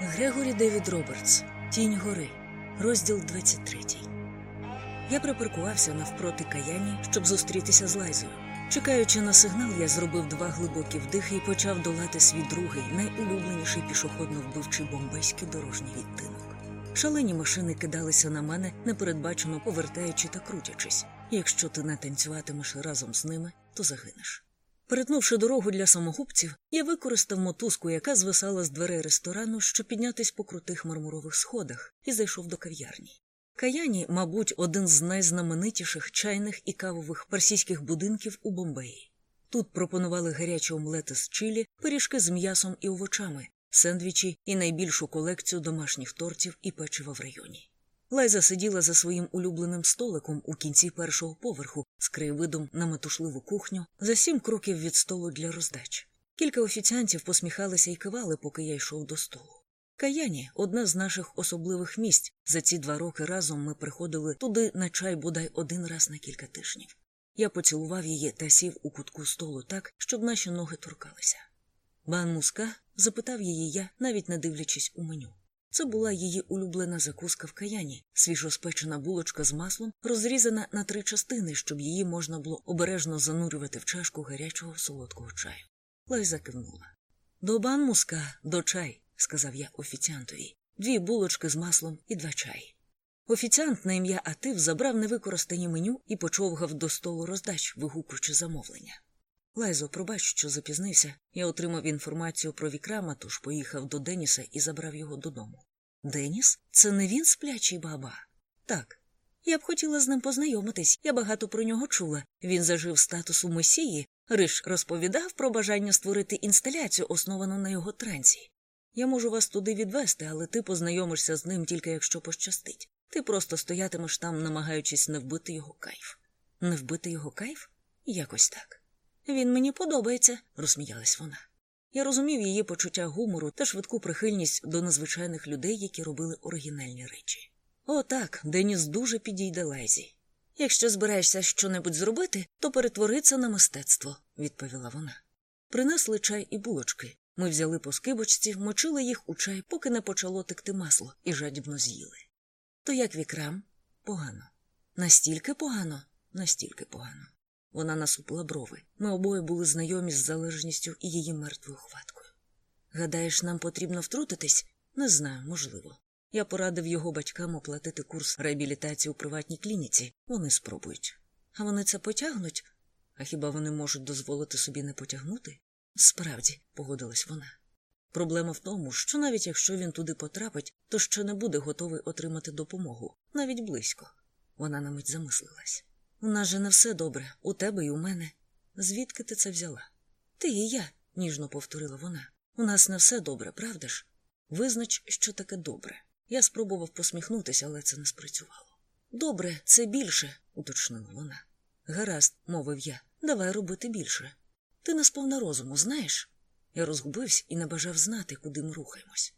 Грегорі Девід Робертс Тінь гори, розділ 23. Я припаркувався навпроти каяні, щоб зустрітися з Лайзою. Чекаючи на сигнал, я зробив два глибокі вдихи і почав долати свій другий, найулюбленіший пішохідно вбивчий бомбейський дорожній відтинок. Шалені машини кидалися на мене, непередбачено повертаючи та крутячись. Якщо ти не танцюватимеш разом з ними, то загинеш. Перетнувши дорогу для самогубців, я використав мотузку, яка звисала з дверей ресторану, щоб піднятись по крутих мармурових сходах, і зайшов до кав'ярні. Каяні, мабуть, один з найзнаменитіших чайних і кавових персійських будинків у Бомбеї. Тут пропонували гарячі омлети з чилі, пиріжки з м'ясом і овочами, сендвічі і найбільшу колекцію домашніх тортів і печива в районі. Лайза сиділа за своїм улюбленим столиком у кінці першого поверху з краєвидом на метушливу кухню за сім кроків від столу для роздач. Кілька офіціантів посміхалися і кивали, поки я йшов до столу. Каяні одне з наших особливих місць. За ці два роки разом ми приходили туди на чай бодай один раз на кілька тижнів. Я поцілував її та сів у кутку столу так, щоб наші ноги торкалися. Бан муска? запитав її я, навіть не дивлячись у меню. Це була її улюблена закуска в каяні, свіжоспечена булочка з маслом, розрізана на три частини, щоб її можна було обережно занурювати в чашку гарячого солодкого чаю. Лайза кивнула. До бан муска, до чай, сказав я офіціантові, дві булочки з маслом і два чаї. Офіціант на ім'я Атив забрав невикористані меню і почовгав до столу роздач, вигукуючи замовлення. Лайзо, пробач, що запізнився. Я отримав інформацію про вікрама, тож поїхав до Деніса і забрав його додому. Деніс? Це не він сплячий баба? Так. Я б хотіла з ним познайомитись, я багато про нього чула. Він зажив статусу месії. Риш розповідав про бажання створити інсталяцію, основану на його трансі. Я можу вас туди відвести, але ти познайомишся з ним тільки якщо пощастить. Ти просто стоятимеш там, намагаючись не вбити його кайф. Не вбити його кайф? Якось так. Він мені подобається, розсміялась вона. Я розумів її почуття гумору та швидку прихильність до незвичайних людей, які робили оригінальні речі. О, так, Деніс дуже підійде Лайзі. Якщо збираєшся щонебудь зробити, то перетвори це на мистецтво, відповіла вона. Принесли чай і булочки. Ми взяли по скибочці, вмочили їх у чай, поки не почало текти масло, і жадібно з'їли. То як вікрам? Погано. Настільки погано, настільки погано. Вона насупила брови. Ми обоє були знайомі з залежністю і її мертвою хваткою. Гадаєш, нам потрібно втрутитись? Не знаю, можливо. Я порадив його батькам оплатити курс реабілітації у приватній клініці. Вони спробують. А вони це потягнуть? А хіба вони можуть дозволити собі не потягнути? Справді, погодилась вона. Проблема в тому, що навіть якщо він туди потрапить, то ще не буде готовий отримати допомогу, навіть близько. Вона на мить замислилась. У нас же не все добре, у тебе і у мене. Звідки ти це взяла? Ти і я, ніжно повторила вона. У нас не все добре, правда ж? Визнач, що таке добре. Я спробував посміхнутися, але це не спрацювало. Добре, це більше, уточнила вона. Гаразд, мовив я, давай робити більше. Ти не сповна розуму, знаєш? Я розгубився і не бажав знати, куди ми рухаємось.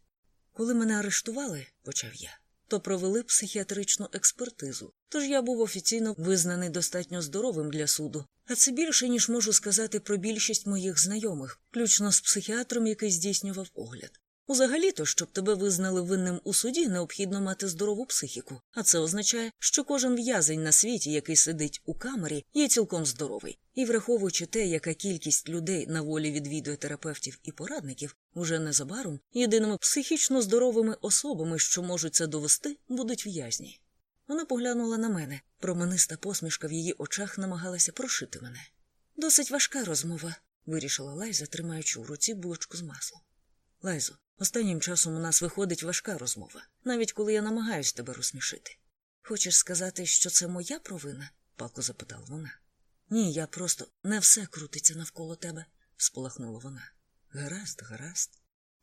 Коли мене арештували, почав я, то провели психіатричну експертизу, тож я був офіційно визнаний достатньо здоровим для суду, а це більше, ніж можу сказати про більшість моїх знайомих, включно з психіатром, який здійснював огляд. Узагалі-то, щоб тебе визнали винним у суді, необхідно мати здорову психіку, а це означає, що кожен в'язень на світі, який сидить у камері, є цілком здоровий. І враховуючи те, яка кількість людей на волі відвідує терапевтів і порадників, уже незабаром єдиними психічно здоровими особами, що можуть це довести, будуть в'язні. Вона поглянула на мене. Промениста посмішка в її очах намагалася прошити мене. Досить важка розмова, вирішила Лайза, тримаючи у руці булочку з маслом. Лайзо, останнім часом у нас виходить важка розмова, навіть коли я намагаюсь тебе розсмішити. Хочеш сказати, що це моя провина? палко запитала вона. Ні, я просто не все крутиться навколо тебе, сполахнула вона. Гаразд, гаразд.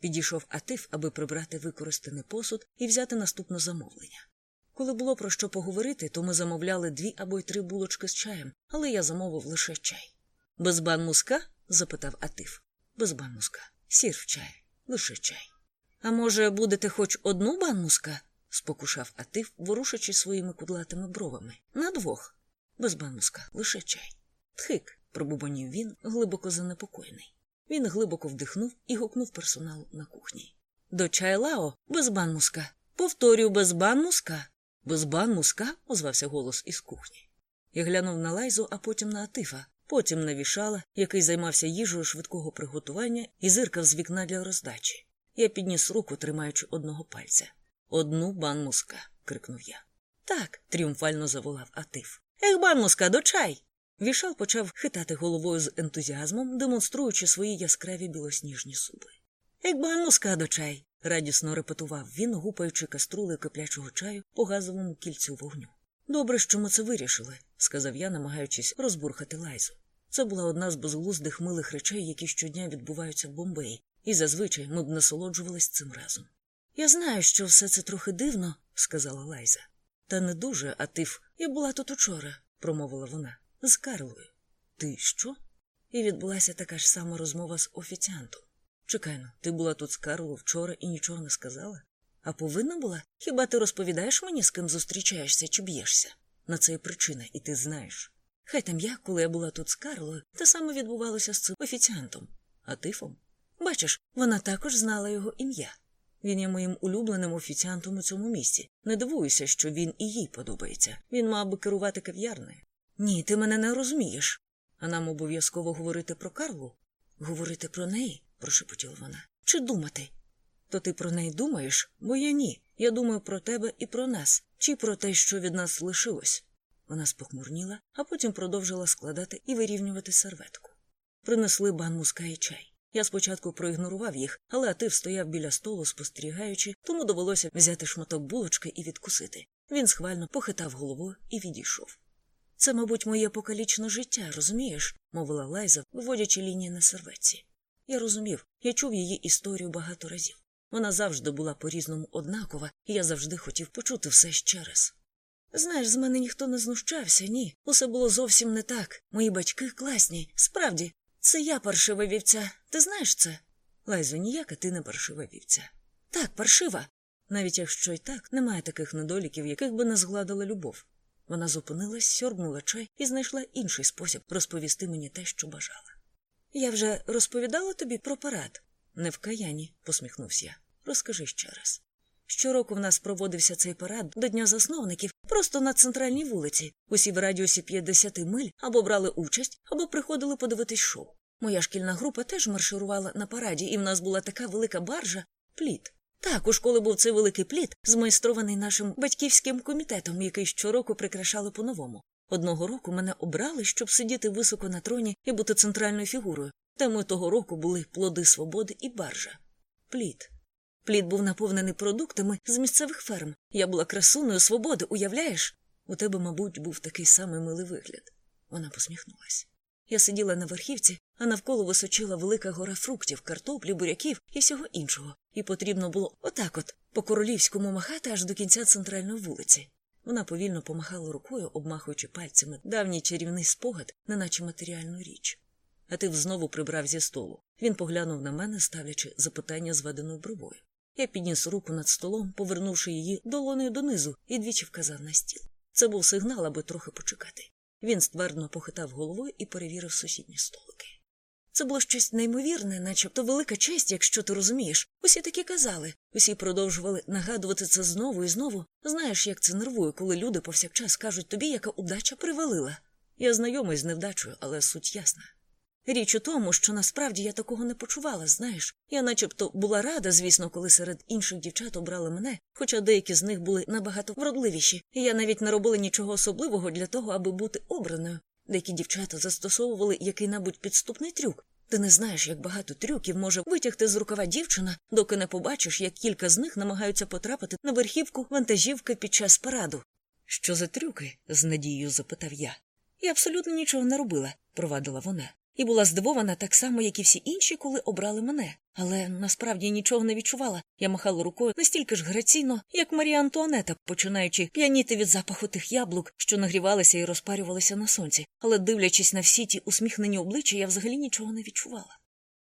Підійшов Атиф, аби прибрати використаний посуд і взяти наступне замовлення. Коли було про що поговорити, то ми замовляли дві або й три булочки з чаєм, але я замовив лише чай. Без бан муска? запитав Атиф. Без бан муска. Сір в чай, лише чай. А може, будете хоч одну бан муска? спокушав Атиф, ворушачи своїми кудлатими бровами. На двох. Без бан муска, лише чай. Тхик, пробубонів він, глибоко занепокоєний. Він глибоко вдихнув і гукнув персонал на кухні. До Чайлао без банмуска. Повторюю, без банмуска. Без банмуска? озвався голос із кухні. Я глянув на лайзу, а потім на Атифа, потім на вішала, який займався їжею швидкого приготування і зиркав з вікна для роздачі. Я підніс руку, тримаючи одного пальця. Одну банмуска. крикнув я. Так, тріумфально заволав Атиф. Ех, банмуска, до чай. Вішал почав хитати головою з ентузіазмом, демонструючи свої яскраві білосніжні суби. Ех, банмуска, до чай. радісно репетував він, гупаючи каструли киплячого чаю по газовому кільцю вогню. Добре, що ми це вирішили, сказав я, намагаючись розбурхати лайзу. Це була одна з безглуздих милих речей, які щодня відбуваються в Бомбеї, і зазвичай ми б насолоджувались цим разом. Я знаю, що все це трохи дивно, сказала Лайза. Та не дуже, а тиф. Я була тут учора, промовила вона, з Карлою. Ти що? І відбулася така ж сама розмова з офіціантом. Чекай ну, ти була тут з Карлою вчора і нічого не сказала? А повинна була? Хіба ти розповідаєш мені, з ким зустрічаєшся чи б'єшся? На це є причина, і ти знаєш. Хай там я, коли я була тут з Карлою, те саме відбувалося з цим офіціантом, а тифом. Бачиш, вона також знала його ім'я. Він є моїм улюбленим офіціантом у цьому місці. Не дивуюся, що він і їй подобається. Він мав би керувати кав'ярнею. Ні, ти мене не розумієш. А нам обов'язково говорити про Карлу? Говорити про неї, прошепотіла вона. Чи думати? То ти про неї думаєш? Бо я ні. Я думаю про тебе і про нас, чи про те, що від нас лишилось. Вона спохмурніла, а потім продовжила складати і вирівнювати серветку. Принесли бан муска і чай. Я спочатку проігнорував їх, але Атив стояв біля столу, спостерігаючи, тому довелося взяти шматок булочки і відкусити. Він схвально похитав головою і відійшов. Це, мабуть, моє покалічне життя, розумієш? мовила Лайза, виводячи лінії на серветці. Я розумів, я чув її історію багато разів. Вона завжди була по різному однакова, і я завжди хотів почути все ще раз. Знаєш, з мене ніхто не знущався, ні. Усе було зовсім не так. Мої батьки класні. Справді, це я паршива вівця. Ти знаєш це? Лайзо, ніяка ти не паршива вівця. Так, паршива. Навіть якщо й так, немає таких недоліків, яких би не згладила любов. Вона зупинилась, сьорбнула чай і знайшла інший спосіб розповісти мені те, що бажала. Я вже розповідала тобі про парад? Не в каяні, посміхнувся я. Розкажи ще раз. Щороку в нас проводився цей парад до Дня засновників просто на центральній вулиці. Усі в радіусі 50 миль або брали участь, або приходили подивитись шоу. Моя шкільна група теж марширувала на параді, і в нас була така велика баржа плід. Так, у школи був цей великий плід, змайстрований нашим батьківським комітетом, який щороку прикрашали по-новому. Одного року мене обрали, щоб сидіти високо на троні і бути центральною фігурою. Темою того року були плоди свободи і баржа. Плід. Плід був наповнений продуктами з місцевих ферм. Я була красуною свободи, уявляєш? У тебе, мабуть, був такий самий милий вигляд. Вона посміхнулася. Я сиділа на верхівці, а навколо височила велика гора фруктів, картоплі, буряків і всього іншого, і потрібно було отак от по королівському махати аж до кінця центральної вулиці. Вона повільно помахала рукою, обмахуючи пальцями давній чарівний спогад, неначе матеріальну річ. А ти знову прибрав зі столу. Він поглянув на мене, ставлячи запитання зведеною бровою. Я підніс руку над столом, повернувши її долоною донизу, і двічі вказав на стіл. Це був сигнал, аби трохи почекати. Він ствердно похитав головою і перевірив сусідні столики. Це було щось неймовірне, начебто велика честь, якщо ти розумієш. Усі такі казали. Усі продовжували нагадувати це знову і знову. Знаєш, як це нервує, коли люди повсякчас кажуть тобі, яка удача привалила. Я знайомий з невдачею, але суть ясна. Річ у тому, що насправді я такого не почувала, знаєш. Я начебто була рада, звісно, коли серед інших дівчат обрали мене, хоча деякі з них були набагато вродливіші, і я навіть не робила нічого особливого для того, аби бути обраною. Деякі дівчата застосовували який-небудь підступний трюк. Ти не знаєш, як багато трюків може витягти з рукава дівчина, доки не побачиш, як кілька з них намагаються потрапити на верхівку вантажівки під час параду. Що за трюки? з надією запитав я. Я абсолютно нічого не робила, провадила вона і була здивована так само, як і всі інші, коли обрали мене. Але насправді нічого не відчувала. Я махала рукою настільки ж граційно, як Марія Антуанета, починаючи п'яніти від запаху тих яблук, що нагрівалися і розпарювалися на сонці. Але, дивлячись на всі ті усміхнені обличчя, я взагалі нічого не відчувала.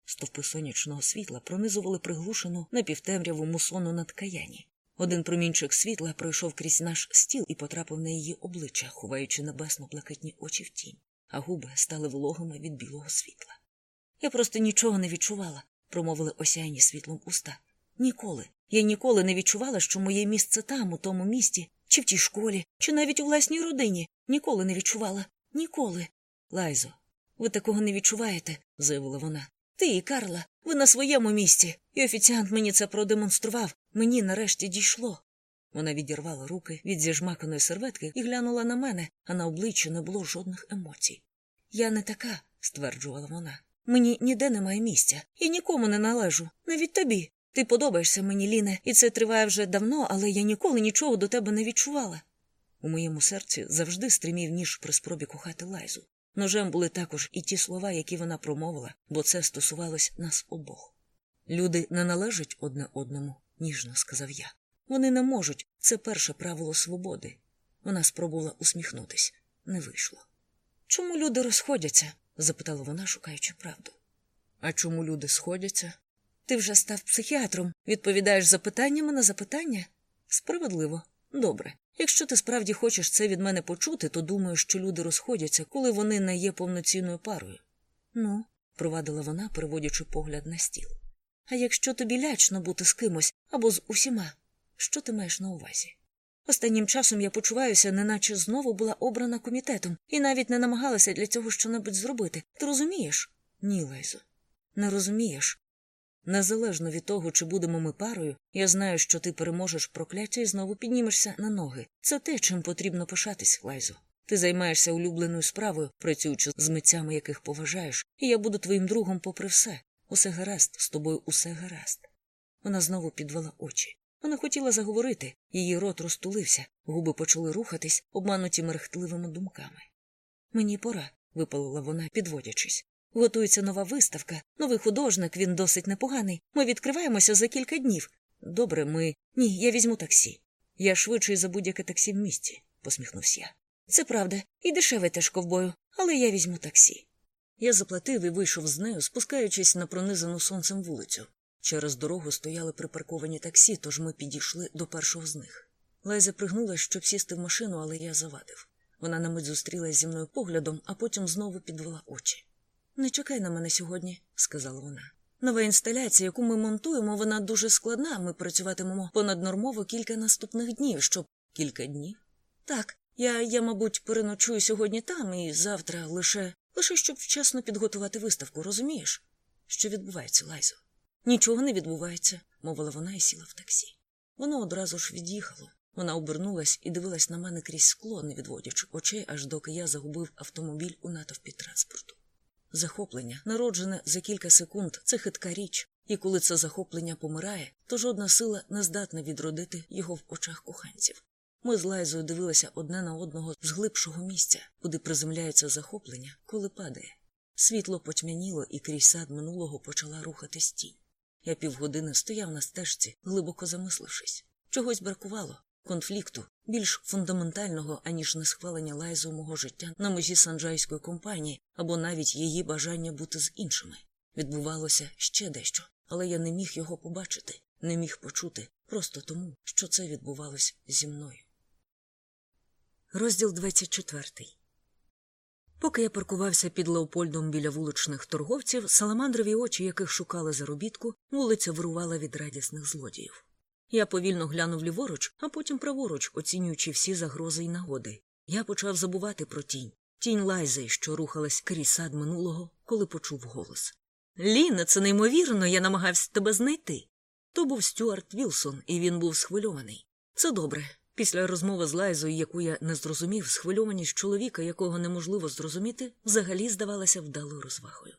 Стовпи сонячного світла пронизували приглушену напівтемряву мусону на ткаяні. Один промінчик світла пройшов крізь наш стіл і потрапив на її обличчя, ховаючи небесно блакитні очі в тінь а губи стали вологими від білого світла. Я просто нічого не відчувала, промовили осяйні світлом уста. Ніколи. Я ніколи не відчувала, що моє місце там, у тому місті, чи в тій школі, чи навіть у власній родині. Ніколи не відчувала. Ніколи. Лайзо, ви такого не відчуваєте, заявила вона. Ти і Карла, ви на своєму місці, і офіціант мені це продемонстрував. Мені нарешті дійшло. Вона відірвала руки від зіжмаканої серветки і глянула на мене, а на обличчі не було жодних емоцій. Я не така, стверджувала вона. Мені ніде немає місця. Я нікому не належу, навіть тобі. Ти подобаєшся мені, Ліне, і це триває вже давно, але я ніколи нічого до тебе не відчувала. У моєму серці завжди стримів ніж при спробі кохати лайзу. Ножем були також і ті слова, які вона промовила, бо це стосувалось нас обох. Люди не належать одне одному, ніжно сказав я. Вони не можуть, це перше правило свободи. Вона спробувала усміхнутись. Не вийшло. Чому люди розходяться? запитала вона, шукаючи правду. А чому люди сходяться? Ти вже став психіатром, відповідаєш запитаннями на запитання? Справедливо, добре. Якщо ти справді хочеш це від мене почути, то думаю, що люди розходяться, коли вони не є повноцінною парою. Ну, провадила вона, переводячи погляд на стіл. А якщо тобі лячно бути з кимось або з усіма, що ти маєш на увазі? Останнім часом я почуваюся, неначе знову була обрана комітетом, і навіть не намагалася для цього щонебудь зробити. Ти розумієш? Ні, Лайзо, не розумієш. Незалежно від того, чи будемо ми парою, я знаю, що ти переможеш прокляття і знову піднімешся на ноги. Це те, чим потрібно пишатись, Лайзо. Ти займаєшся улюбленою справою, працюючи з митцями, яких поважаєш, і я буду твоїм другом попри все. Усе гаразд, з тобою усе гаразд. Вона знову підвела очі. Вона хотіла заговорити, її рот розтулився, губи почали рухатись, обмануті мерехтливими думками. Мені пора, випалила вона, підводячись. Готується нова виставка, новий художник, він досить непоганий. Ми відкриваємося за кілька днів. Добре, ми. Ні, я візьму таксі. Я швидший за будь-яке таксі в місті, посміхнувся я. Це правда, і дешеве теж ковбою, але я візьму таксі. Я заплатив і вийшов з нею, спускаючись на пронизану сонцем вулицю. Через дорогу стояли припарковані таксі, тож ми підійшли до першого з них. Лайза пригнула, щоб сісти в машину, але я завадив. Вона на мить зустрілася зі мною поглядом, а потім знову підвела очі. Не чекай на мене сьогодні, сказала вона. Нова інсталяція, яку ми монтуємо, вона дуже складна. Ми працюватимемо понаднормово кілька наступних днів, щоб кілька днів. Так, я, я, мабуть, переночую сьогодні там і завтра лише лише щоб вчасно підготувати виставку, розумієш? Що відбувається, Лайзо? Нічого не відбувається, мовила вона і сіла в таксі. Воно одразу ж від'їхало. Вона обернулась і дивилась на мене крізь скло, не відводячи очей, аж доки я загубив автомобіль у натовпі транспорту. Захоплення, народжене за кілька секунд, це хитка річ, і коли це захоплення помирає, то жодна сила не здатна відродити його в очах коханців. Ми з Лайзою дивилися одне на одного з глибшого місця, куди приземляється захоплення, коли падає. Світло потьмяніло, і крізь сад минулого почала рухатись тінь. Я півгодини стояв на стежці, глибоко замислившись. Чогось бракувало конфлікту, більш фундаментального, аніж несхвалення лайзу мого життя на межі санджайської компанії або навіть її бажання бути з іншими. Відбувалося ще дещо, але я не міг його побачити, не міг почути, просто тому, що це відбувалось зі мною. Розділ 24 Поки я паркувався під Леопольдом біля вуличних торговців, саламандрові очі, яких шукали заробітку, вулиця вирувала від радісних злодіїв. Я повільно глянув ліворуч, а потім праворуч, оцінюючи всі загрози й нагоди. Я почав забувати про тінь, тінь Лайзи, що рухалась крізь сад минулого, коли почув голос. Ліна, це неймовірно, я намагався тебе знайти. То був Стюарт Вілсон, і він був схвильований. Це добре. Після розмови з Лайзою, яку я не зрозумів, схвильованість чоловіка, якого неможливо зрозуміти, взагалі здавалася вдалою розвагою.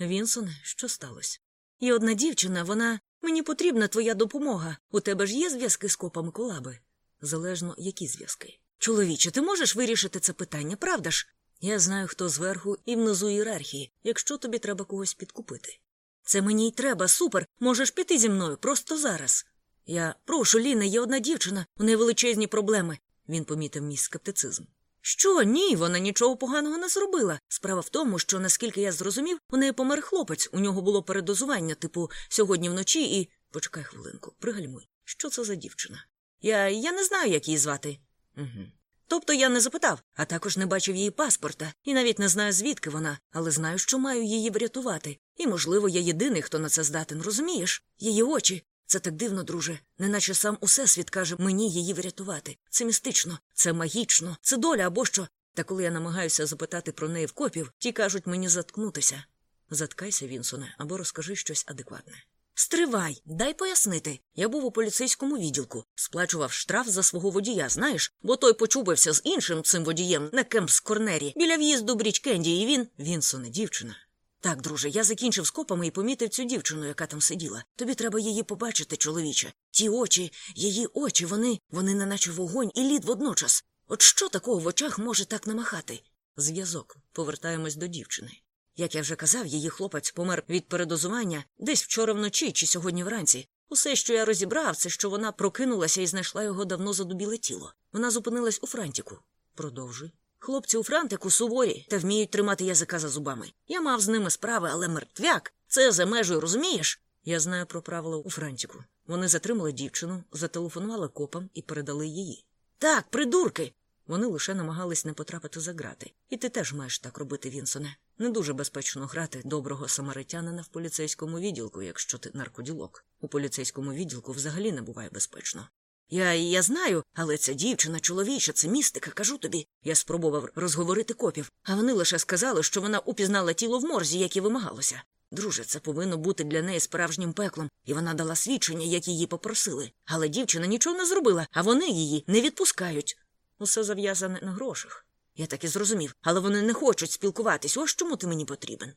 Вінсоне, що сталося? І одна дівчина, вона мені потрібна твоя допомога. У тебе ж є зв'язки з копами колаби? Залежно, які зв'язки. Чоловіче, ти можеш вирішити це питання, правда ж? Я знаю, хто зверху і внизу ієрархії, якщо тобі треба когось підкупити. Це мені й треба, супер. Можеш піти зі мною просто зараз. Я прошу, Ліна, є одна дівчина, у неї величезні проблеми. Він помітив мій скептицизм. Що, ні, вона нічого поганого не зробила. Справа в тому, що, наскільки я зрозумів, у неї помер хлопець, у нього було передозування, типу, сьогодні вночі і. Почекай хвилинку, пригальмуй. Що це за дівчина? Я я не знаю, як її звати. Угу. Тобто я не запитав, а також не бачив її паспорта, і навіть не знаю, звідки вона, але знаю, що маю її врятувати. І, можливо, я єдиний, хто на це здатен, розумієш? Її очі. Це так дивно, друже, неначе сам усесвіт каже мені її врятувати. Це містично, це магічно, це доля або що. Та коли я намагаюся запитати про неї в копів, ті кажуть мені заткнутися. Заткайся, Вінсоне, або розкажи щось адекватне. Стривай, дай пояснити. Я був у поліцейському відділку, сплачував штраф за свого водія, знаєш, бо той почубився з іншим цим водієм на Кемпс Корнері біля в'їзду Бріч Кенді, і він. Вінсоне, дівчина. Так, друже, я закінчив з копами і помітив цю дівчину, яка там сиділа. Тобі треба її побачити, чоловіче. Ті очі, її очі, вони, вони неначе вогонь і лід водночас. От що такого в очах може так намахати? Зв'язок. Повертаємось до дівчини. Як я вже казав, її хлопець помер від передозування десь вчора вночі чи сьогодні вранці. Усе, що я розібрав, це що вона прокинулася і знайшла його давно задубіле тіло. Вона зупинилась у Франтіку. Продовжуй. Хлопці у Франтику суворі та вміють тримати язика за зубами. Я мав з ними справи, але мертвяк це за межею, розумієш? Я знаю про правила у Франтіку. Вони затримали дівчину, зателефонували копам і передали її. Так, придурки. Вони лише намагались не потрапити за грати. І ти теж маєш так робити, Вінсоне. Не дуже безпечно грати доброго самаритянина в поліцейському відділку, якщо ти наркоділок. У поліцейському відділку взагалі не буває безпечно. Я я знаю, але ця дівчина чоловіча, це містика, кажу тобі. Я спробував розговорити копів, а вони лише сказали, що вона упізнала тіло в морзі, як і вимагалося. Друже, це повинно бути для неї справжнім пеклом, і вона дала свідчення, як її попросили. Але дівчина нічого не зробила, а вони її не відпускають. Усе зав'язане на грошах. Я так і зрозумів, але вони не хочуть спілкуватись. Ось чому ти мені потрібен.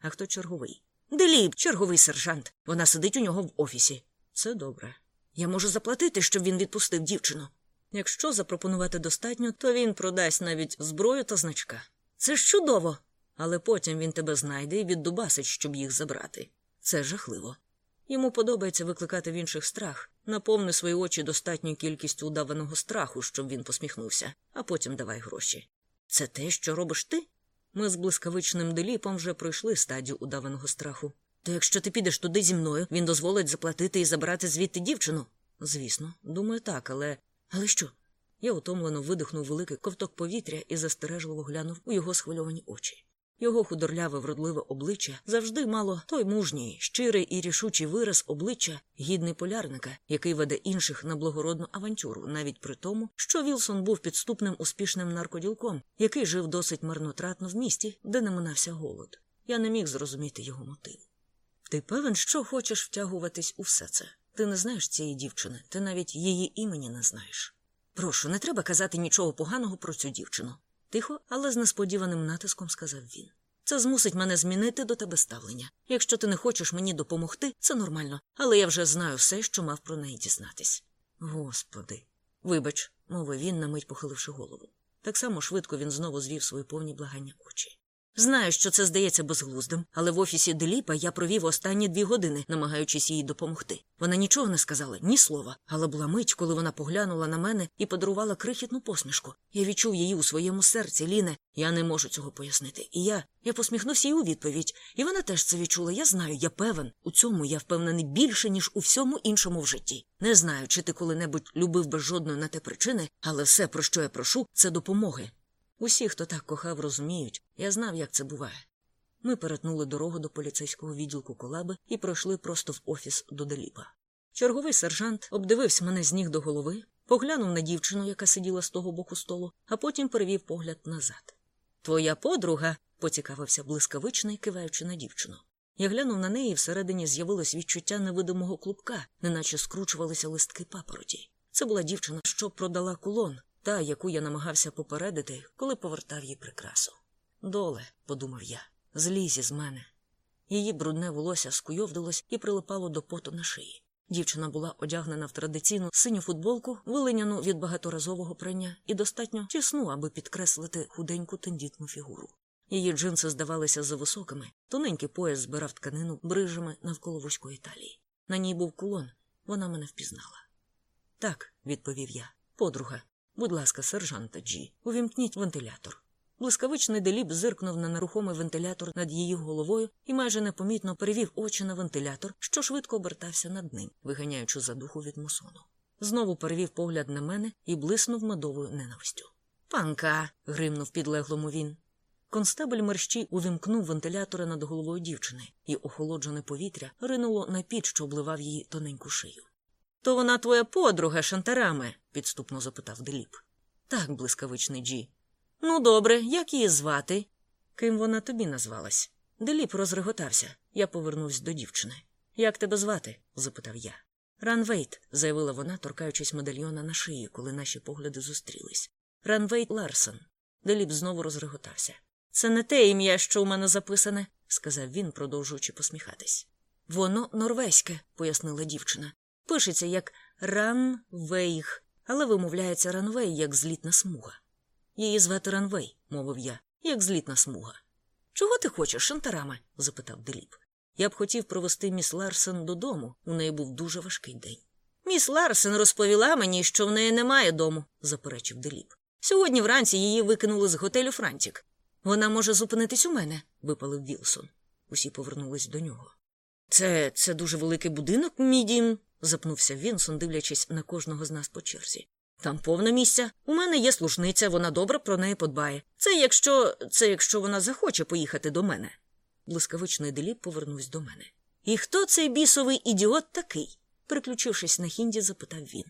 А хто черговий? Деліб, черговий сержант. Вона сидить у нього в офісі. Це добре. Я можу заплатити, щоб він відпустив дівчину. Якщо запропонувати достатньо, то він продасть навіть зброю та значка. Це ж чудово. Але потім він тебе знайде і віддубасить, щоб їх забрати. Це жахливо. Йому подобається викликати в інших страх. Наповни свої очі достатньою кількістю удаваного страху, щоб він посміхнувся, а потім давай гроші. Це те, що робиш ти? Ми з блискавичним деліпом вже пройшли стадію удаваного страху. То якщо ти підеш туди зі мною, він дозволить заплатити і забрати звідти дівчину? Звісно, думаю, так, але. Але що? Я утомлено видихнув великий ковток повітря і застережливо глянув у його схвильовані очі. Його худорляве вродливе обличчя завжди мало той мужній, щирий і рішучий вираз обличчя, гідний полярника, який веде інших на благородну авантюру, навіть при тому, що Вілсон був підступним успішним наркоділком, який жив досить марнотратно в місті, де не минався голод. Я не міг зрозуміти його мотив. Ти певен, що хочеш втягуватись у все це? Ти не знаєш цієї дівчини, ти навіть її імені не знаєш. Прошу, не треба казати нічого поганого про цю дівчину. Тихо, але з несподіваним натиском сказав він. Це змусить мене змінити до тебе ставлення. Якщо ти не хочеш мені допомогти, це нормально, але я вже знаю все, що мав про неї дізнатись. Господи. Вибач, мовив він, на мить похиливши голову. Так само швидко він знову звів свої повні благання очі. Знаю, що це здається безглуздим, але в офісі Деліпа я провів останні дві години, намагаючись їй допомогти. Вона нічого не сказала, ні слова, але була мить, коли вона поглянула на мене і подарувала крихітну посмішку. Я відчув її у своєму серці, Ліне. Я не можу цього пояснити. І я Я посміхнувся їй у відповідь. І вона теж це відчула. Я знаю, я певен. У цьому я впевнений більше, ніж у всьому іншому в житті. Не знаю, чи ти коли-небудь любив без жодної на те причини, але все, про що я прошу, це допомоги. Усі, хто так кохав, розуміють, я знав, як це буває. Ми перетнули дорогу до поліцейського відділку колаби і пройшли просто в офіс до Деліпа. Черговий сержант обдивився мене з ніг до голови, поглянув на дівчину, яка сиділа з того боку столу, а потім перевів погляд назад. Твоя подруга, поцікавився блискавичний, киваючи на дівчину. Я глянув на неї, і всередині з'явилось відчуття невидимого клубка, неначе скручувалися листки папороті. Це була дівчина, що продала кулон, та, яку я намагався попередити, коли повертав їй прикрасу. Доле, подумав я, злізь із мене. Її брудне волосся скуйовдилось і прилипало до поту на шиї. Дівчина була одягнена в традиційну синю футболку, вилиняну від багаторазового прання, і достатньо тісну, аби підкреслити худеньку тендітну фігуру. Її джинси здавалися зависокими, тоненький пояс збирав тканину брижами навколо вузької талії. На ній був кулон, вона мене впізнала. Так, відповів я, подруга, Будь ласка, сержанта Джі, увімкніть вентилятор. Блискавичний деліб зиркнув на нерухомий вентилятор над її головою і майже непомітно перевів очі на вентилятор, що швидко обертався над ним, виганяючи задуху від мусону. Знову перевів погляд на мене і блиснув медовою ненавистю. Панка. гримнув підлеглому він. Констебель мерщій увімкнув вентилятори над головою дівчини, і охолоджене повітря ринуло на піч, що обливав її тоненьку шию. То вона твоя подруга, шантараме? підступно запитав Деліп. Так, блискавичний Джі. Ну, добре, як її звати? Ким вона тобі назвалась? Деліп розреготався. Я повернувся до дівчини. Як тебе звати? запитав я. Ранвейг, заявила вона, торкаючись медальйона на шиї, коли наші погляди зустрілись. Ранвейг Ларсон. Деліп знову розреготався. Це не те ім'я, що у мене записане, сказав він, продовжуючи посміхатись. Воно норвезьке, пояснила дівчина. Пишеться як Ранвейг, але вимовляється Ранвей, як злітна смуга. Її звати Ранвей, мовив я, як злітна смуга. Чого ти хочеш, шантараме? запитав Деліп. Я б хотів провести міс Ларсен додому. У неї був дуже важкий день. Міс Ларсен розповіла мені, що в неї немає дому, заперечив Деліп. Сьогодні вранці її викинули з готелю Франтік. Вона може зупинитись у мене, випалив Вілсон. Усі повернулись до нього. Це це дуже великий будинок, мій дім, запнувся Вінсон, дивлячись на кожного з нас по черзі. Там повне місця. У мене є служниця, вона добре про неї подбає. Це якщо це якщо вона захоче поїхати до мене. Блискавичний деліп повернувся до мене. І хто цей бісовий ідіот такий? Приключившись на хінді, запитав він.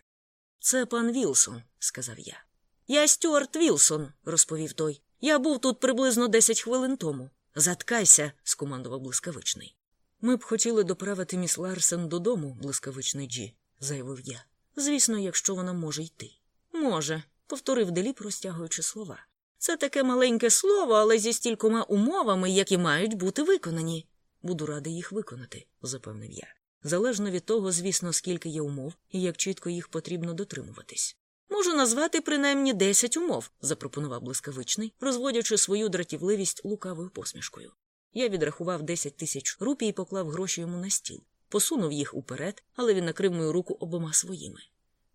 Це пан Вілсон, сказав я. Я Стюарт Вілсон, розповів той. Я був тут приблизно десять хвилин тому. Заткайся, скомандував блискавичний. Ми б хотіли доправити міс Ларсен додому, блискавичний Джі, заявив я. Звісно, якщо вона може йти. Може, повторив Деліп, розтягуючи слова. Це таке маленьке слово, але зі стількома умовами, які мають бути виконані. Буду радий їх виконати, запевнив я. Залежно від того, звісно, скільки є умов і як чітко їх потрібно дотримуватись. Можу назвати принаймні десять умов, запропонував блискавичний, розводячи свою дратівливість лукавою посмішкою. Я відрахував десять тисяч рупій і поклав гроші йому на стіл, посунув їх уперед, але він накрив мою руку обома своїми.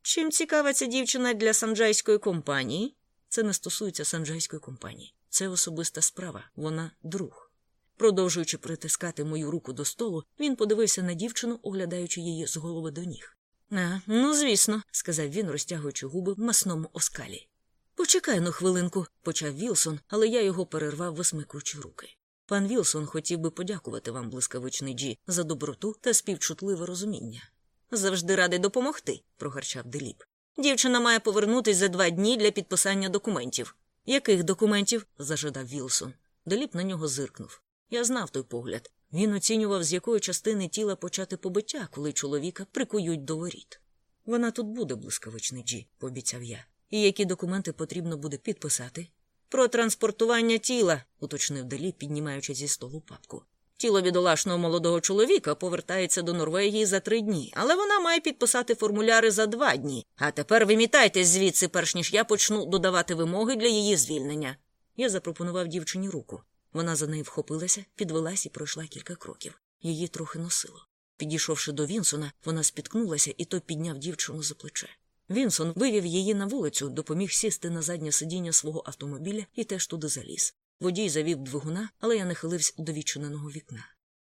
Чим цікава ця дівчина для санджайської компанії? Це не стосується санджайської компанії. Це особиста справа, вона друг. Продовжуючи притискати мою руку до столу, він подивився на дівчину, оглядаючи її з голови до ніг. А, ну, звісно, сказав він, розтягуючи губи в масному оскалі. Почекай на хвилинку, почав Вілсон, але я його перервав, висмикуючи руки. Пан Вілсон хотів би подякувати вам, блискавичний Джі, за доброту та співчутливе розуміння. Завжди радий допомогти, прогарчав Деліп. Дівчина має повернутися за два дні для підписання документів. Яких документів? зажадав Вілсон. Деліп на нього зиркнув. Я знав той погляд. Він оцінював, з якої частини тіла почати побиття, коли чоловіка прикують до воріт. Вона тут буде, блискавичний Джі, пообіцяв я. І які документи потрібно буде підписати? Про транспортування тіла, уточнив Делі, піднімаючи зі столу папку. Тіло бідолашного молодого чоловіка повертається до Норвегії за три дні, але вона має підписати формуляри за два дні. А тепер вимітайтесь звідси, перш ніж я почну додавати вимоги для її звільнення. Я запропонував дівчині руку. Вона за нею вхопилася, підвелась і пройшла кілька кроків. Її трохи носило. Підійшовши до Вінсона, вона спіткнулася, і той підняв дівчину за плече. Вінсон вивів її на вулицю, допоміг сісти на заднє сидіння свого автомобіля і теж туди заліз. Водій завів двигуна, але я нахилився до відчиненого вікна.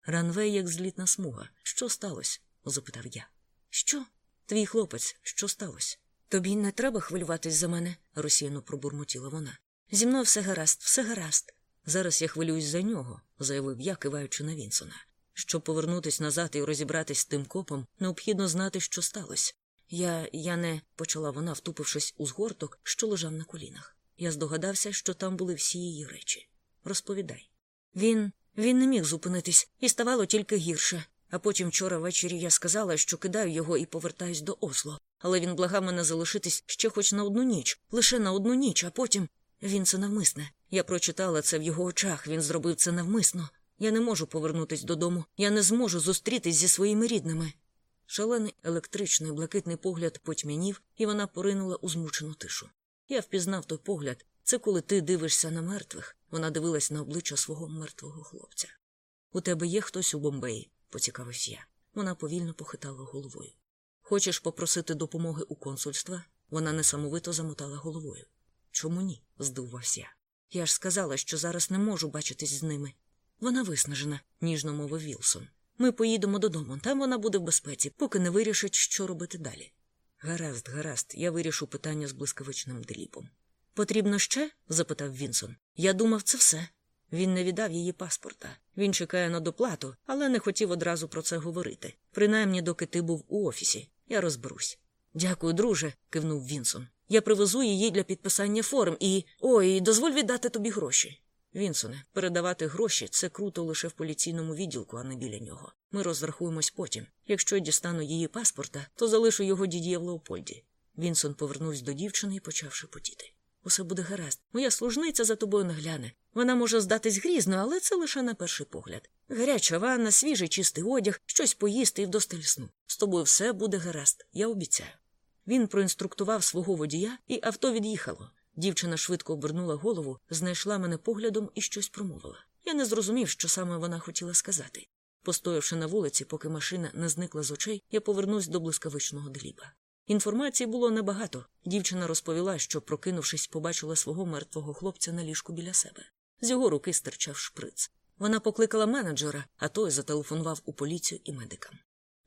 Ранвей, як злітна смуга. Що сталося? запитав я. Що? Твій хлопець, що сталося? Тобі не треба хвилюватись за мене, розсіяно пробурмотіла вона. Зі мною все гаразд, все гаразд. Зараз я хвилююсь за нього, заявив я, киваючи на Вінсона. Щоб повернутися назад і розібратись з тим копом, необхідно знати, що сталося. Я я не почала вона, втупившись у згорток, що лежав на колінах. Я здогадався, що там були всі її речі. Розповідай. Він він не міг зупинитись, і ставало тільки гірше. А потім вчора ввечері я сказала, що кидаю його і повертаюсь до Осло. Але він благав мене залишитись ще хоч на одну ніч, лише на одну ніч, а потім він це навмисне. Я прочитала це в його очах, він зробив це навмисно. Я не можу повернутись додому, я не зможу зустрітись зі своїми рідними. Шалений електричний блакитний погляд потьмянів, і вона поринула у змучену тишу. Я впізнав той погляд. Це коли ти дивишся на мертвих. Вона дивилась на обличчя свого мертвого хлопця. У тебе є хтось у Бомбеї, поцікавився я. Вона повільно похитала головою. Хочеш попросити допомоги у консульства? Вона несамовито замотала головою. Чому ні? здивувався я. Я ж сказала, що зараз не можу бачитись з ними. Вона виснажена, ніжно мовив Вілсон. Ми поїдемо додому, там вона буде в безпеці, поки не вирішить, що робити далі. Гаразд, гаразд, я вирішу питання з блискавичним дріпом. Потрібно ще? запитав Вінсон. Я думав, це все. Він не віддав її паспорта. Він чекає на доплату, але не хотів одразу про це говорити. Принаймні, доки ти був у офісі. Я розберусь. Дякую, друже, кивнув Вінсон. Я привезу її для підписання форм і. Ой, дозволь віддати тобі гроші. Вінсоне, передавати гроші це круто лише в поліційному відділку, а не біля нього. Ми розрахуємось потім. Якщо я дістану її паспорта, то залишу його дід'є в Леопольді. Вінсон повернувся до дівчини і почав шепотіти. Усе буде гаразд. Моя служниця за тобою нагляне. Вона може здатись грізно, але це лише на перший погляд. Гаряча ванна, свіжий чистий одяг, щось поїсти і вдосталь сну. З тобою все буде гаразд, я обіцяю. Він проінструктував свого водія, і авто від'їхало. Дівчина швидко обернула голову, знайшла мене поглядом і щось промовила. Я не зрозумів, що саме вона хотіла сказати. Постоявши на вулиці, поки машина не зникла з очей, я повернувся до блискавичного дліба. Інформації було небагато. Дівчина розповіла, що, прокинувшись, побачила свого мертвого хлопця на ліжку біля себе. З його руки стирчав шприц. Вона покликала менеджера, а той зателефонував у поліцію і медикам.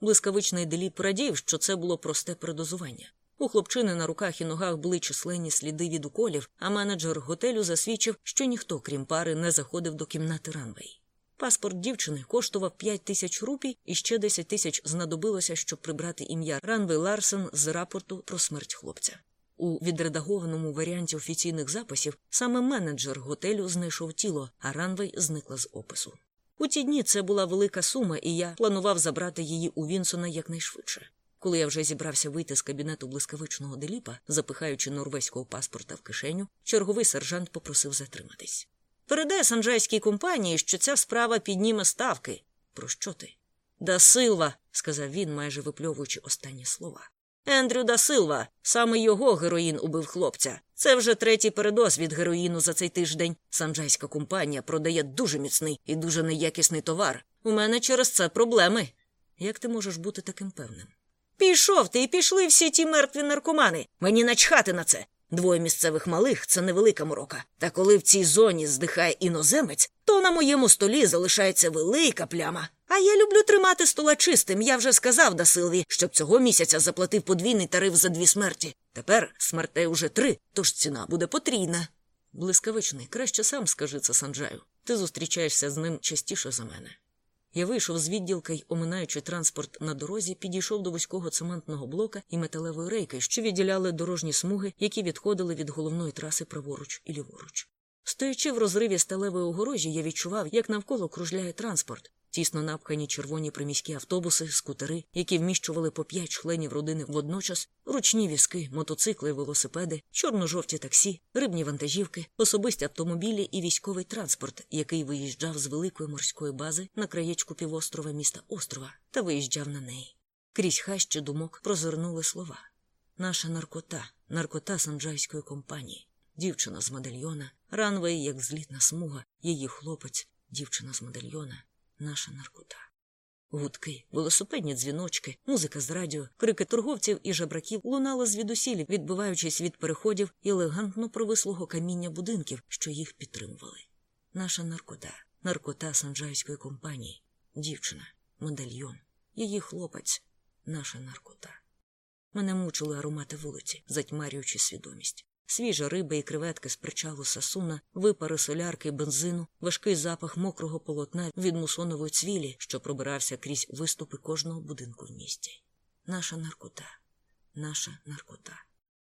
Блискавичний Діліп порадів, що це було просте передозування. У хлопчини на руках і ногах були численні сліди від уколів, а менеджер готелю засвідчив, що ніхто, крім пари, не заходив до кімнати Ранвей. Паспорт дівчини коштував 5 тисяч рупій, і ще 10 тисяч знадобилося, щоб прибрати ім'я Ранвей Ларсен з рапорту про смерть хлопця. У відредагованому варіанті офіційних записів саме менеджер готелю знайшов тіло, а Ранвей зникла з опису. У ті дні це була велика сума, і я планував забрати її у Вінсона якнайшвидше. Коли я вже зібрався вийти з кабінету блискавичного деліпа, запихаючи норвезького паспорта в кишеню, черговий сержант попросив затриматись. Передай санджайській компанії, що ця справа підніме ставки. Про що ти? Да Силва, сказав він, майже випльовуючи останні слова. Ендрю да Силва, саме його героїн убив хлопця. Це вже третій передоз від героїну за цей тиждень. Санджайська компанія продає дуже міцний і дуже неякісний товар. У мене через це проблеми. Як ти можеш бути таким певним? Пішов ти і пішли всі ті мертві наркомани. Мені начхати на це. Двоє місцевих малих це невелика морока. Та коли в цій зоні здихає іноземець, то на моєму столі залишається велика пляма. А я люблю тримати стола чистим. Я вже сказав да Силві, щоб цього місяця заплатив подвійний тариф за дві смерті. Тепер смертей уже три, тож ціна буде потрійна. Блискавичний, краще сам скажи це Санджаю. Ти зустрічаєшся з ним частіше за мене. Я вийшов з відділка й, оминаючи транспорт на дорозі, підійшов до вузького цементного блока і металевої рейки, що відділяли дорожні смуги, які відходили від головної траси праворуч і ліворуч. Стоячи в розриві сталевої огорожі, я відчував, як навколо кружляє транспорт. Тісно напхані червоні приміські автобуси, скутери, які вміщували по п'ять членів родини водночас, ручні візки, мотоцикли, велосипеди, чорно-жовті таксі, рибні вантажівки, особисті автомобілі і військовий транспорт, який виїжджав з великої морської бази на краєчку півострова міста Острова та виїжджав на неї. Крізь хащі думок прозирнули слова. Наша наркота, наркота санджайської компанії, дівчина з медальйона, ранвей, як злітна смуга, її хлопець, дівчина з медальйона наша наркота. Гудки, велосипедні дзвіночки, музика з радіо, крики торговців і жабраків лунали звідусіль, відбиваючись від переходів і елегантно провислого каміння будинків, що їх підтримували. Наша наркота, наркота санджайської компанії, дівчина, медальйон, її хлопець, наша наркота. Мене мучили аромати вулиці, затьмарюючи свідомість свіжа риба і креветки з причалу сасуна, випари солярки, бензину, важкий запах мокрого полотна від мусонової цвілі, що пробирався крізь виступи кожного будинку в місті. Наша наркота, наша наркота.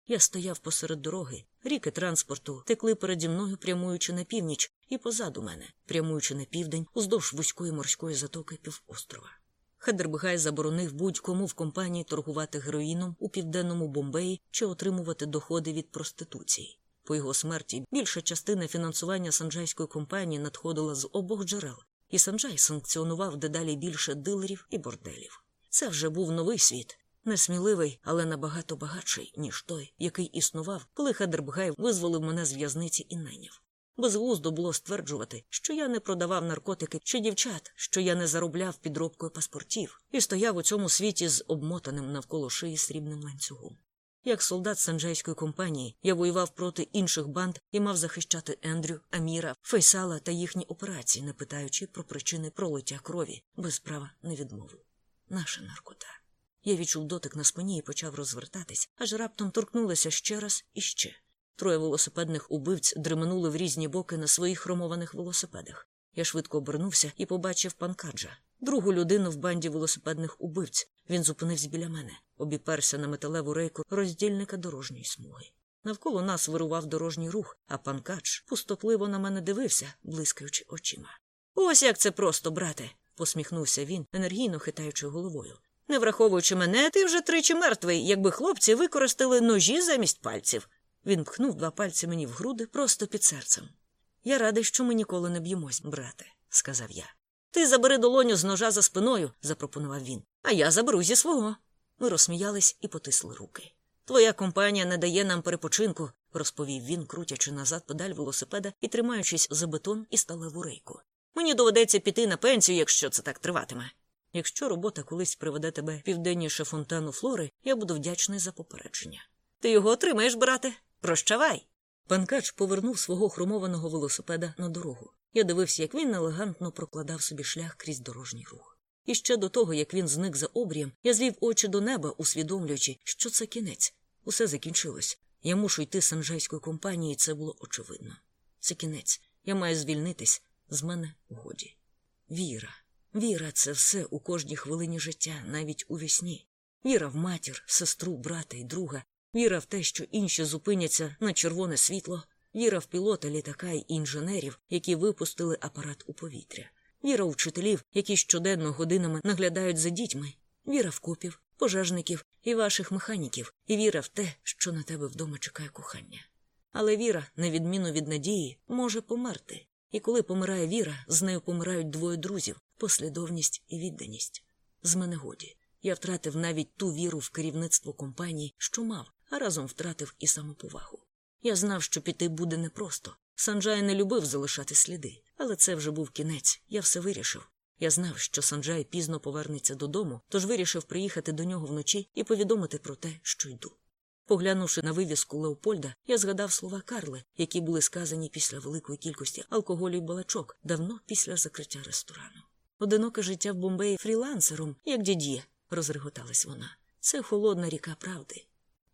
Я стояв посеред дороги, ріки транспорту текли переді мною, прямуючи на північ, і позаду мене, прямуючи на південь, уздовж вузької морської затоки півострова. Хедербгай заборонив будь-кому в компанії торгувати героїном у південному Бомбеї чи отримувати доходи від проституції. По його смерті більша частина фінансування санджайської компанії надходила з обох джерел, і Санджай санкціонував дедалі більше дилерів і борделів. Це вже був новий світ, несміливий, але набагато багатший, ніж той, який існував, коли Хедербгай визволив мене з в'язниці і найняв. Безглуздо було стверджувати, що я не продавав наркотики чи дівчат, що я не заробляв підробкою паспортів і стояв у цьому світі з обмотаним навколо шиї срібним ланцюгом. Як солдат санджайської компанії я воював проти інших банд і мав захищати Ендрю, Аміра, Фейсала та їхні операції, не питаючи про причини пролиття крові без права на відмову. Наша наркота. Я відчув дотик на спині і почав розвертатись, аж раптом торкнулася ще раз і ще. Троє велосипедних убивць дременули в різні боки на своїх хромованих велосипедах. Я швидко обернувся і побачив панкаджа, другу людину в банді велосипедних убивць. Він зупинився біля мене, обіперся на металеву рейку роздільника дорожньої смуги. Навколо нас вирував дорожній рух, а панкадж пустотливо на мене дивився, блискаючи очима. Ось як це просто, брате, посміхнувся він, енергійно хитаючи головою. Не враховуючи мене, ти вже тричі мертвий, якби хлопці використали ножі замість пальців. Він пхнув два пальці мені в груди просто під серцем. Я радий, що ми ніколи не б'ємось, брате, сказав я. Ти забери долоню з ножа за спиною, запропонував він, а я заберу зі свого. Ми розсміялись і потисли руки. Твоя компанія не дає нам перепочинку, розповів він, крутячи назад педаль велосипеда і тримаючись за бетон і сталеву рейку. Мені доведеться піти на пенсію, якщо це так триватиме. Якщо робота колись приведе тебе південніше фонтану Флори, я буду вдячний за попередження. Ти його отримаєш, брате. Прощавай. Панкач повернув свого хромованого велосипеда на дорогу. Я дивився, як він елегантно прокладав собі шлях крізь дорожній рух. І ще до того, як він зник за обрієм, я звів очі до неба, усвідомлюючи, що це кінець. Усе закінчилось. Я мушу йти з санжайської компанії, це було очевидно. Це кінець. Я маю звільнитись. З мене годі. Віра. Віра це все у кожній хвилині життя, навіть у вісні. Віра в матір, сестру, брата і друга, віра в те, що інші зупиняться на червоне світло, віра в пілота літака й інженерів, які випустили апарат у повітря, віра у вчителів, які щоденно годинами наглядають за дітьми, віра в копів, пожежників і ваших механіків, і віра в те, що на тебе вдома чекає кохання. Але віра, на відміну від надії, може померти. І коли помирає віра, з нею помирають двоє друзів послідовність і відданість. З мене годі. Я втратив навіть ту віру в керівництво компанії, що мав, а разом втратив і самоповагу. Я знав, що піти буде непросто. Санджай не любив залишати сліди, але це вже був кінець, я все вирішив. Я знав, що Санджай пізно повернеться додому, тож вирішив приїхати до нього вночі і повідомити про те, що йду. Поглянувши на вивіску Леопольда, я згадав слова Карли, які були сказані після великої кількості алкоголю й балачок, давно після закриття ресторану. Одиноке життя в Бомбеї фрілансером, як дід'є, розреготалась вона. Це холодна ріка правди.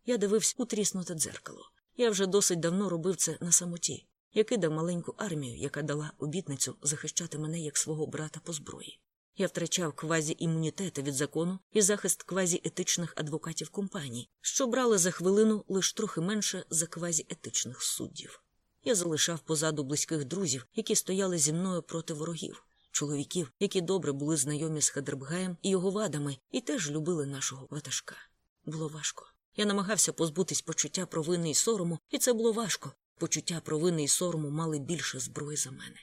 Я дивився у тріснуте дзеркало. Я вже досить давно робив це на самоті. Я кидав маленьку армію, яка дала обітницю захищати мене як свого брата по зброї. Я втрачав квазі-імунітети від закону і захист квазі-етичних адвокатів компаній, що брали за хвилину лише трохи менше за квазі-етичних суддів. Я залишав позаду близьких друзів, які стояли зі мною проти ворогів, чоловіків, які добре були знайомі з Хадербгаєм і його вадами, і теж любили нашого ватажка. Було важко. Я намагався позбутись почуття провини і сорому, і це було важко. Почуття провини і сорому мали більше зброї за мене.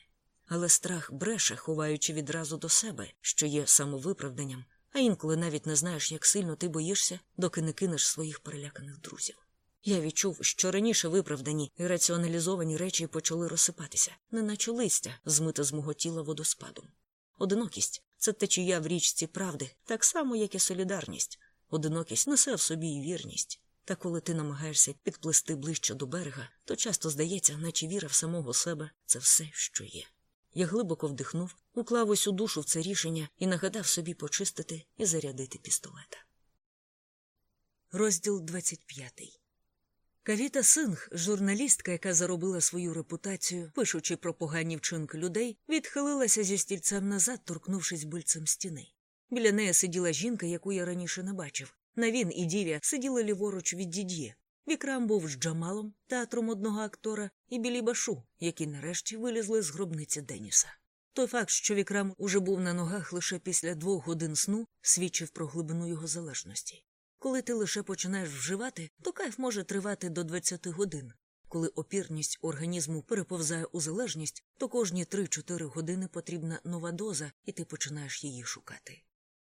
Але страх бреше, ховаючи відразу до себе, що є самовиправданням, а інколи навіть не знаєш, як сильно ти боїшся, доки не кинеш своїх переляканих друзів. Я відчув, що раніше виправдані і раціоналізовані речі почали розсипатися, неначе листя, змите з мого тіла водоспадом. Одинокість це течія в річці правди, так само, як і солідарність. Одинокість несе в собі і вірність. Та коли ти намагаєшся підплисти ближче до берега, то часто здається, наче віра в самого себе це все, що є. Я глибоко вдихнув, уклав усю душу в це рішення і нагадав собі почистити і зарядити пістолета. Розділ 25 Кавіта Синг, журналістка, яка заробила свою репутацію, пишучи про погані вчинки людей, відхилилася зі стільцем назад, торкнувшись бильцем стіни. Біля неї сиділа жінка, яку я раніше не бачив. Навін і Дівія сиділи ліворуч від дід'є. Вікрам був з Джамалом, театром одного актора, і білі башу, які нарешті вилізли з гробниці Деніса. Той факт, що Вікрам уже був на ногах лише після двох годин сну, свідчив про глибину його залежності. Коли ти лише починаєш вживати, то кайф може тривати до 20 годин. Коли опірність організму переповзає у залежність, то кожні 3-4 години потрібна нова доза, і ти починаєш її шукати.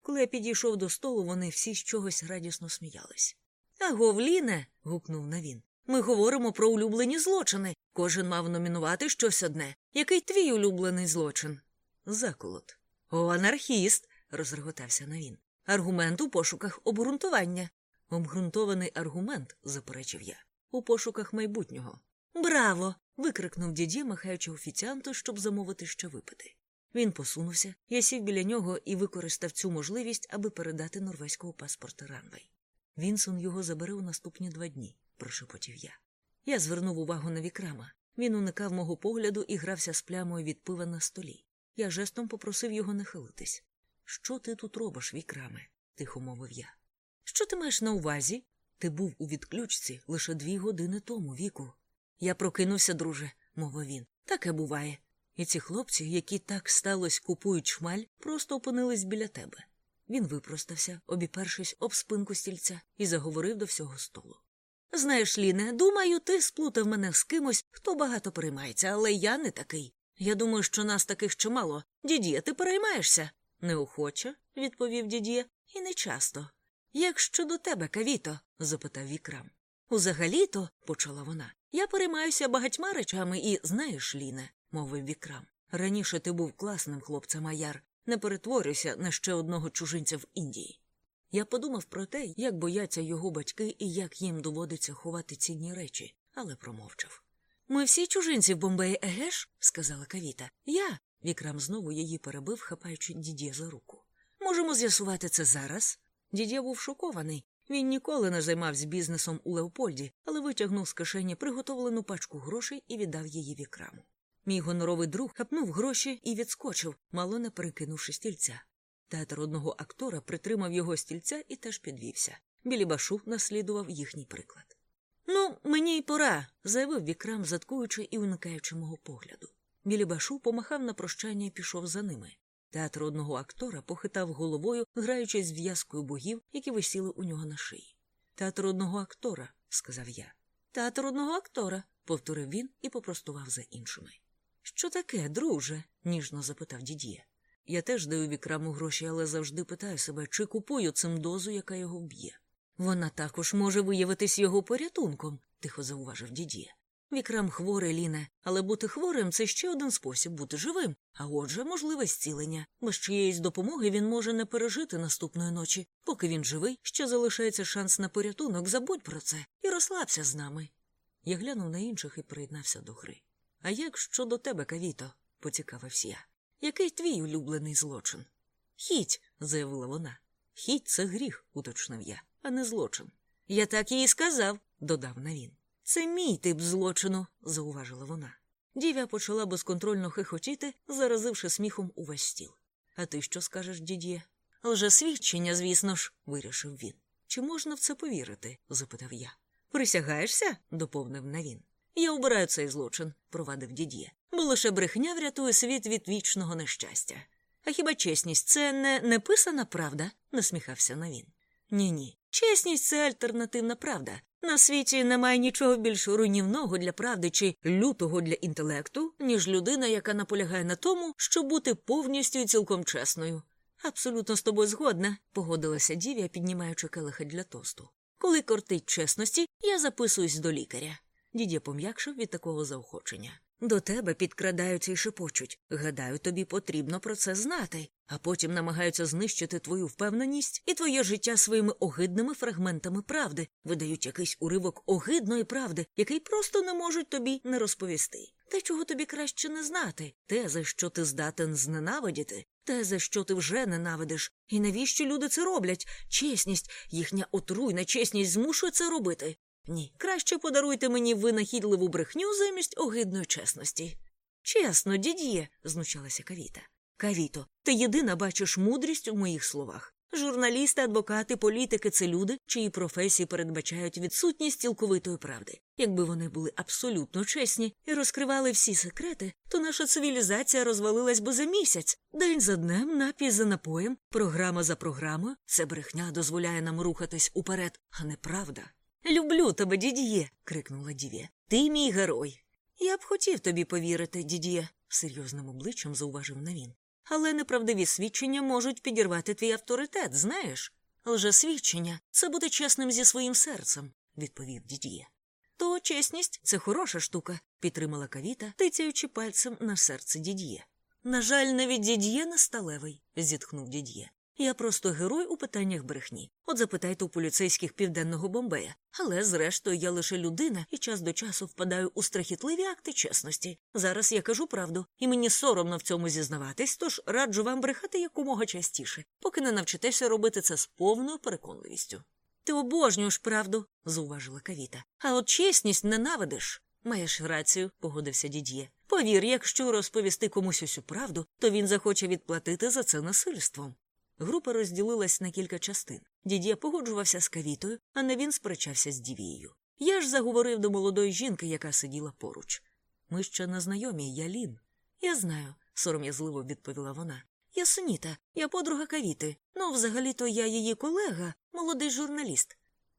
Коли я підійшов до столу, вони всі з чогось радісно сміялись. Аго, Вліне. гукнув Навін. Ми говоримо про улюблені злочини. Кожен мав номінувати щось одне. Який твій улюблений злочин? Заколот. О, анархіст. розреготався Навін. Аргумент у пошуках обґрунтування. Обґрунтований аргумент, заперечив я, у пошуках майбутнього. Браво. викрикнув дідє, махаючи офіціанту, щоб замовити що випити. Він посунувся, я сів біля нього і використав цю можливість, аби передати норвезького паспорта Ранвей. Вінсон його забере у наступні два дні, прошепотів я. Я звернув увагу на вікрама. Він уникав мого погляду і грався з плямою від пива на столі. Я жестом попросив його не хилитись. Що ти тут робиш, вікраме? тихо мовив я. Що ти маєш на увазі? Ти був у відключці лише дві години тому, віку. Я прокинувся, друже, мовив він. Таке буває. І ці хлопці, які так сталося купують шмаль, просто опинились біля тебе. Він випростався, обіпершись об спинку стільця, і заговорив до всього столу. Знаєш, Ліне, думаю, ти сплутав мене з кимось, хто багато переймається, але я не такий. Я думаю, що нас таких чимало. Дідє, ти переймаєшся? Неохоче, відповів дідє, і не часто. Як щодо тебе, Кавіто? запитав вікрам. Узагалі-то, почала вона, я переймаюся багатьма речами і, знаєш, Ліне, мовив вікрам. Раніше ти був класним хлопцем Аяр. Не перетворюйся на ще одного чужинця в Індії. Я подумав про те, як бояться його батьки і як їм доводиться ховати цінні речі, але промовчав. Ми всі чужинці в Бомбеї, егеш? сказала Кавіта. Я. Вікрам знову її перебив, хапаючи дідє за руку. Можемо з'ясувати це зараз. Дідє був шокований. Він ніколи не займався бізнесом у Леопольді, але витягнув з кишені приготовлену пачку грошей і віддав її вікраму. Мій гоноровий друг хапнув гроші і відскочив, мало не перекинувши стільця. Театр одного актора притримав його стільця і теж підвівся. Білі башу наслідував їхній приклад. Ну, мені й пора, заявив вікрам, заткуючи і уникаючи мого погляду. Білі башу помахав на прощання і пішов за ними. Театр одного актора похитав головою, граючись з в'язкою богів, які висіли у нього на шиї. Театр одного актора, сказав я. Театр одного актора, повторив він і попростував за іншими. Що таке, друже? ніжно запитав дід'є. Я теж даю вікраму гроші, але завжди питаю себе, чи купую цим дозу, яка його вб'є. Вона також може виявитись його порятунком, тихо зауважив дід'є. Вікрам хворий, Ліне, але бути хворим це ще один спосіб бути живим, а отже, можливе зцілення. Без чиєїсь допомоги він може не пережити наступної ночі. Поки він живий, ще залишається шанс на порятунок, забудь про це і розслабся з нами. Я глянув на інших і приєднався до гри. А як щодо тебе, Кавіто? поцікавився я. Який твій улюблений злочин? Хіть, заявила вона. Хіть це гріх, уточнив я, а не злочин. Я так їй сказав, додав на він. Це мій тип злочину, зауважила вона. Дів'я почала безконтрольно хихотіти, заразивши сміхом увесь стіл. А ти що скажеш, дід'є? Лжесвідчення, звісно ж, вирішив він. Чи можна в це повірити? запитав я. Присягаєшся? доповнив на він. Я обираю цей злочин, провадив дід'є, бо лише брехня врятує світ від вічного нещастя. А хіба чесність це не неписана правда? насміхався на. Ні, ні. Чесність це альтернативна правда. На світі немає нічого більш руйнівного для правди чи лютого для інтелекту, ніж людина, яка наполягає на тому, щоб бути повністю і цілком чесною. Абсолютно з тобою згодна, погодилася дів'я, піднімаючи келиха для тосту. Коли кортить чесності, я записуюсь до лікаря. Дідя пом'якшив від такого заохочення. До тебе підкрадаються і шепочуть. Гадаю, тобі потрібно про це знати, а потім намагаються знищити твою впевненість і твоє життя своїми огидними фрагментами правди, видають якийсь уривок огидної правди, який просто не можуть тобі не розповісти. Те, чого тобі краще не знати, те, за що ти здатен зненавидіти, те, за що ти вже ненавидиш. І навіщо люди це роблять? Чесність, їхня отруйна чесність змушує це робити. Ні, краще подаруйте мені винахідливу брехню замість огидної чесності. Чесно, дід'є, знучалася Кавіта. Кавіто, ти єдина бачиш мудрість у моїх словах. Журналісти, адвокати, політики це люди, чиї професії передбачають відсутність цілковитої правди. Якби вони були абсолютно чесні і розкривали всі секрети, то наша цивілізація розвалилась би за місяць. День за днем, напій за напоєм, програма за програмою. Це брехня дозволяє нам рухатись уперед, а не правда. Люблю тебе, дід'є. крикнула дів'я. Ти мій герой. Я б хотів тобі повірити, дід'є, серйозним обличчям зауважив на він. Але неправдиві свідчення можуть підірвати твій авторитет, знаєш? Лжесвідчення – це бути чесним зі своїм серцем, відповів дід'є. То чесність це хороша штука, підтримала кавіта, тицяючи пальцем на серце дід'є. На жаль, навіть дід'є не сталевий, зітхнув дід'є. Я просто герой у питаннях брехні. От запитайте у поліцейських південного бомбея. Але, зрештою, я лише людина і час до часу впадаю у страхітливі акти чесності. Зараз я кажу правду, і мені соромно в цьому зізнаватись, тож раджу вам брехати якомога частіше, поки не навчитеся робити це з повною переконливістю. Ти обожнюєш правду, зауважила Кавіта. А от чесність ненавидиш. Маєш рацію, погодився дід'є. Повір, якщо розповісти комусь усю правду, то він захоче відплатити за це насильством. Група розділилась на кілька частин. Дід'є погоджувався з кавітою, а не він сперечався з дівією. Я ж заговорив до молодої жінки, яка сиділа поруч. Ми ще не знайомі, я Лін. Я знаю, сором'язливо відповіла вона. Я Суніта, я подруга кавіти. Ну, взагалі-то я її колега, молодий журналіст.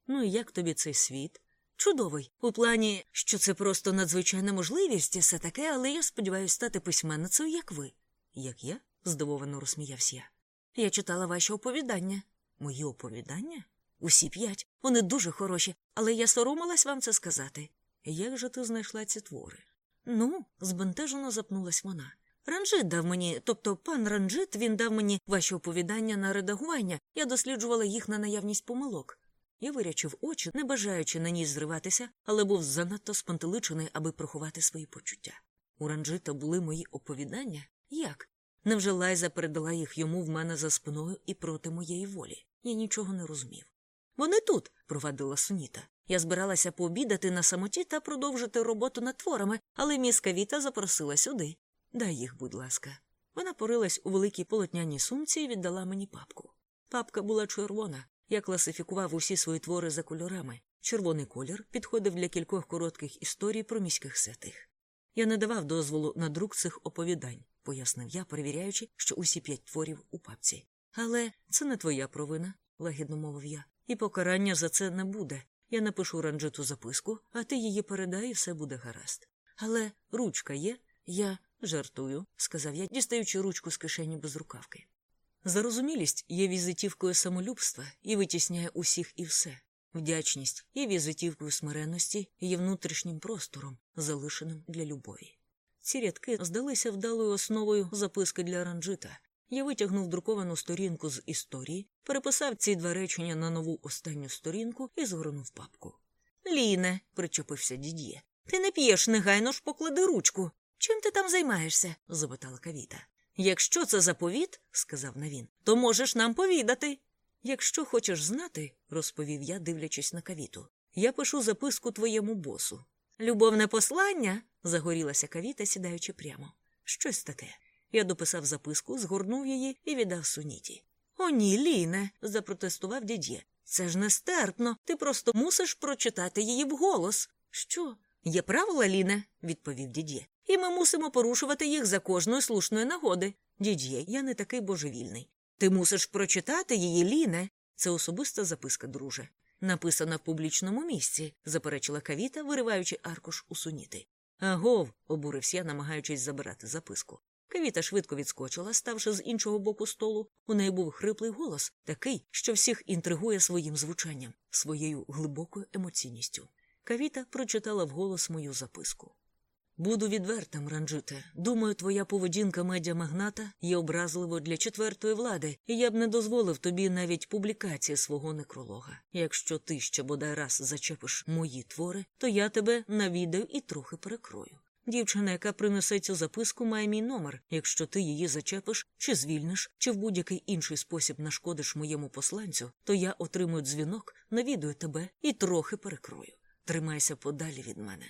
Ну і як тобі цей світ? Чудовий. У плані, що це просто надзвичайна можливість і все таке, але я сподіваюся стати письменницею, як ви. Як я? здивовано розсміявся я. Я читала ваші оповідання. Мої оповідання? Усі п'ять. Вони дуже хороші, але я соромилась вам це сказати. Як же ти знайшла ці твори? Ну, збентежено запнулась вона. Ранжит дав мені, тобто пан Ранжит, він дав мені ваші оповідання на редагування, я досліджувала їх на наявність помилок. Я вирячив очі, не бажаючи на ній зриватися, але був занадто спантеличений, аби приховати свої почуття. У Ранжита були мої оповідання? Як? Невже Лайза передала їх йому в мене за спиною і проти моєї волі? Я нічого не розумів. Вони тут, провадила Суніта. Я збиралася пообідати на самоті та продовжити роботу над творами, але міс Кавіта запросила сюди. Дай їх, будь ласка. Вона порилась у великій полотняній сумці і віддала мені папку. Папка була червона. Я класифікував усі свої твори за кольорами. Червоний колір підходив для кількох коротких історій про міських святих. Я не давав дозволу на друк цих оповідань, пояснив я, перевіряючи, що усі п'ять творів у папці. Але це не твоя провина, лагідно мовив я, і покарання за це не буде. Я напишу ранжиту записку, а ти її передай, і все буде гаразд. Але ручка є, я жартую, сказав я, дістаючи ручку з кишені без рукавки. Зарозумілість є візитівкою самолюбства і витісняє усіх і все. Вдячність є візитівкою смиренності є внутрішнім простором, залишеним для любові. Ці рядки здалися вдалою основою записки для ранжита. Я витягнув друковану сторінку з історії, переписав ці два речення на нову останню сторінку і згорнув папку. Ліне, причепився дід'є, ти не п'єш, негайно ж поклади ручку. Чим ти там займаєшся? запитала кавіта. Якщо це заповіт, сказав навін, то можеш нам повідати. Якщо хочеш знати, розповів я, дивлячись на кавіту, я пишу записку твоєму босу. Любовне послання? Загорілася кавіта, сідаючи прямо. Щось таке. Я дописав записку, згорнув її і віддав суніті. О, ні, Ліне, запротестував дід'є. Це ж нестерпно. Ти просто мусиш прочитати її вголос. Що? Є правила, Ліне, відповів дід'є, і ми мусимо порушувати їх за кожної слушної нагоди. Дід'є, я не такий божевільний. Ти мусиш прочитати її, Ліне. Це особиста записка, друже. Написана в публічному місці, заперечила кавіта, вириваючи аркуш у суніти. Агов, обурився я, намагаючись забирати записку. Кавіта швидко відскочила, ставши з іншого боку столу. У неї був хриплий голос, такий, що всіх інтригує своїм звучанням, своєю глибокою емоційністю. Кавіта прочитала вголос мою записку. Буду відвертим, Ранджите. Думаю, твоя поведінка медіамагната є образливою для четвертої влади, і я б не дозволив тобі навіть публікації свого некролога. Якщо ти ще бодай раз зачепиш мої твори, то я тебе навідаю і трохи перекрою. Дівчина, яка принесе цю записку, має мій номер. Якщо ти її зачепиш, чи звільниш, чи в будь-який інший спосіб нашкодиш моєму посланцю, то я отримую дзвінок, навідую тебе і трохи перекрою. Тримайся подалі від мене.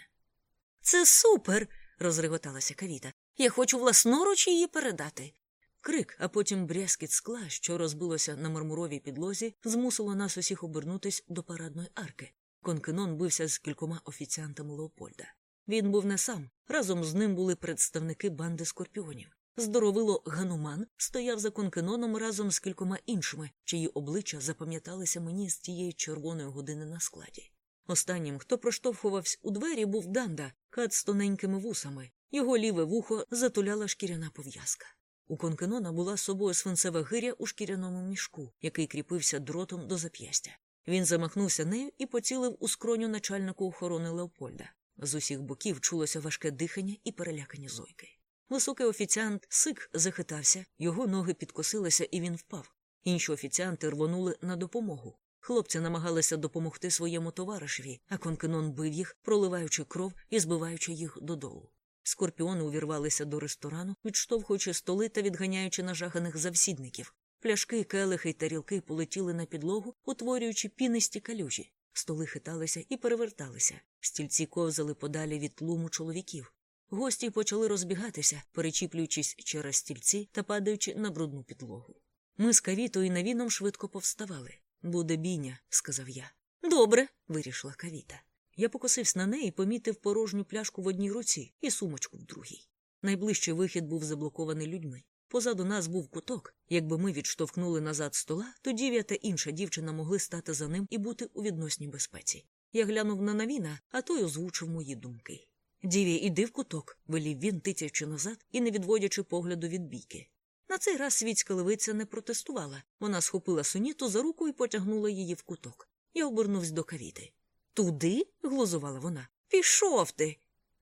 Це супер. розреготалася Кавіта. Я хочу власноруч її передати. Крик, а потім брязкіт скла, що розбилося на мармуровій підлозі, змусило нас усіх обернутись до парадної арки. Конкенон бився з кількома офіціантами Леопольда. Він був не сам. Разом з ним були представники банди скорпіонів. Здоровило Гануман стояв за конкеноном разом з кількома іншими, чиї обличчя запам'яталися мені з тієї червоної години на складі. Останнім, хто проштовхувався у двері, був Данда, кат з тоненькими вусами. Його ліве вухо затуляла шкіряна пов'язка. У конкенона була з собою свинцева гиря у шкіряному мішку, який кріпився дротом до зап'ястя. Він замахнувся нею і поцілив у скроню начальнику охорони Леопольда. З усіх боків чулося важке дихання і перелякані зойки. Високий офіціант сик захитався, його ноги підкосилися, і він впав. Інші офіціанти рвонули на допомогу. Хлопці намагалися допомогти своєму товаришеві, а конкенон бив їх, проливаючи кров і збиваючи їх додолу. Скорпіони увірвалися до ресторану, відштовхуючи столи та відганяючи нажаханих завсідників. Пляшки, келихи й тарілки полетіли на підлогу, утворюючи пінисті калюжі. Столи хиталися і переверталися. Стільці ковзали подалі від тлуму чоловіків. Гості почали розбігатися, перечіплюючись через стільці та падаючи на брудну підлогу. Ми з кавітою і навіном швидко повставали. Буде бійня, сказав я. Добре, вирішила кавіта. Я покосився на неї помітив порожню пляшку в одній руці і сумочку в другій. Найближчий вихід був заблокований людьми. Позаду нас був куток. Якби ми відштовхнули назад стола, то Дів'я та інша дівчина могли стати за ним і бути у відносній безпеці. Я глянув на навіна, а той озвучив мої думки. Дів'я, іди в куток, велів він, тицяючи назад і не відводячи погляду від бійки. На цей раз світська левиця не протестувала. Вона схопила соніту за руку і потягнула її в куток. Я обернувся до кавіти. Туди? глузувала вона. Пішов ти.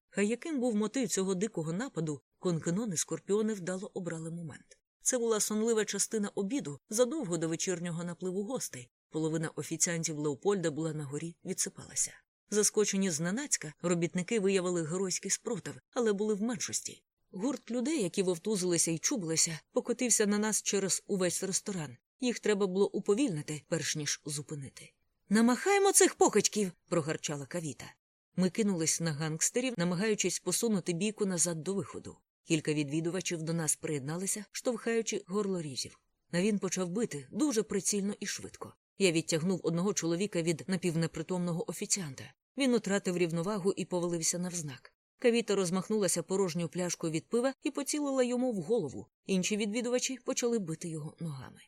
Хай яким був мотив цього дикого нападу, конкенони скорпіони вдало обрали момент. Це була сонлива частина обіду задовго до вечірнього напливу гостей. Половина офіціантів Леопольда була на горі, відсипалася. Заскочені зненацька, робітники виявили геройський спротив, але були в меншості. Гурт людей, які вовтузилися і чубилися, покотився на нас через увесь ресторан. Їх треба було уповільнити, перш ніж зупинити. Намахаємо цих покачків. прогарчала кавіта. Ми кинулись на гангстерів, намагаючись посунути бійку назад до виходу. Кілька відвідувачів до нас приєдналися, штовхаючи горлорізів. Навін почав бити дуже прицільно і швидко. Я відтягнув одного чоловіка від напівнепритомного офіціанта. Він утратив рівновагу і повалився навзнак. Кавіта розмахнулася порожньою пляшкою від пива і поцілила йому в голову. Інші відвідувачі почали бити його ногами.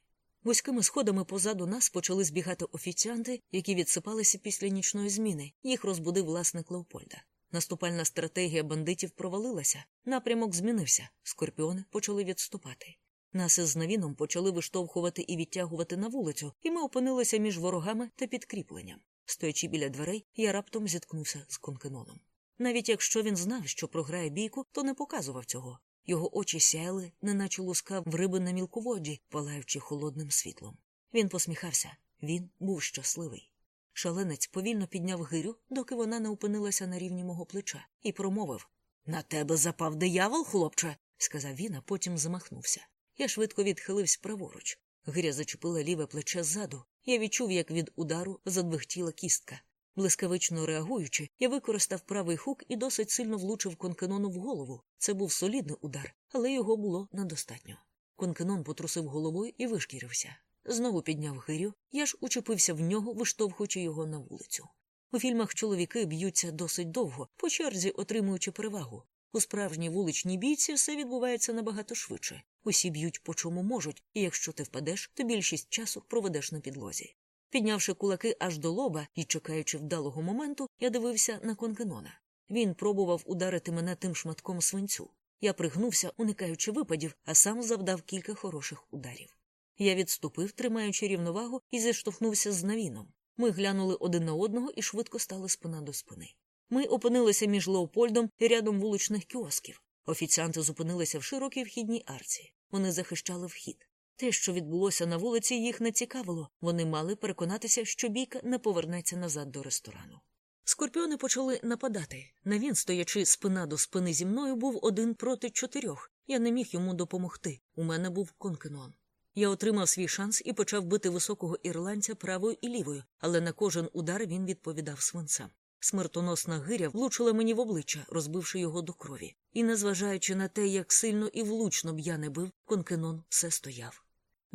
Вузькими сходами позаду нас почали збігати офіціанти, які відсипалися після нічної зміни. Їх розбудив власник Леопольда. Наступальна стратегія бандитів провалилася, напрямок змінився, скорпіони почали відступати. Нас із навіном почали виштовхувати і відтягувати на вулицю, і ми опинилися між ворогами та підкріпленням. Стоячи біля дверей, я раптом зіткнувся з конкеноном. Навіть якщо він знав, що програє бійку, то не показував цього. Його очі сяяли, неначе луска в риби на мілководді, палаючи холодним світлом. Він посміхався, він був щасливий. Шаленець повільно підняв гирю, доки вона не опинилася на рівні мого плеча, і промовив На тебе запав диявол, хлопче, сказав він, а потім замахнувся. Я швидко відхилився праворуч. Гиря зачепила ліве плече ззаду. Я відчув, як від удару задвихтіла кістка. Блискавично реагуючи, я використав правий хук і досить сильно влучив конкенону в голову. Це був солідний удар, але його було недостатньо. Конкенон потрусив головою і вишкірився. Знову підняв гирю, я ж учепився в нього, виштовхуючи його на вулицю. У фільмах чоловіки б'ються досить довго, по черзі отримуючи перевагу. У справжній вуличній бійці все відбувається набагато швидше. Усі б'ють по чому можуть, і якщо ти впадеш, то більшість часу проведеш на підлозі. Піднявши кулаки аж до лоба і чекаючи вдалого моменту, я дивився на конкенона. Він пробував ударити мене тим шматком свинцю. Я пригнувся, уникаючи випадів, а сам завдав кілька хороших ударів. Я відступив, тримаючи рівновагу, і зіштовхнувся з навіном. Ми глянули один на одного і швидко стали спина до спини. Ми опинилися між Леопольдом і рядом вуличних кіосків. Офіціанти зупинилися в широкій вхідній арці. Вони захищали вхід. Те, що відбулося на вулиці, їх не цікавило. Вони мали переконатися, що бійка не повернеться назад до ресторану. Скорпіони почали нападати. На він, стоячи спина до спини зі мною, був один проти чотирьох. Я не міг йому допомогти. У мене був конкенон. Я отримав свій шанс і почав бити високого ірландця правою і лівою, але на кожен удар він відповідав свинцем. Смертоносна гиря влучила мені в обличчя, розбивши його до крові. І, незважаючи на те, як сильно і влучно б я не бив, конкенон все стояв.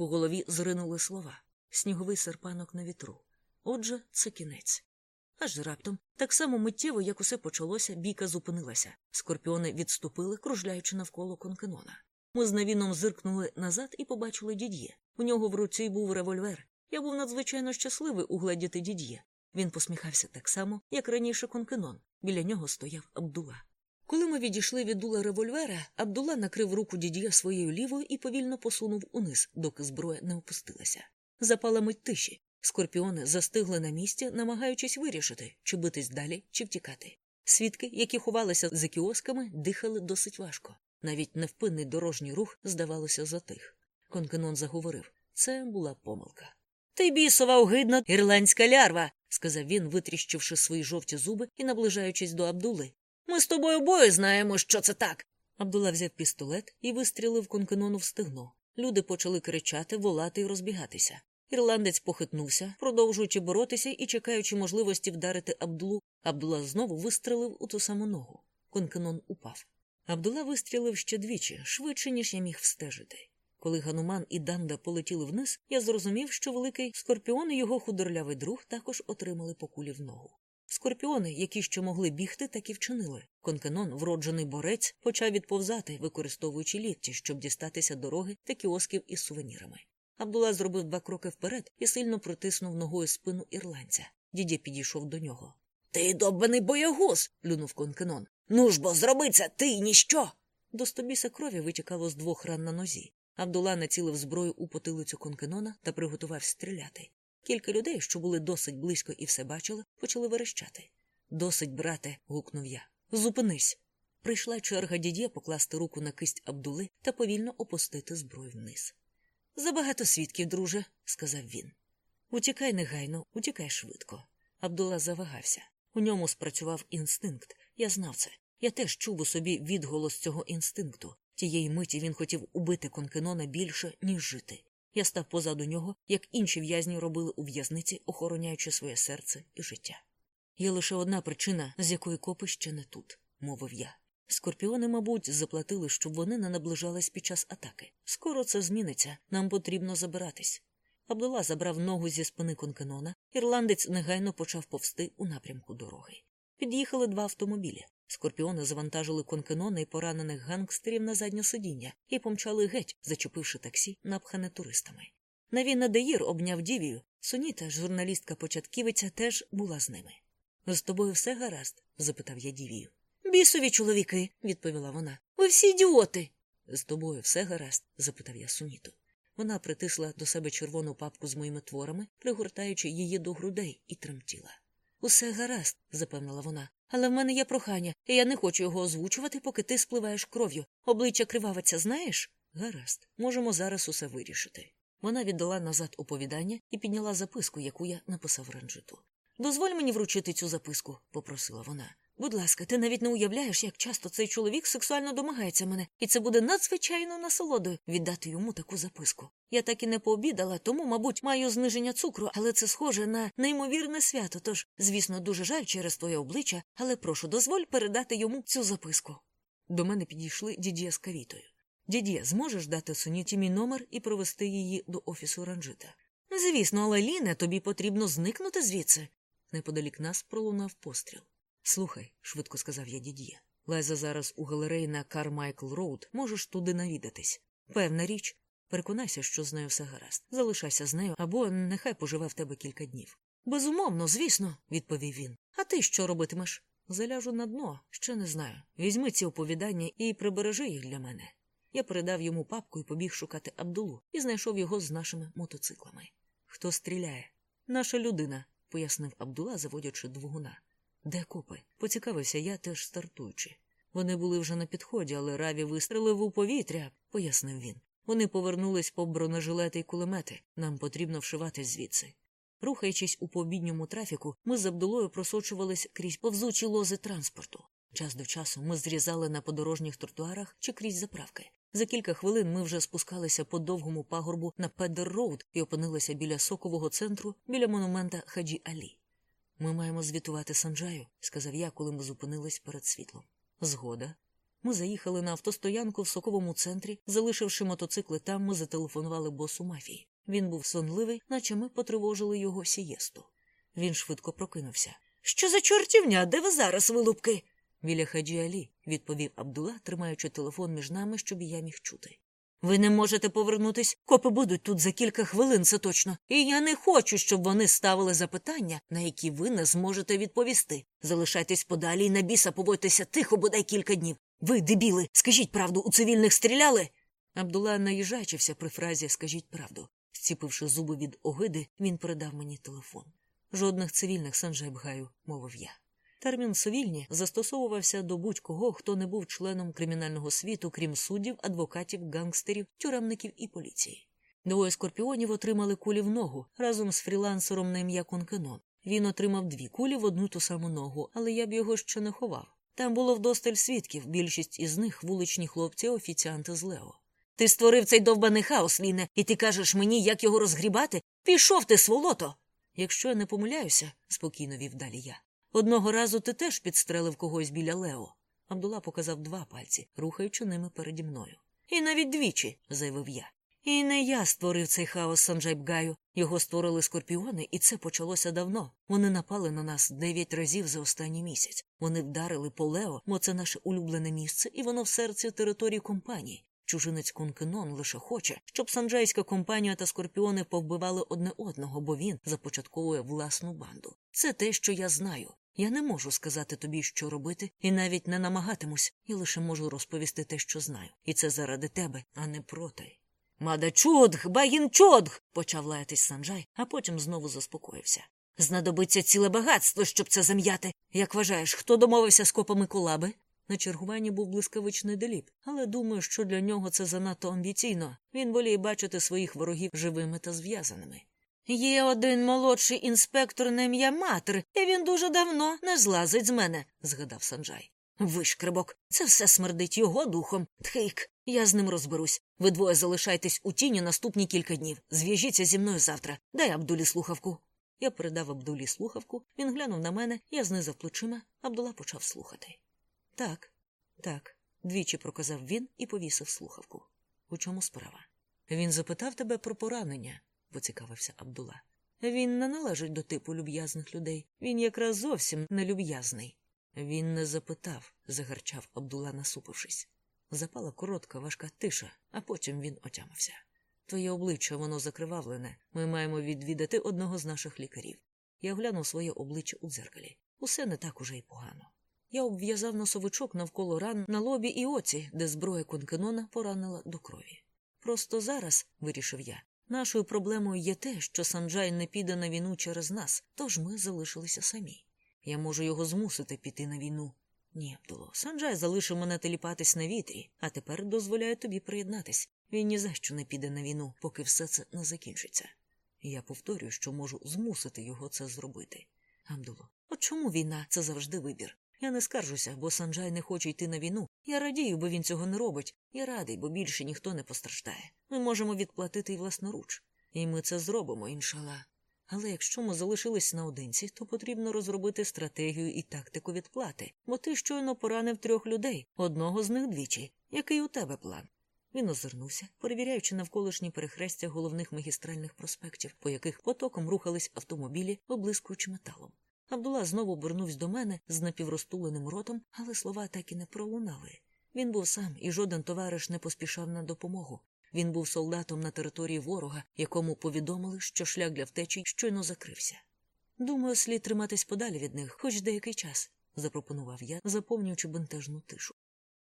В голові зринули слова сніговий серпанок на вітру. Отже, це кінець. Аж раптом, так само миттєво, як усе почалося, бійка зупинилася. Скорпіони відступили, кружляючи навколо конкенона. Ми з навіном зиркнули назад і побачили дід'є. У нього в руці був револьвер. Я був надзвичайно щасливий угледіти дід'є. Він посміхався так само, як раніше конкенон. Біля нього стояв Абдула. Коли ми відійшли від дула револьвера, Абдула накрив руку дідія своєю лівою і повільно посунув униз, доки зброя не опустилася. Запала мить тиші. Скорпіони застигли на місці, намагаючись вирішити, чи битись далі, чи втікати. Свідки, які ховалися за кіосками, дихали досить важко. Навіть невпинний дорожній рух, здавалося, затих. Конкенон заговорив це була помилка. Ти бісова огидна ірландська лярва, сказав він, витріщивши свої жовті зуби і наближаючись до Абдули. Ми з тобою обоє знаємо, що це так. Абдула взяв пістолет і вистрілив конкенону в стегно. Люди почали кричати, волати і розбігатися. Ірландець похитнувся, продовжуючи боротися і чекаючи можливості вдарити Абдулу, Абдула знову вистрелив у ту саму ногу. Конкенон упав. Абдула вистрілив ще двічі, швидше, ніж я міг встежити. Коли Гануман і Данда полетіли вниз, я зрозумів, що великий скорпіон і його худорлявий друг також отримали по кулі в ногу. Скорпіони, які ще могли бігти, так і вчинили. Конкенон, вроджений борець, почав відповзати, використовуючи лікті, щоб дістатися дороги та кіосків із сувенірами. Абдула зробив два кроки вперед і сильно притиснув ногою спину ірландця. Дідя підійшов до нього. Ти добаний боягуз. плюнув конкенон. Ну ж бо зроби це, ти ніщо. До стобіса крові витікало з двох ран на нозі. Абдула націлив зброю у потилицю конкенона та приготував стріляти. Кілька людей, що були досить близько і все бачили, почали верещати. Досить, брате. гукнув я. Зупинись. Прийшла черга дідє покласти руку на кисть Абдули та повільно опустити зброю вниз. Забагато свідків, друже, сказав він. Утікай негайно, утікай швидко. Абдула завагався. У ньому спрацював інстинкт. Я знав це. Я теж чув у собі відголос цього інстинкту. Тієї миті він хотів убити конкенона більше, ніж жити. Я став позаду нього, як інші в'язні робили у в'язниці, охороняючи своє серце і життя. Є лише одна причина, з якої копи ще не тут, мовив я. Скорпіони, мабуть, заплатили, щоб вони не наближались під час атаки. Скоро це зміниться, нам потрібно забиратись. Абдула забрав ногу зі спини конкенона, ірландець негайно почав повсти у напрямку дороги. Під'їхали два автомобілі. Скорпіони завантажили конкенона і поранених гангстерів на заднє сидіння і помчали геть, зачепивши таксі, напхане туристами. Навіна Деїр обняв дівію. Суніта, журналістка початківиця, теж була з ними. З тобою все гаразд? запитав я дівію. Бісові чоловіки, відповіла вона. Ви всі ідіоти. З тобою все гаразд? запитав я Суніту. Вона притисла до себе червону папку з моїми творами, пригортаючи її до грудей, і тремтіла. Усе гаразд, запевнила вона, але в мене є прохання, і я не хочу його озвучувати, поки ти спливаєш кров'ю. Обличчя кривавиться, знаєш? Гаразд, можемо зараз усе вирішити. Вона віддала назад оповідання і підняла записку, яку я написав ранжиту. Дозволь мені вручити цю записку, попросила вона. Будь ласка, ти навіть не уявляєш, як часто цей чоловік сексуально домагається мене, і це буде надзвичайно насолодою віддати йому таку записку. Я так і не пообідала, тому, мабуть, маю зниження цукру, але це схоже на неймовірне свято. Тож, звісно, дуже жаль через твоє обличчя, але прошу дозволь передати йому цю записку. До мене підійшли дідє з кавітою. Дідє, зможеш дати Суніті мій номер і провести її до офісу ранжита? Звісно, але Ліне, тобі потрібно зникнути звідси. Неподалік нас пролунав постріл. Слухай, швидко сказав я Дідьє. Лайза зараз у галереї на Кармайкл Роуд, можеш туди навідатись. Певна річ, переконайся, що з нею все гаразд. Залишайся з нею або нехай поживе в тебе кілька днів. Безумовно, звісно, відповів він. А ти що робитимеш? Заляжу на дно, ще не знаю. Візьми ці оповідання і прибережи їх для мене. Я передав йому папку і побіг шукати Абдуллу і знайшов його з нашими мотоциклами. Хто стріляє? Наша людина, пояснив Абдулла, заводячи двигуна. Де копи? Поцікавився я, теж стартуючи. Вони були вже на підході, але Раві вистрелив у повітря, пояснив він. Вони повернулись по бронежилети й кулемети. Нам потрібно вшиватись звідси. Рухаючись у пообідньому трафіку, ми з Абдуллою просочувались крізь повзучі лози транспорту. Час до часу ми зрізали на подорожніх тротуарах чи крізь заправки. За кілька хвилин ми вже спускалися по довгому пагорбу на Педер Роуд і опинилися біля сокового центру, біля монумента Хаджі Алі. Ми маємо звітувати Санджаю, сказав я, коли ми зупинились перед світлом. Згода. Ми заїхали на автостоянку в соковому центрі, залишивши мотоцикли там, ми зателефонували босу мафії. Він був сонливий, наче ми потривожили його сієсту. Він швидко прокинувся. Що за чортівня? Де ви зараз, вилупки? Біля хаджі Алі, відповів Абдула, тримаючи телефон між нами, щоб я міг чути. Ви не можете повернутись, копи будуть тут за кілька хвилин, це точно. І я не хочу, щоб вони ставили запитання, на які ви не зможете відповісти. Залишайтесь подалі і на біса поводьтеся тихо, бодай кілька днів. Ви, дебіли, скажіть правду, у цивільних стріляли? Абдула наїжачився при фразі Скажіть правду. Зціпивши зуби від огиди, він передав мені телефон. Жодних цивільних Санжайбгаю, мовив я. Термін цивільні застосовувався до будь-кого, хто не був членом кримінального світу, крім суддів, адвокатів, гангстерів, тюремників і поліції. Двоє скорпіонів отримали кулі в ногу разом з фрілансером на ім'я Конкенон. Він отримав дві кулі в одну ту саму ногу, але я б його ще не ховав. Там було вдосталь свідків, більшість із них вуличні хлопці, офіціанти з Лео. Ти створив цей довбаний хаос, Ліне, і ти кажеш мені, як його розгрібати? Пішов ти, сволото. Якщо я не помиляюся, спокійно вів далі я. Одного разу ти теж підстрелив когось біля Лео. Абдула показав два пальці, рухаючи ними переді мною. І навіть двічі, заявив я. І не я створив цей хаос Санджайбгаю. Його створили скорпіони, і це почалося давно. Вони напали на нас дев'ять разів за останній місяць. Вони вдарили по Лео, бо це наше улюблене місце, і воно в серці території компанії. Чужинець Кункенон лише хоче, щоб санджайська компанія та скорпіони повбивали одне одного, бо він започатковує власну банду. Це те, що я знаю. Я не можу сказати тобі, що робити, і навіть не намагатимусь, я лише можу розповісти те, що знаю. І це заради тебе, а не проти. Мада чудг, почав лаятись Санджай, а потім знову заспокоївся. Знадобиться ціле багатство, щоб це зам'яти. Як вважаєш, хто домовився з копами колаби? На чергуванні був блискавичний деліп, але думаю, що для нього це занадто амбіційно. Він воліє бачити своїх ворогів живими та зв'язаними. Є один молодший інспектор на ім'я Матер, і він дуже давно не злазить з мене, згадав Санджай. Вишкребок, це все смердить його духом. Тхик, я з ним розберусь. Ви двоє залишайтесь у тіні наступні кілька днів. Зв'яжіться зі мною завтра. Дай Абдулі слухавку. Я передав Абдулі слухавку, він глянув на мене, я знизав плечима, Абдула почав слухати. Так, так, двічі проказав він і повісив слухавку. У чому справа? Він запитав тебе про поранення, поцікавився Абдула. Він не належить до типу люб'язних людей. Він якраз зовсім не люб'язний. Він не запитав, загарчав Абдула, насупившись. Запала коротка, важка тиша, а потім він отямився. Твоє обличчя воно закривавлене. Ми маємо відвідати одного з наших лікарів. Я оглянув своє обличчя у дзеркалі. Усе не так уже й погано. Я обв'язав носовичок навколо ран на лобі і оці, де зброя Конкенона поранила до крові. Просто зараз, вирішив я, нашою проблемою є те, що Санджай не піде на війну через нас, тож ми залишилися самі. Я можу його змусити піти на війну. Ні, Абдуло, Санджай залишив мене теліпатись на вітрі, а тепер дозволяє тобі приєднатись. Він ні за що не піде на війну, поки все це не закінчиться. Я повторюю, що можу змусити його це зробити. Абдуло, от чому війна це завжди вибір? Я не скаржуся, бо Санджай не хоче йти на війну. Я радію, бо він цього не робить. Я радий, бо більше ніхто не постраждає. Ми можемо відплатити й власноруч. І ми це зробимо, іншала. Але якщо ми залишились наодинці, то потрібно розробити стратегію і тактику відплати, бо ти щойно поранив трьох людей, одного з них двічі. Який у тебе план? Він озирнувся, перевіряючи навколишні перехрестя головних магістральних проспектів, по яких потоком рухались автомобілі, облискуючи металом. Абдула знову обернувся до мене з напіврозтуленим ротом, але слова так і не пролунали. Він був сам, і жоден товариш не поспішав на допомогу. Він був солдатом на території ворога, якому повідомили, що шлях для втечі щойно закрився. Думаю, слід триматись подалі від них, хоч деякий час, запропонував я, заповнюючи бентежну тишу.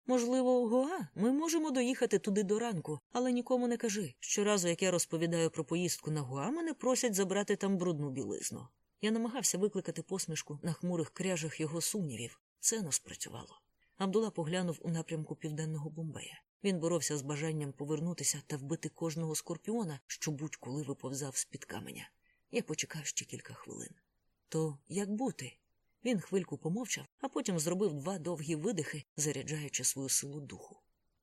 Можливо, Гоа, ми можемо доїхати туди до ранку, але нікому не кажи. Щоразу, як я розповідаю про поїздку на Гоа, мене просять забрати там брудну білизну. Я намагався викликати посмішку на хмурих кряжах його сумнівів. Це не спрацювало. Абдула поглянув у напрямку південного Бомбея. Він боровся з бажанням повернутися та вбити кожного скорпіона, що будь-коли виповзав з-під каменя. Я почекав ще кілька хвилин. То як бути? Він хвильку помовчав, а потім зробив два довгі видихи, заряджаючи свою силу духу.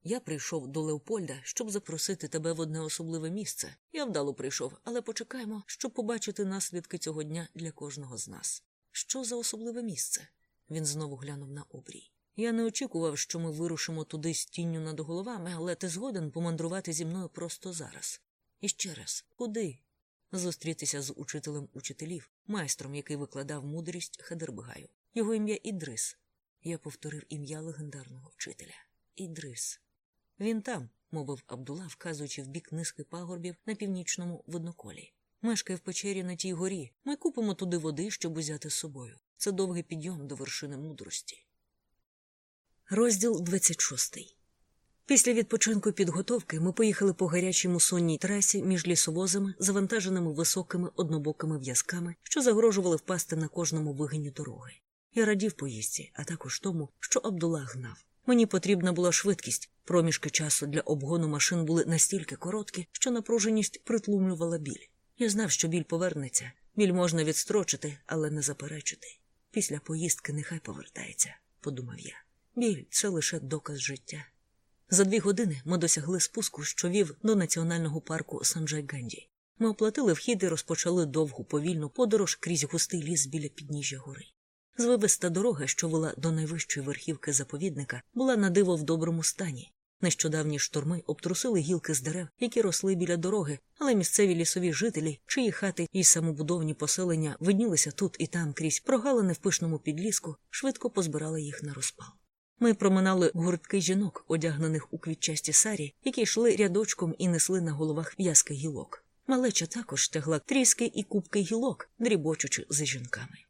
Я прийшов до Леопольда, щоб запросити тебе в одне особливе місце. Я вдало прийшов, але почекаємо, щоб побачити наслідки цього дня для кожного з нас. Що за особливе місце? Він знову глянув на обрій. Я не очікував, що ми вирушимо туди з тінню над головами, але ти згоден помандрувати зі мною просто зараз. І ще раз, куди? Зустрітися з учителем учителів, майстром, який викладав мудрість Хедербгаю. Його ім'я Ідрис. Я повторив ім'я легендарного вчителя. Ідрис. Він там, мовив Абдула, вказуючи в бік низки пагорбів на північному видноколі. Мешкає в печері на тій горі. Ми купимо туди води, щоб узяти з собою. Це довгий підйом до вершини мудрості. Розділ 26 Після відпочинку підготовки ми поїхали по гарячій мусонній трасі між лісовозами, завантаженими високими однобокими в'язками, що загрожували впасти на кожному вигині дороги. Я радів поїздці, а також тому, що Абдула гнав. Мені потрібна була швидкість. Проміжки часу для обгону машин були настільки короткі, що напруженість притлумлювала біль. Я знав, що біль повернеться. Біль можна відстрочити, але не заперечити. Після поїздки нехай повертається, подумав я. Біль це лише доказ життя. За дві години ми досягли спуску, що вів до національного парку Санджай-Ганді. Ми оплатили вхід і розпочали довгу повільну подорож крізь густий ліс біля підніжжя гори. Звивиста дорога, що вела до найвищої верхівки заповідника, була на диво в доброму стані. Нещодавні шторми обтрусили гілки з дерев, які росли біля дороги, але місцеві лісові жителі, чиї хати і самобудовні поселення виднілися тут і там крізь прогалини в пишному підліску, швидко позбирали їх на розпал. Ми проминали гуртки жінок, одягнених у квітчасті сарі, які йшли рядочком і несли на головах в'язки гілок. Малеча також тягла тріски і кубки гілок, дрібочучи за жінками.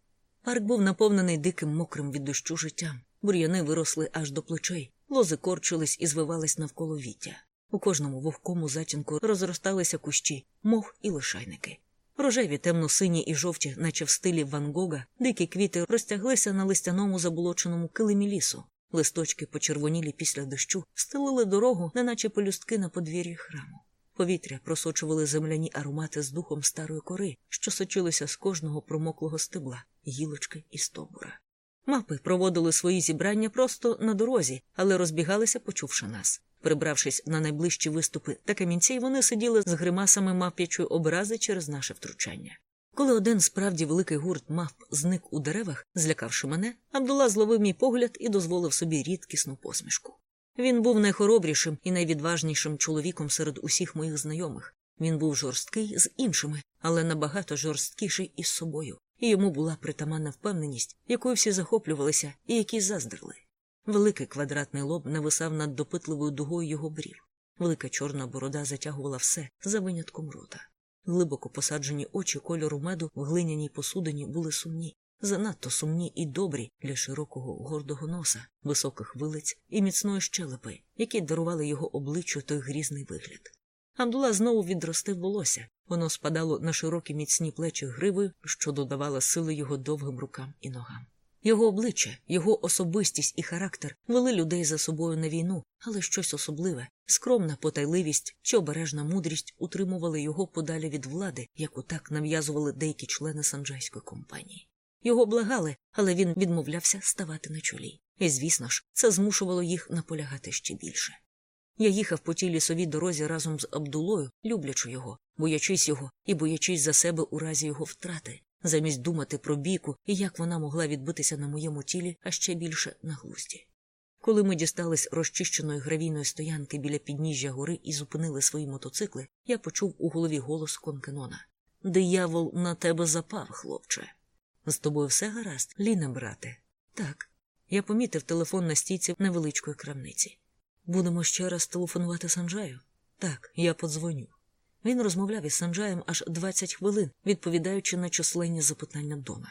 Парк був наповнений диким мокрим від дощу життям. Бур'яни виросли аж до плечей, лози корчились і звивались навколо віття. У кожному вогкому затінку розросталися кущі, мох і лишайники. Рожеві, темно-сині і жовті, наче в стилі Ван Гога, дикі квіти розтяглися на листяному заболоченому килимі лісу. Листочки, почервонілі після дощу, стелили дорогу, неначе полюстки на подвір'ї храму. Повітря просочували земляні аромати з духом старої кори, що сочилися з кожного промоклого стебла, гілочки і стовбура. Мапи проводили свої зібрання просто на дорозі, але розбігалися, почувши нас. Прибравшись на найближчі виступи та камінці, вони сиділи з гримасами мавп'ячої образи через наше втручання. Коли один справді великий гурт мавп зник у деревах, злякавши мене, Абдула зловив мій погляд і дозволив собі рідкісну посмішку. Він був найхоробрішим і найвідважнішим чоловіком серед усіх моїх знайомих. Він був жорсткий з іншими, але набагато жорсткіший із собою, і йому була притаманна впевненість, якою всі захоплювалися і які заздрили. Великий квадратний лоб нависав над допитливою дугою його брів. Велика чорна борода затягувала все за винятком рота. Глибоко посаджені очі кольору меду в глиняній посудині були сумні, занадто сумні і добрі для широкого гордого носа, високих вилиць і міцної щелепи, які дарували його обличчю той грізний вигляд. Абдула знову відростив волосся, воно спадало на широкі міцні плечі гривою, що додавала сили його довгим рукам і ногам. Його обличчя, його особистість і характер вели людей за собою на війну, але щось особливе, скромна потайливість чи обережна мудрість утримували його подалі від влади, яку так нав'язували деякі члени санджайської компанії. Його благали, але він відмовлявся ставати на чолі. І, звісно ж, це змушувало їх наполягати ще більше. Я їхав по тій лісовій дорозі разом з Абдулою, люблячи його, боячись його і боячись за себе у разі його втрати, замість думати про бійку і як вона могла відбитися на моєму тілі, а ще більше на глузді. Коли ми дістались розчищеної гравійної стоянки біля підніжжя гори і зупинили свої мотоцикли, я почув у голові голос Конкенона Диявол на тебе запав, хлопче. З тобою все гаразд, Ліне, брате. Так. Я помітив телефон на стійці невеличкої крамниці. Будемо ще раз телефонувати Санджаю? Так, я подзвоню. Він розмовляв із Санджаєм аж 20 хвилин, відповідаючи на численні запитання Дона.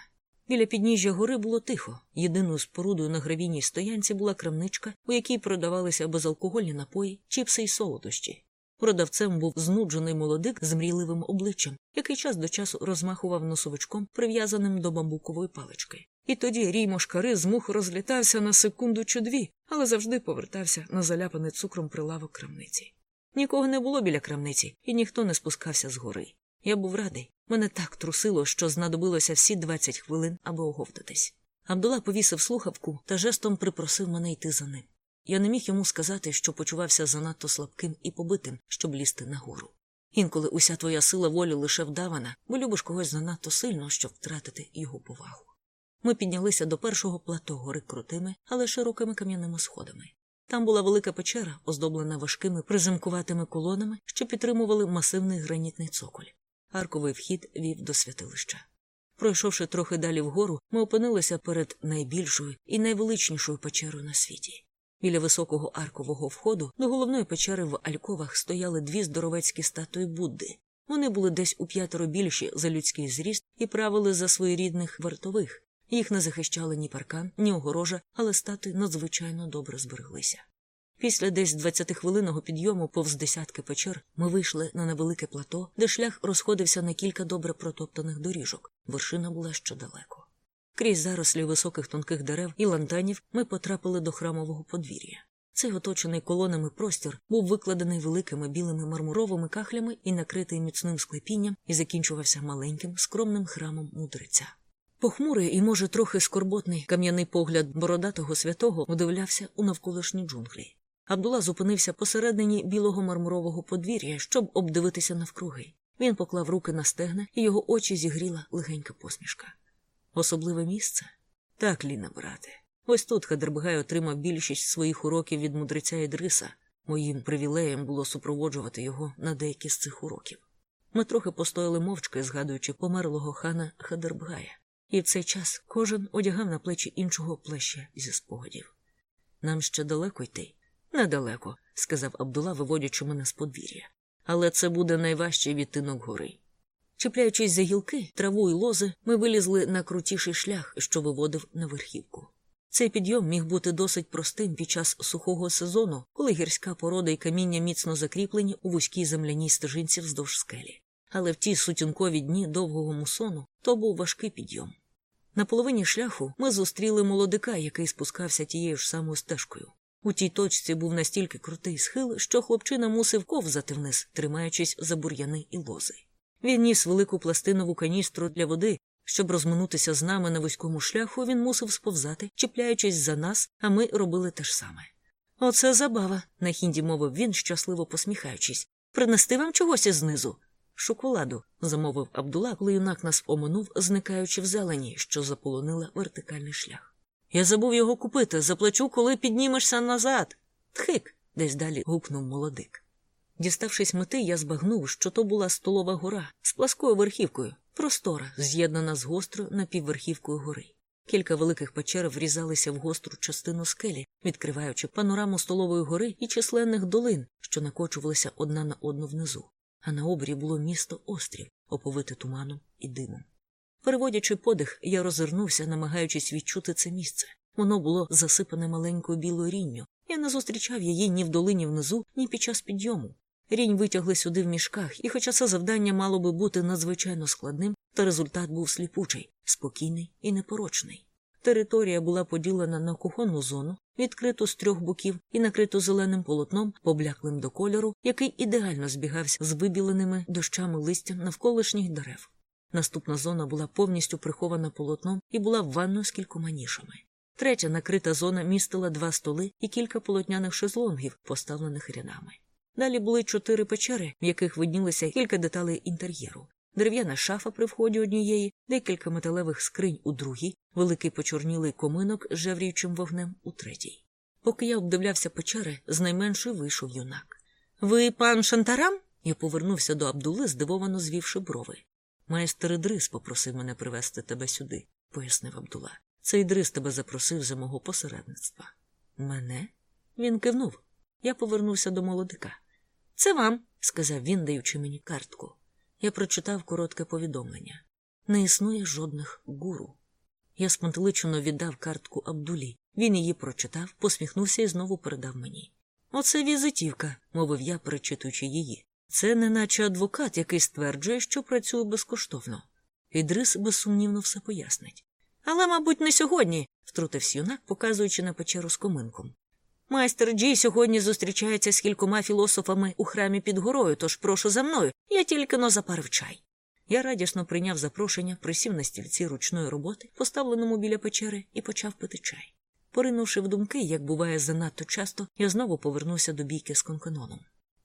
Біля підніжжя гори було тихо. Єдиною спорудою на гравійній стоянці була крамничка, у якій продавалися безалкогольні напої, чіпси й солодощі. Продавцем був знуджений молодик з мрійливим обличчям, який час до часу розмахував носовичком, прив'язаним до бамбукової палички. І тоді рій мошкари з мух розлітався на секунду чи дві, але завжди повертався на заляпаний цукром прилавок крамниці. Нікого не було біля крамниці, і ніхто не спускався з гори. Я був радий. Мене так трусило, що знадобилося всі 20 хвилин, аби оговтатись. Абдула повісив слухавку та жестом припросив мене йти за ним. Я не міг йому сказати, що почувався занадто слабким і побитим, щоб лізти нагору. Інколи уся твоя сила волі лише вдавана, бо любиш когось занадто сильно, щоб втратити його повагу. Ми піднялися до першого плато гори крутими, але широкими кам'яними сходами. Там була велика печера, оздоблена важкими приземкуватими колонами, що підтримували масивний гранітний цоколь. Арковий вхід вів до святилища. Пройшовши трохи далі вгору, ми опинилися перед найбільшою і найвеличнішою печерою на світі. Біля високого аркового входу до головної печери в Альковах стояли дві здоровецькі статуї Будди. Вони були десь у п'ятеро більші за людський зріст і правили за своєрідних вартових. Їх не захищали ні паркан, ні огорожа, але статуї надзвичайно добре збереглися. Після десь 20-хвилинного підйому повз десятки печер ми вийшли на невелике плато, де шлях розходився на кілька добре протоптаних доріжок. Вершина була ще далеко. Крізь зарослі високих тонких дерев і лантанів ми потрапили до храмового подвір'я. Цей оточений колонами простір був викладений великими білими мармуровими кахлями і накритий міцним склепінням і закінчувався маленьким скромним храмом мудреця. Похмурий і, може, трохи скорботний кам'яний погляд бородатого святого вдивлявся у навколишні джунглі. Абдула зупинився посередині білого мармурового подвір'я, щоб обдивитися навкруги. Він поклав руки на стегна, і його очі зігріла легенька посмішка. Особливе місце? Так, Ліна, брате. Ось тут Хадербгай отримав більшість своїх уроків від мудреця Ідриса. Моїм привілеєм було супроводжувати його на деякі з цих уроків. Ми трохи постояли мовчки, згадуючи померлого хана Хадербгая, і в цей час кожен одягав на плечі іншого плеща зі спогадів. Нам ще далеко йти? Недалеко, сказав Абдула, виводячи мене з подвір'я. Але це буде найважчий відтинок гори. Чіпляючись за гілки, траву і лози, ми вилізли на крутіший шлях, що виводив на верхівку. Цей підйом міг бути досить простим під час сухого сезону, коли гірська порода і каміння міцно закріплені у вузькій земляній стежинці вздовж скелі. Але в ті сутінкові дні довгого мусону то був важкий підйом. На половині шляху ми зустріли молодика, який спускався тією ж самою стежкою. У тій точці був настільки крутий схил, що хлопчина мусив ковзати вниз, тримаючись за бур'яни і лози. Він ніс велику пластинову каністру для води. Щоб розминутися з нами на вузькому шляху, він мусив сповзати, чіпляючись за нас, а ми робили те ж саме. Оце забава, на хінді мовив він, щасливо посміхаючись. Принести вам чогось знизу? Шоколаду, замовив Абдула, коли юнак нас оминув, зникаючи в зелені, що заполонила вертикальний шлях. Я забув його купити, заплачу, коли піднімешся назад. Тхик, десь далі гукнув молодик. Діставшись мети, я збагнув, що то була столова гора з пласкою верхівкою, простора, з'єднана з гостро напівверхівкою гори. Кілька великих печер врізалися в гостру частину скелі, відкриваючи панораму столової гори і численних долин, що накочувалися одна на одну внизу, а на обрі було місто острів, оповите туманом і димом. Переводячи подих, я розвернувся, намагаючись відчути це місце. Воно було засипане маленькою білою рінню. Я не зустрічав її ні в долині внизу, ні під час підйому. Рінь витягли сюди в мішках, і хоча це завдання мало би бути надзвичайно складним, та результат був сліпучий, спокійний і непорочний. Територія була поділена на кухонну зону, відкриту з трьох боків і накриту зеленим полотном, побляклим до кольору, який ідеально збігався з вибіленими дощами листям навколишніх дерев. Наступна зона була повністю прихована полотном і була ванною з кількома нішами. Третя накрита зона містила два столи і кілька полотняних шезлонгів, поставлених рядами. Далі були чотири печери, в яких виднілися кілька деталей інтер'єру. Дерев'яна шафа при вході однієї, декілька металевих скринь у другій, великий почорнілий коминок з жевріючим вогнем у третій. Поки я обдивлявся печери, з найменшої вийшов юнак. Ви пан Шантарам? Я повернувся до Абдули, здивовано звівши брови. Майстер Ідрис попросив мене привезти тебе сюди, пояснив Абдула. Цей Ідрис тебе запросив за мого посередництва. Мене? Він кивнув. Я повернувся до молодика. Це вам, сказав він, даючи мені картку. Я прочитав коротке повідомлення. Не існує жодних гуру. Я спантеличено віддав картку Абдулі. Він її прочитав, посміхнувся і знову передав мені. Оце візитівка, мовив я, перечитуючи її. Це не наче адвокат, який стверджує, що працює безкоштовно. Ідрис безсумнівно все пояснить. Але, мабуть, не сьогодні, втрутився юнак, показуючи на печеру з коминком. Майстер Джі сьогодні зустрічається з кількома філософами у храмі під горою, тож прошу за мною, я тільки но запарив чай. Я радісно прийняв запрошення, присів на стільці ручної роботи, поставленому біля печери, і почав пити чай. Поринувши в думки, як буває занадто часто, я знову повернувся до бійки з конканоном.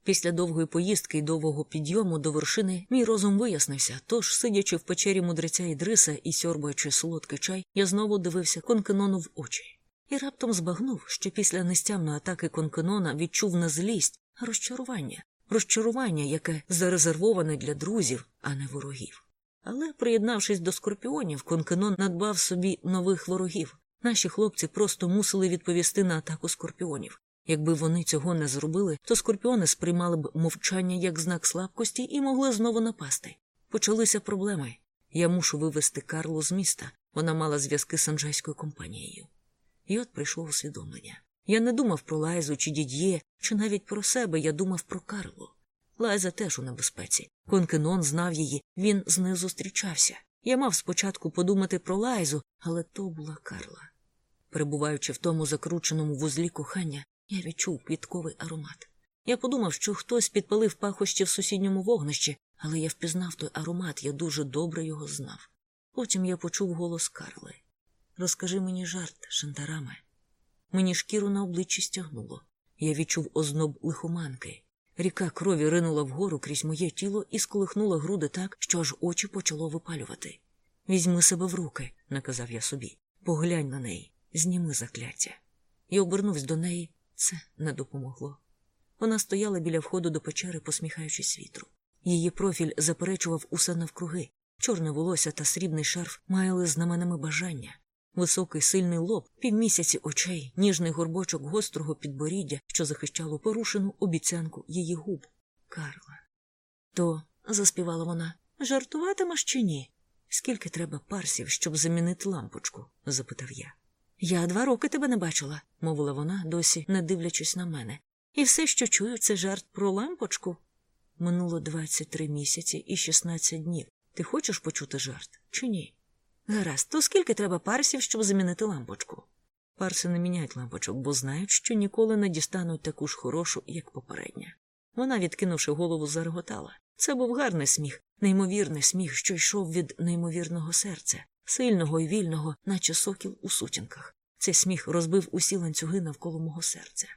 Після довгої поїздки і довгого підйому до вершини мій розум вияснився, тож, сидячи в печері мудреця Ідриса і сьорбаючи солодкий чай, я знову дивився конкенону в очі. І раптом збагнув, що після нестямної атаки конкенона відчув не злість, розчарування, розчарування, яке зарезервоване для друзів, а не ворогів. Але, приєднавшись до скорпіонів, конкенон надбав собі нових ворогів. Наші хлопці просто мусили відповісти на атаку скорпіонів. Якби вони цього не зробили, то скорпіони сприймали б мовчання як знак слабкості і могли знову напасти. Почалися проблеми. Я мушу вивезти Карлу з міста. Вона мала зв'язки з анжайською компанією. І от прийшло усвідомлення. Я не думав про Лайзу чи дід'є, чи навіть про себе я думав про Карлу. Лайза теж у небезпеці. Конкенон знав її, він з нею зустрічався. Я мав спочатку подумати про Лайзу, але то була Карла. Перебуваючи в тому закрученому вузлі кохання, я відчув квітковий аромат. Я подумав, що хтось підпалив пахощі в сусідньому вогнищі, але я впізнав той аромат, я дуже добре його знав. Потім я почув голос Карли. Розкажи мені жарт, Шантараме. Мені шкіру на обличчі стягнуло. Я відчув озноб лихоманки. Ріка крові ринула вгору крізь моє тіло і сколихнула груди так, що аж очі почало випалювати. Візьми себе в руки, наказав я собі. Поглянь на неї, зніми закляття. Я обернувся до неї, це не допомогло. Вона стояла біля входу до печери, посміхаючись вітру. Її профіль заперечував усе навкруги. Чорне волосся та срібний шарф маяли знаменами бажання. Високий сильний лоб, півмісяці очей, ніжний горбочок гострого підборіддя, що захищало порушену обіцянку її губ. Карла. То, заспівала вона, жартуватимеш чи ні? Скільки треба парсів, щоб замінити лампочку? запитав я. Я два роки тебе не бачила, мовила вона, досі не дивлячись на мене. І все, що чую, це жарт про лампочку. Минуло 23 місяці і 16 днів. Ти хочеш почути жарт чи ні? Гаразд, то скільки треба парсів, щоб замінити лампочку? Парси не міняють лампочок, бо знають, що ніколи не дістануть таку ж хорошу, як попередня. Вона, відкинувши голову, зареготала. Це був гарний сміх, неймовірний сміх, що йшов від неймовірного серця, сильного і вільного, наче сокіл у сутінках. Цей сміх розбив усі ланцюги навколо мого серця.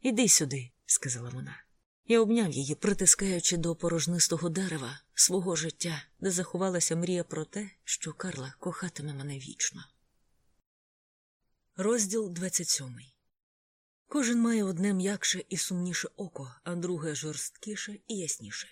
Іди сюди, сказала вона. Я обняв її, притискаючи до порожнистого дерева свого життя, де заховалася мрія про те, що Карла кохатиме мене вічно. Розділ 27 Кожен має одне м'якше і сумніше око, а друге жорсткіше і ясніше.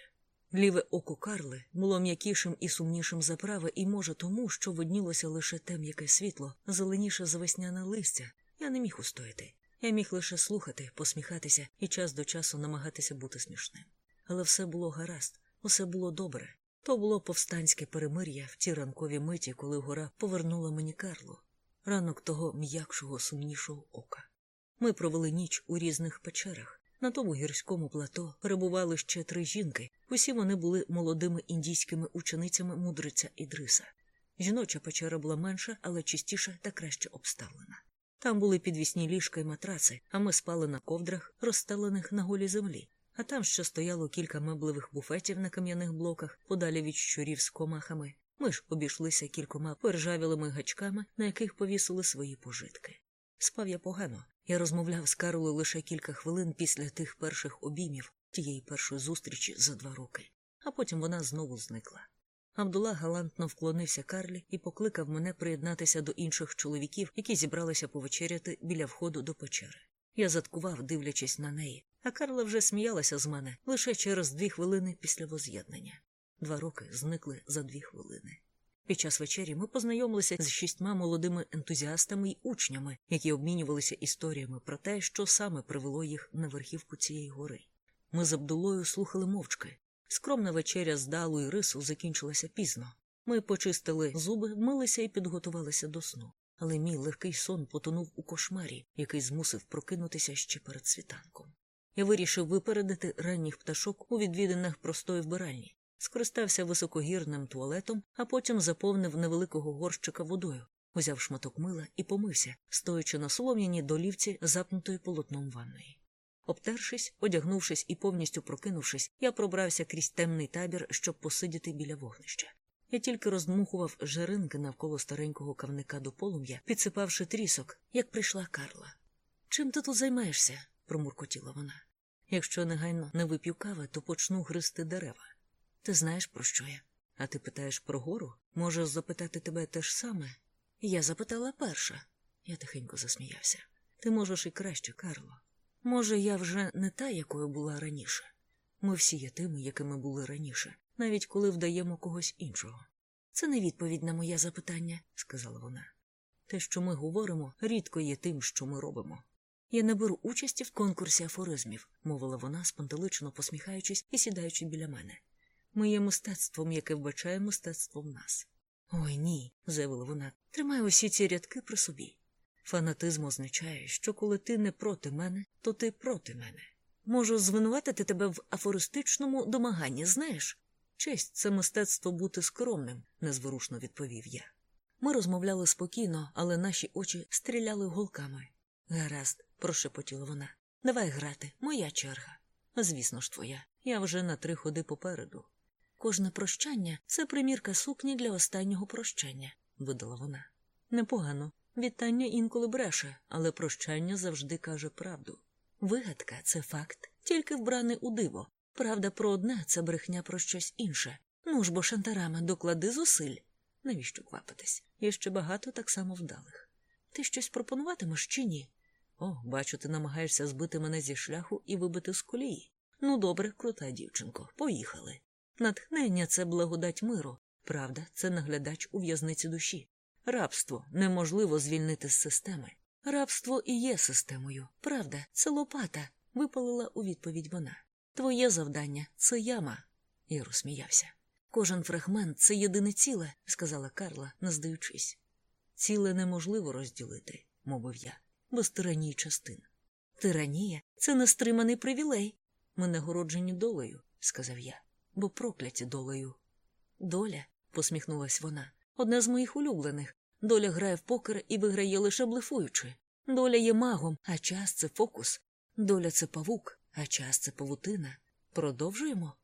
Ліве око Карли було м'якішим і сумнішим за праве, і, може, тому, що виднілося лише те м'яке світло, зеленіше за весняне листя, я не міг устояти. Я міг лише слухати, посміхатися і час до часу намагатися бути смішним. Але все було гаразд, усе було добре. То було повстанське перемир'я в ті ранкові миті, коли гора повернула мені Карлу, ранок того м'якшого, сумнішого ока. Ми провели ніч у різних печерах. На тому гірському плато перебували ще три жінки. Усі вони були молодими індійськими ученицями мудриця Ідриса. Жіноча печера була менша, але чистіша та краще обставлена. Там були підвісні ліжка й матраци, а ми спали на ковдрах, розстелених на голій землі. А там ще стояло кілька меблевих буфетів на кам'яних блоках, подалі від щурів з комахами. Ми ж обійшлися кількома пержавілими гачками, на яких повісили свої пожитки. Спав я погано. Я розмовляв з Карлою лише кілька хвилин після тих перших обіймів, тієї першої зустрічі за два роки, а потім вона знову зникла. Абдула галантно вклонився Карлі і покликав мене приєднатися до інших чоловіків, які зібралися повечеряти біля входу до печери. Я заткував, дивлячись на неї, а Карла вже сміялася з мене лише через дві хвилини після воз'єднання. Два роки зникли за дві хвилини. Під час вечері ми познайомилися з шістьма молодими ентузіастами й учнями, які обмінювалися історіями про те, що саме привело їх на верхівку цієї гори. Ми з Абдулою слухали мовчки. Скромна вечеря з далу і рису закінчилася пізно. Ми почистили зуби, вмилися і підготувалися до сну. Але мій легкий сон потонув у кошмарі, який змусив прокинутися ще перед світанком. Я вирішив випередити ранніх пташок у відвідинах простої вбиральні, скористався високогірним туалетом, а потім заповнив невеликого горщика водою, узяв шматок мила і помився, стоячи на солом'яній долівці, запнутої полотном ванної. Обтершись, одягнувшись і повністю прокинувшись, я пробрався крізь темний табір, щоб посидіти біля вогнища. Я тільки роздмухував жеринки навколо старенького кавника до полум'я, підсипавши трісок, як прийшла Карла. Чим ти тут займаєшся? промуркотіла вона. Якщо негайно не вип'ю кави, то почну гризти дерева. Ти знаєш, про що я? А ти питаєш про гору? Може, запитати тебе те ж саме? Я запитала перша. Я тихенько засміявся. Ти можеш і краще, Карло. Може, я вже не та, якою була раніше. Ми всі є тими, якими були раніше, навіть коли вдаємо когось іншого. Це не відповідь на моє запитання, сказала вона. Те, що ми говоримо, рідко є тим, що ми робимо. Я не беру участі в конкурсі афоризмів, мовила вона, спантелично посміхаючись і сідаючи біля мене. Ми є мистецтвом, яке вбачає мистецтво в нас. Ой ні, заявила вона, тримай усі ці рядки при собі. Фанатизм означає, що коли ти не проти мене, то ти проти мене. Можу звинуватити тебе в афористичному домаганні, знаєш? Честь це мистецтво бути скромним, незворушно відповів я. Ми розмовляли спокійно, але наші очі стріляли голками. Гаразд, прошепотіла вона. Давай грати, моя черга. Звісно ж, твоя. Я вже на три ходи попереду. Кожне прощання це примірка сукні для останнього прощання, видала вона. Непогано. Вітання інколи бреше, але прощання завжди каже правду. Вигадка це факт, тільки вбраний у диво. Правда про одне це брехня про щось інше. Ну ж бо шантарами доклади зусиль. Навіщо квапитись? Є ще багато так само вдалих. Ти щось пропонуватимеш чи ні? О, бачу, ти намагаєшся збити мене зі шляху і вибити з колії. Ну, добре, крута дівчинко, поїхали. Натхнення це благодать миру, правда, це наглядач у в'язниці душі. Рабство неможливо звільнити з системи. Рабство і є системою. Правда, це лопата, випалила у відповідь вона. Твоє завдання це яма. Я розсміявся. Кожен фрагмент це єдине ціле, сказала Карла, не здаючись. Ціле неможливо розділити, мовив я, без тиранії частин. Тиранія це нестриманий привілей. Ми нагороджені долею, сказав я, бо прокляті долею. Доля, посміхнулась вона, одна з моїх улюблених. Доля грає в покер і виграє лише блефуючи. Доля є магом, а час це фокус. Доля це павук, а час це павутина. Продовжуємо?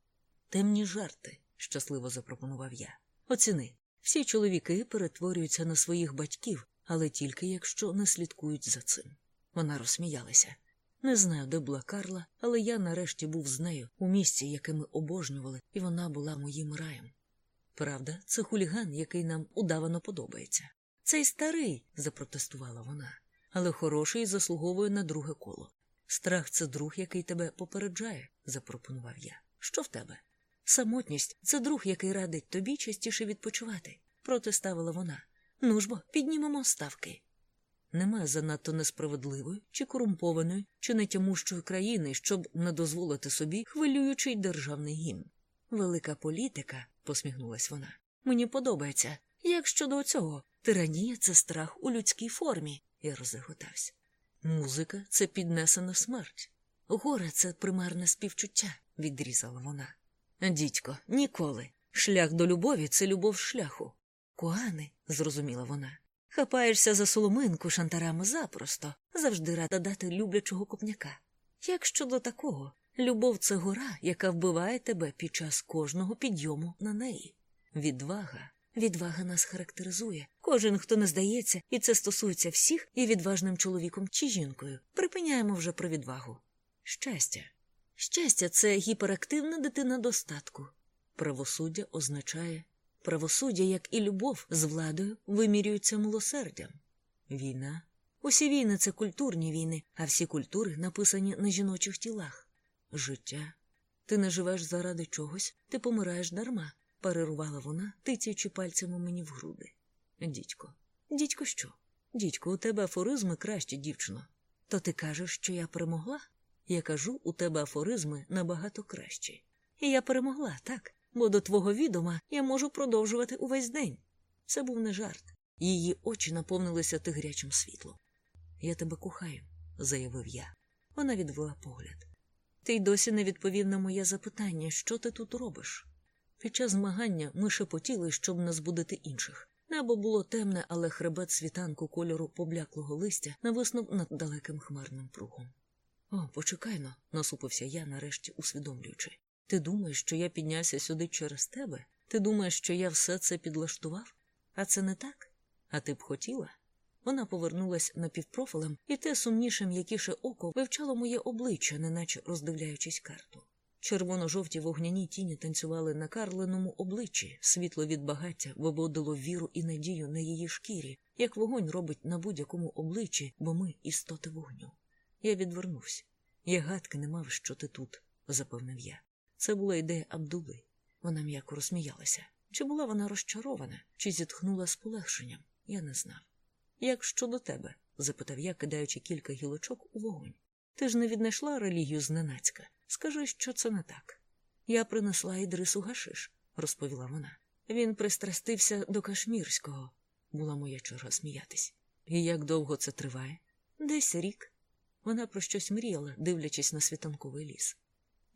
Темні жарти, щасливо запропонував я. Оціни. Всі чоловіки перетворюються на своїх батьків, але тільки якщо не слідкують за цим. Вона розсміялася. Не знаю, де була Карла, але я нарешті був з нею у місці, яке ми обожнювали, і вона була моїм раєм. Правда, це хуліган, який нам удавано подобається. Цей старий, запротестувала вона, але хороший заслуговує на друге коло. Страх це друг, який тебе попереджає, запропонував я. Що в тебе? Самотність це друг, який радить тобі частіше відпочивати, протиставила вона. Ну ж бо, піднімемо ставки. Немає занадто несправедливої чи корумпованої, чи нетямущої країни, щоб не дозволити собі хвилюючий державний гімн. Велика політика, посміхнулась вона. Мені подобається. Як щодо цього, тиранія це страх у людській формі, я розреготався. Музика це піднесена смерть. Горе це примарне співчуття, відрізала вона. Дідько, ніколи. Шлях до любові це любов шляху. Куани, зрозуміла вона. Хапаєшся за соломинку шантарами запросто, завжди рада дати люблячого копняка. Як щодо такого, любов це гора, яка вбиває тебе під час кожного підйому на неї. Відвага. Відвага нас характеризує. Кожен, хто не здається, і це стосується всіх, і відважним чоловіком чи жінкою. Припиняємо вже про відвагу. Щастя. Щастя це гіперактивна дитина достатку. Правосуддя означає правосуддя, як і любов з владою, вимірюються милосердям. Війна. Усі війни це культурні війни, а всі культури написані на жіночих тілах. Життя. Ти не живеш заради чогось, ти помираєш дарма, парирувала вона, тицяючи пальцями мені в груди. Дідько, дідько, що? Дідько, у тебе афоризми кращі, дівчино. То ти кажеш, що я перемогла? Я кажу, у тебе афоризми набагато кращі. І я перемогла, так, бо до твого відома я можу продовжувати увесь день. Це був не жарт. Її очі наповнилися тигрячим світлом. Я тебе кохаю, заявив я. Вона відвела погляд. Ти й досі не відповів на моє запитання, що ти тут робиш. Під час змагання ми шепотіли, щоб не збудити інших. Небо було темне, але хребет світанку кольору побляклого листя нависнув над далеким хмарним пругом. О, почекайно, насупився я, нарешті усвідомлюючи. Ти думаєш, що я піднявся сюди через тебе? Ти думаєш, що я все це підлаштував? А це не так? А ти б хотіла? Вона повернулась напівпрофилем, і те сумніше м'якіше око вивчало моє обличчя, неначе роздивляючись карту. Червоно-жовті вогняні тіні танцювали на карленому обличчі, світло від багаття виводило віру і надію на її шкірі, як вогонь робить на будь-якому обличчі, бо ми істоти вогню. Я відвернувся. Я гадки не мав, що ти тут, запевнив я. Це була ідея Абдули. Вона м'яко розсміялася. Чи була вона розчарована, чи зітхнула з полегшенням, я не знав. Як щодо тебе? запитав я, кидаючи кілька гілочок у вогонь. Ти ж не віднайшла релігію зненацька. Скажи, що це не так. Я принесла Ідрису гашиш, розповіла вона. Він пристрастився до кашмірського, була моя черга сміятись. І як довго це триває? Десь рік. Вона про щось мріяла, дивлячись на світанковий ліс.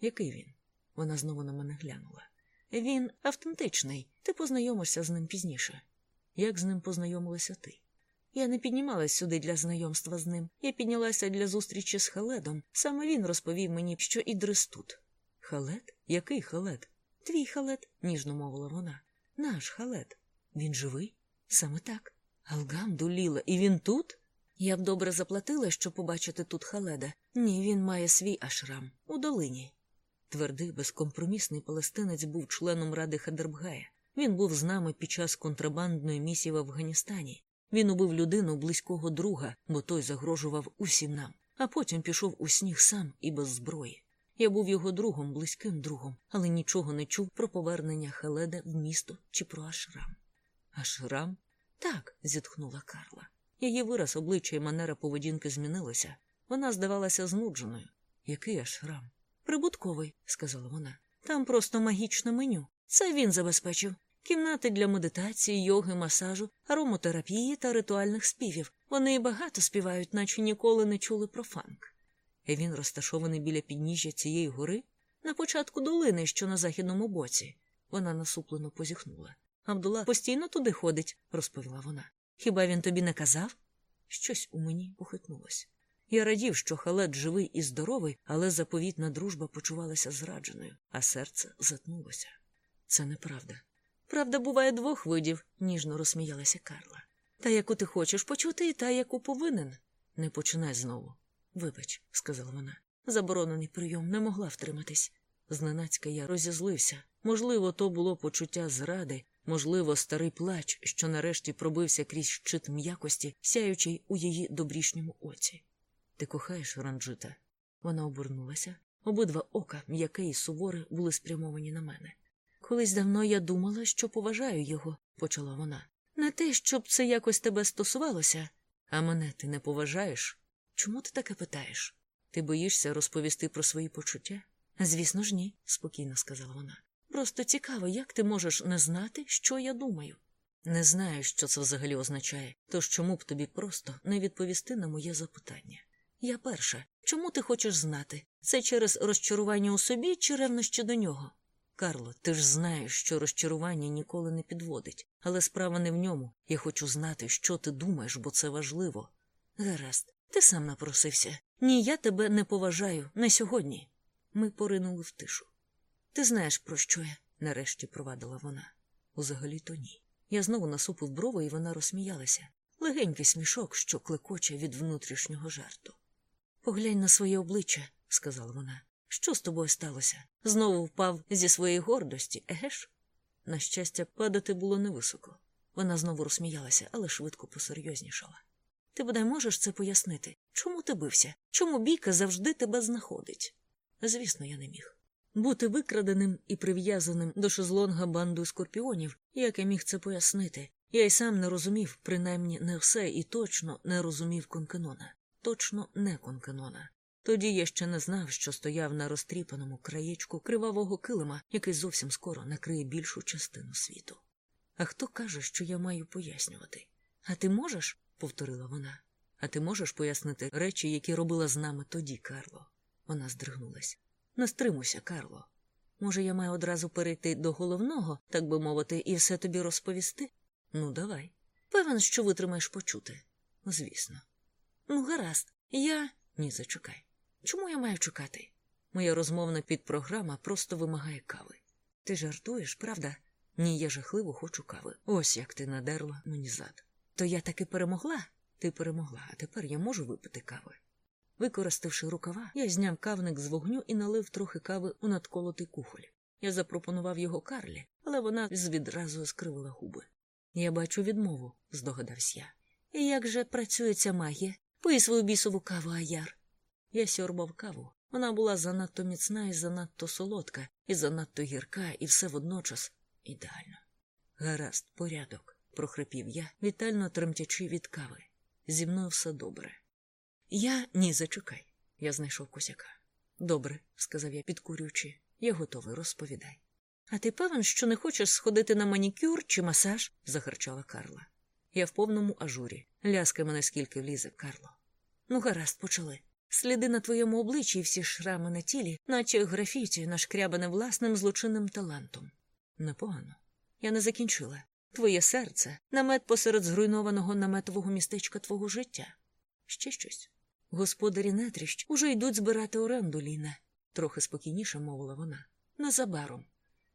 Який він? Вона знову на мене глянула. Він автентичний. Ти познайомишся з ним пізніше. Як з ним познайомилася ти? Я не піднімалась сюди для знайомства з ним. Я піднялася для зустрічі з Халедом. Саме він розповів мені, що Ідрис тут. Халед? Який халед? Твій халед, ніжно мовила вона. Наш халед. Він живий? Саме так. Алгам дуліла, і він тут? Я б добре заплатила, щоб побачити тут Халеда. Ні, він має свій ашрам у долині. Твердий, безкомпромісний палестинець був членом ради Хадербгая. Він був з нами під час контрабандної місії в Афганістані. Він убив людину близького друга, бо той загрожував усім нам, а потім пішов у сніг сам і без зброї. Я був його другом, близьким другом, але нічого не чув про повернення Халеда в місто чи про Ашрам. Ашрам? Так, зітхнула Карла. Її вираз обличчя і манера поведінки змінилися. Вона здавалася знудженою. Який Ашрам? Прибутковий, сказала вона. Там просто магічне меню. Це він забезпечив. Кімнати для медитації, йоги, масажу, аромотерапії та ритуальних співів. Вони багато співають, наче ніколи не чули про фанк. І він розташований біля підніжжя цієї гори на початку долини, що на західному боці. Вона насуплено позіхнула. Абдула постійно туди ходить, розповіла вона. Хіба він тобі не казав? Щось у мені похитнулось. Я радів, що халет живий і здоровий, але заповітна дружба почувалася зрадженою, а серце затнулося. Це неправда. Правда буває двох видів, ніжно розсміялася Карла. Та яку ти хочеш почути, і та, яку повинен. Не починай знову. Вибач, сказала вона. Заборонений прийом не могла втриматись. Зненацька я розізлився. Можливо, то було почуття зради, можливо, старий плач, що нарешті пробився крізь щит м'якості, сяючий у її добрішньому оці. Ти кохаєш Ранджита? Вона обернулася. Обидва ока, м'яке і суворе, були спрямовані на мене. Колись давно я думала, що поважаю його, почала вона. Не те, щоб це якось тебе стосувалося, а мене ти не поважаєш. Чому ти таке питаєш? Ти боїшся розповісти про свої почуття? Звісно ж, ні, спокійно сказала вона. Просто цікаво, як ти можеш не знати, що я думаю. Не знаю, що це взагалі означає, тож чому б тобі просто не відповісти на моє запитання. Я перша. Чому ти хочеш знати? Це через розчарування у собі чи ревнощі до нього? Карло, ти ж знаєш, що розчарування ніколи не підводить, але справа не в ньому. Я хочу знати, що ти думаєш, бо це важливо. Гаразд, ти сам напросився. Ні, я тебе не поважаю, не сьогодні. Ми поринули в тишу. Ти знаєш, про що я? нарешті провадила вона. Узагалі то ні. Я знову насупив брови, і вона розсміялася. Легенький смішок, що клекоче від внутрішнього жарту. Поглянь на своє обличчя, сказала вона. Що з тобою сталося? Знову впав зі своєї гордості, егеш? На щастя, падати було невисоко. Вона знову розсміялася, але швидко посерйознішала. Ти бодай можеш це пояснити? Чому ти бився? Чому бійка завжди тебе знаходить? Звісно, я не міг. Бути викраденим і прив'язаним до шезлонга банду скорпіонів, як я міг це пояснити, я й сам не розумів, принаймні не все і точно не розумів Конкенона. Точно не Конкенона. Тоді я ще не знав, що стояв на розтріпаному краєчку кривавого килима, який зовсім скоро накриє більшу частину світу. А хто каже, що я маю пояснювати? А ти можеш? повторила вона. А ти можеш пояснити речі, які робила з нами тоді, Карло? Вона здригнулась. Не стримуйся, Карло. Може, я маю одразу перейти до головного, так би мовити, і все тобі розповісти? Ну, давай. Певен, що витримаєш почути. Звісно. Ну, гаразд, я. Ні, зачекай. Чому я маю чекати? Моя розмовна підпрограма просто вимагає кави. Ти жартуєш, правда? Ні, я жахливо хочу кави. Ось як ти надерла мені зад. То я таки перемогла? Ти перемогла, а тепер я можу випити кави. Використавши рукава, я зняв кавник з вогню і налив трохи кави у надколотий кухоль. Я запропонував його Карлі, але вона відразу скривила губи. Я бачу відмову, здогадався я. І як же працює ця магія? Пий свою бісову каву, Аяр. Я сьорбав каву. Вона була занадто міцна і занадто солодка, і занадто гірка, і все водночас ідеально. Гаразд, порядок, прохрипів я, вітально тремтячи від кави. Зі мною все добре. Я ні, зачекай. Я знайшов косяка. Добре, сказав я, підкурюючи. Я готовий, розповідай. А ти певен, що не хочеш сходити на манікюр чи масаж? загарчала Карла. Я в повному ажурі. Ляскай мене скільки влізе, Карло. Ну, гаразд, почали. Сліди на твоєму обличчі і всі шрами на тілі, наче графіті, нашкрябане власним злочинним талантом. Непогано. Я не закінчила. Твоє серце намет посеред зруйнованого наметового містечка твого життя. Ще щось. Господарі нетріщ уже йдуть збирати оренду, Ліне, трохи спокійніше мовила вона. Незабаром.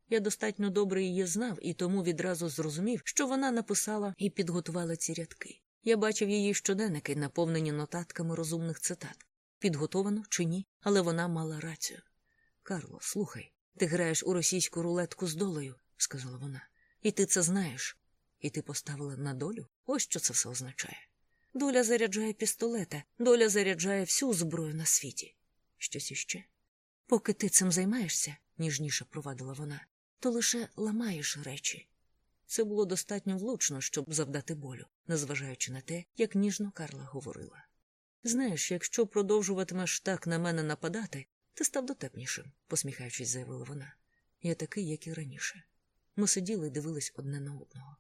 Я достатньо добре її знав і тому відразу зрозумів, що вона написала і підготувала ці рядки. Я бачив її щоденники, наповнені нотатками розумних цитат. Підготовано чи ні, але вона мала рацію. Карло, слухай, ти граєш у російську рулетку з долею, сказала вона. І ти це знаєш. І ти поставила на долю? Ось що це все означає. Доля заряджає пістолета, доля заряджає всю зброю на світі. Щось іще. Поки ти цим займаєшся, ніжніше провадила вона, то лише ламаєш речі. Це було достатньо влучно, щоб завдати болю, незважаючи на те, як ніжно Карла говорила. Знаєш, якщо продовжуватимеш так на мене нападати, ти став дотепнішим, посміхаючись, заявила вона. Я такий, як і раніше. Ми сиділи і дивились одне на одного.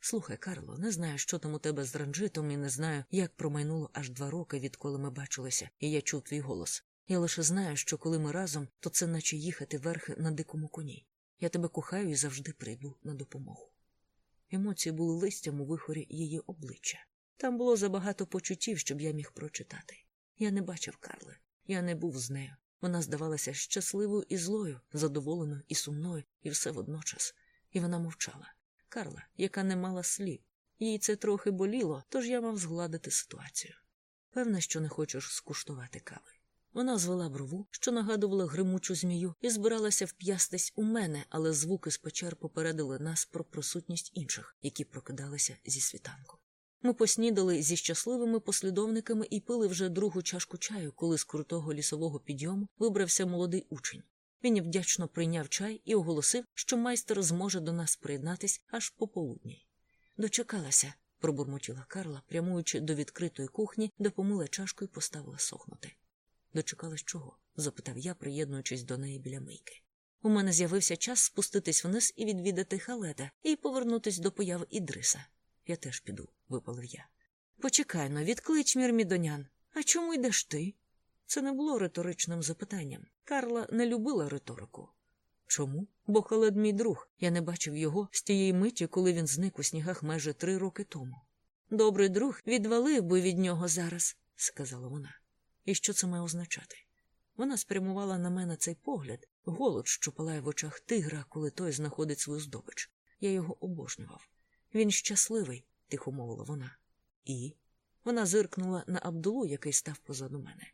Слухай, Карло, не знаю, що там у тебе з ранжитом, і не знаю, як промайнуло аж два роки, відколи ми бачилися, і я чув твій голос. Я лише знаю, що коли ми разом, то це наче їхати верхи на дикому коні. Я тебе кохаю і завжди прийду на допомогу. Емоції були листям у вихорі її обличчя. Там було забагато почуттів, щоб я міг прочитати. Я не бачив Карли, я не був з нею. Вона здавалася щасливою і злою, задоволеною і сумною, і все водночас. І вона мовчала. Карла, яка не мала слів. Їй це трохи боліло, тож я мав згладити ситуацію. Певна, що не хочеш скуштувати кави. Вона звела брову, що нагадувала гримучу змію, і збиралася вп'ястись у мене, але звуки з печер попередили нас про присутність інших, які прокидалися зі світанку. Ми поснідали зі щасливими послідовниками і пили вже другу чашку чаю, коли з крутого лісового підйому вибрався молодий учень. Він вдячно прийняв чай і оголосив, що майстер зможе до нас приєднатись аж пополудні. Дочекалася, пробурмотіла Карла, прямуючи до відкритої кухні, де помила чашку і поставила сохнути. Дочекалась чого? запитав я, приєднуючись до неї біля мийки. У мене з'явився час спуститись вниз і відвідати халета, і повернутись до появи Ідриса. Я теж піду, випалив я. Почекай но, відклич мірмідонян. А чому йдеш ти? Це не було риторичним запитанням. Карла не любила риторику. Чому? Бо халед мій друг. Я не бачив його з тієї миті, коли він зник у снігах майже три роки тому. Добрий друг відвалив би від нього зараз, сказала вона. І що це має означати? Вона спрямувала на мене цей погляд, голод, що палає в очах тигра, коли той знаходить свою здобич. Я його обожнював. Він щасливий, тихо мовила вона. І вона зиркнула на Абдулу, який став позаду мене.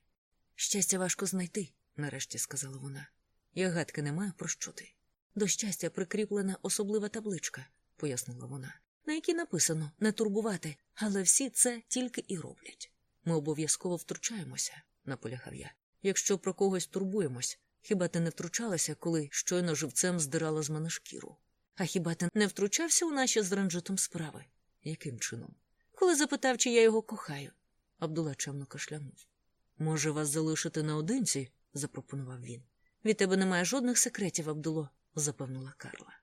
Щастя важко знайти, нарешті сказала вона. Я гадки не маю про що ти. До щастя прикріплена особлива табличка, пояснила вона, на якій написано не турбувати, але всі це тільки і роблять. Ми обов'язково втручаємося, наполягав я. Якщо про когось турбуємось, хіба ти не втручалася, коли щойно живцем здирала з мене шкіру? А хіба ти не втручався у наші з ранжитом справи? Яким чином? Коли запитав, чи я його кохаю. Абдула чемно кашлянув. Може, вас залишити наодинці? запропонував він. Від тебе немає жодних секретів, Абдуло, запевнила Карла.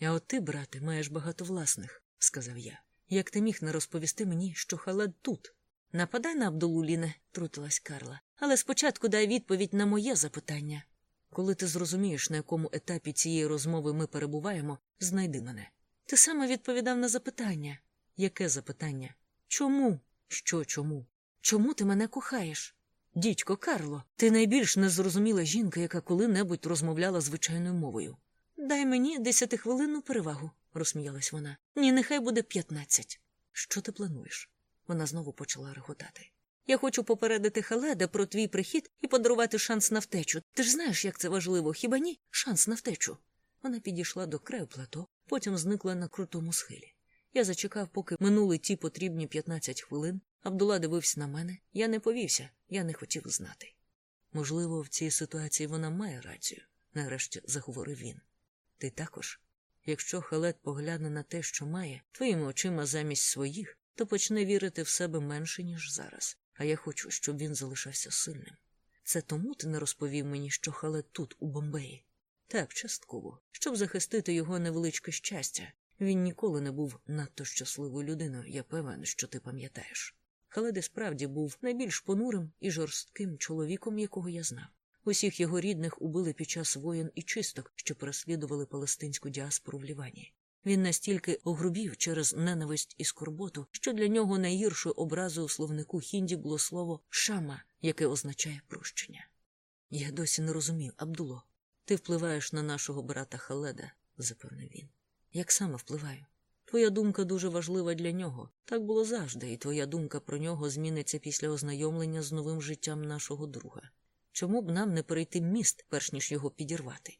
А от ти, брате, маєш багато власних, сказав я. Як ти міг не розповісти мені, що халат тут? Нападай на Абдулу, Ліне, трутилась Карла. Але спочатку дай відповідь на моє запитання. Коли ти зрозумієш, на якому етапі цієї розмови ми перебуваємо, знайди мене. Ти саме відповідав на запитання. Яке запитання? Чому? Що чому? Чому ти мене кохаєш? Дідько Карло, ти найбільш незрозуміла жінка, яка коли-небудь розмовляла звичайною мовою. Дай мені десятихвилинну перевагу, розсміялась вона. Ні, нехай буде п'ятнадцять. Що ти плануєш? Вона знову почала реготати. Я хочу попередити Халеда про твій прихід і подарувати шанс на втечу. Ти ж знаєш, як це важливо, хіба ні? Шанс на втечу. Вона підійшла до краю плато, потім зникла на крутому схилі. Я зачекав, поки минули ті потрібні 15 хвилин. Абдула дивився на мене. Я не повівся, я не хотів знати. Можливо, в цій ситуації вона має рацію, нарешті заговорив він. Ти також. Якщо Халет погляне на те, що має, твоїми очима замість своїх, то почне вірити в себе менше, ніж зараз, а я хочу, щоб він залишався сильним. Це тому ти не розповів мені, що Халет тут, у Бомбеї? Так, частково, щоб захистити його невеличке щастя. Він ніколи не був надто щасливою людиною, я певен, що ти пам'ятаєш. Халед і справді був найбільш понурим і жорстким чоловіком, якого я знав. Усіх його рідних убили під час воєн і чисток, що переслідували палестинську діаспору в Лівані. Він настільки огрубів через ненависть і скорботу, що для нього найгіршою образою у словнику хінді було слово шама, яке означає прощення. Я досі не розумів, Абдуло, ти впливаєш на нашого брата Халеда, запевнив він. Як саме впливаю? Твоя думка дуже важлива для нього. Так було завжди, і твоя думка про нього зміниться після ознайомлення з новим життям нашого друга. Чому б нам не перейти міст, перш ніж його підірвати?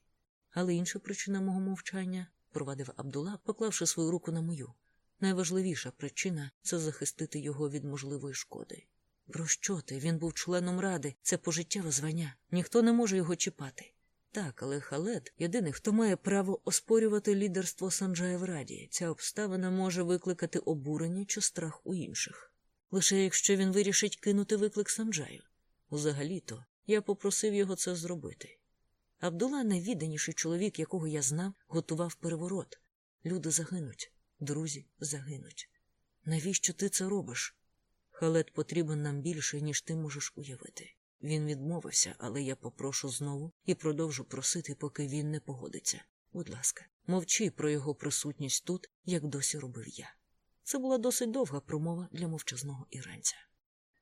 Але інша причина мого мовчання, провадив Абдула, поклавши свою руку на мою. Найважливіша причина це захистити його від можливої шкоди. Про що ти? Він був членом ради, це пожиттєве звання. Ніхто не може його чіпати. Так, але Халед єдиний, хто має право оспорювати лідерство Санджая в Раді. Ця обставина може викликати обурення чи страх у інших. Лише якщо він вирішить кинути виклик Санджаю. Взагалі-то я попросив його це зробити. Абдула, найвідданіший чоловік, якого я знав, готував переворот. Люди загинуть, друзі загинуть. Навіщо ти це робиш? Халет потрібен нам більше, ніж ти можеш уявити. Він відмовився, але я попрошу знову і продовжу просити, поки він не погодиться. Будь ласка, мовчи про його присутність тут, як досі робив я. Це була досить довга промова для мовчазного іранця.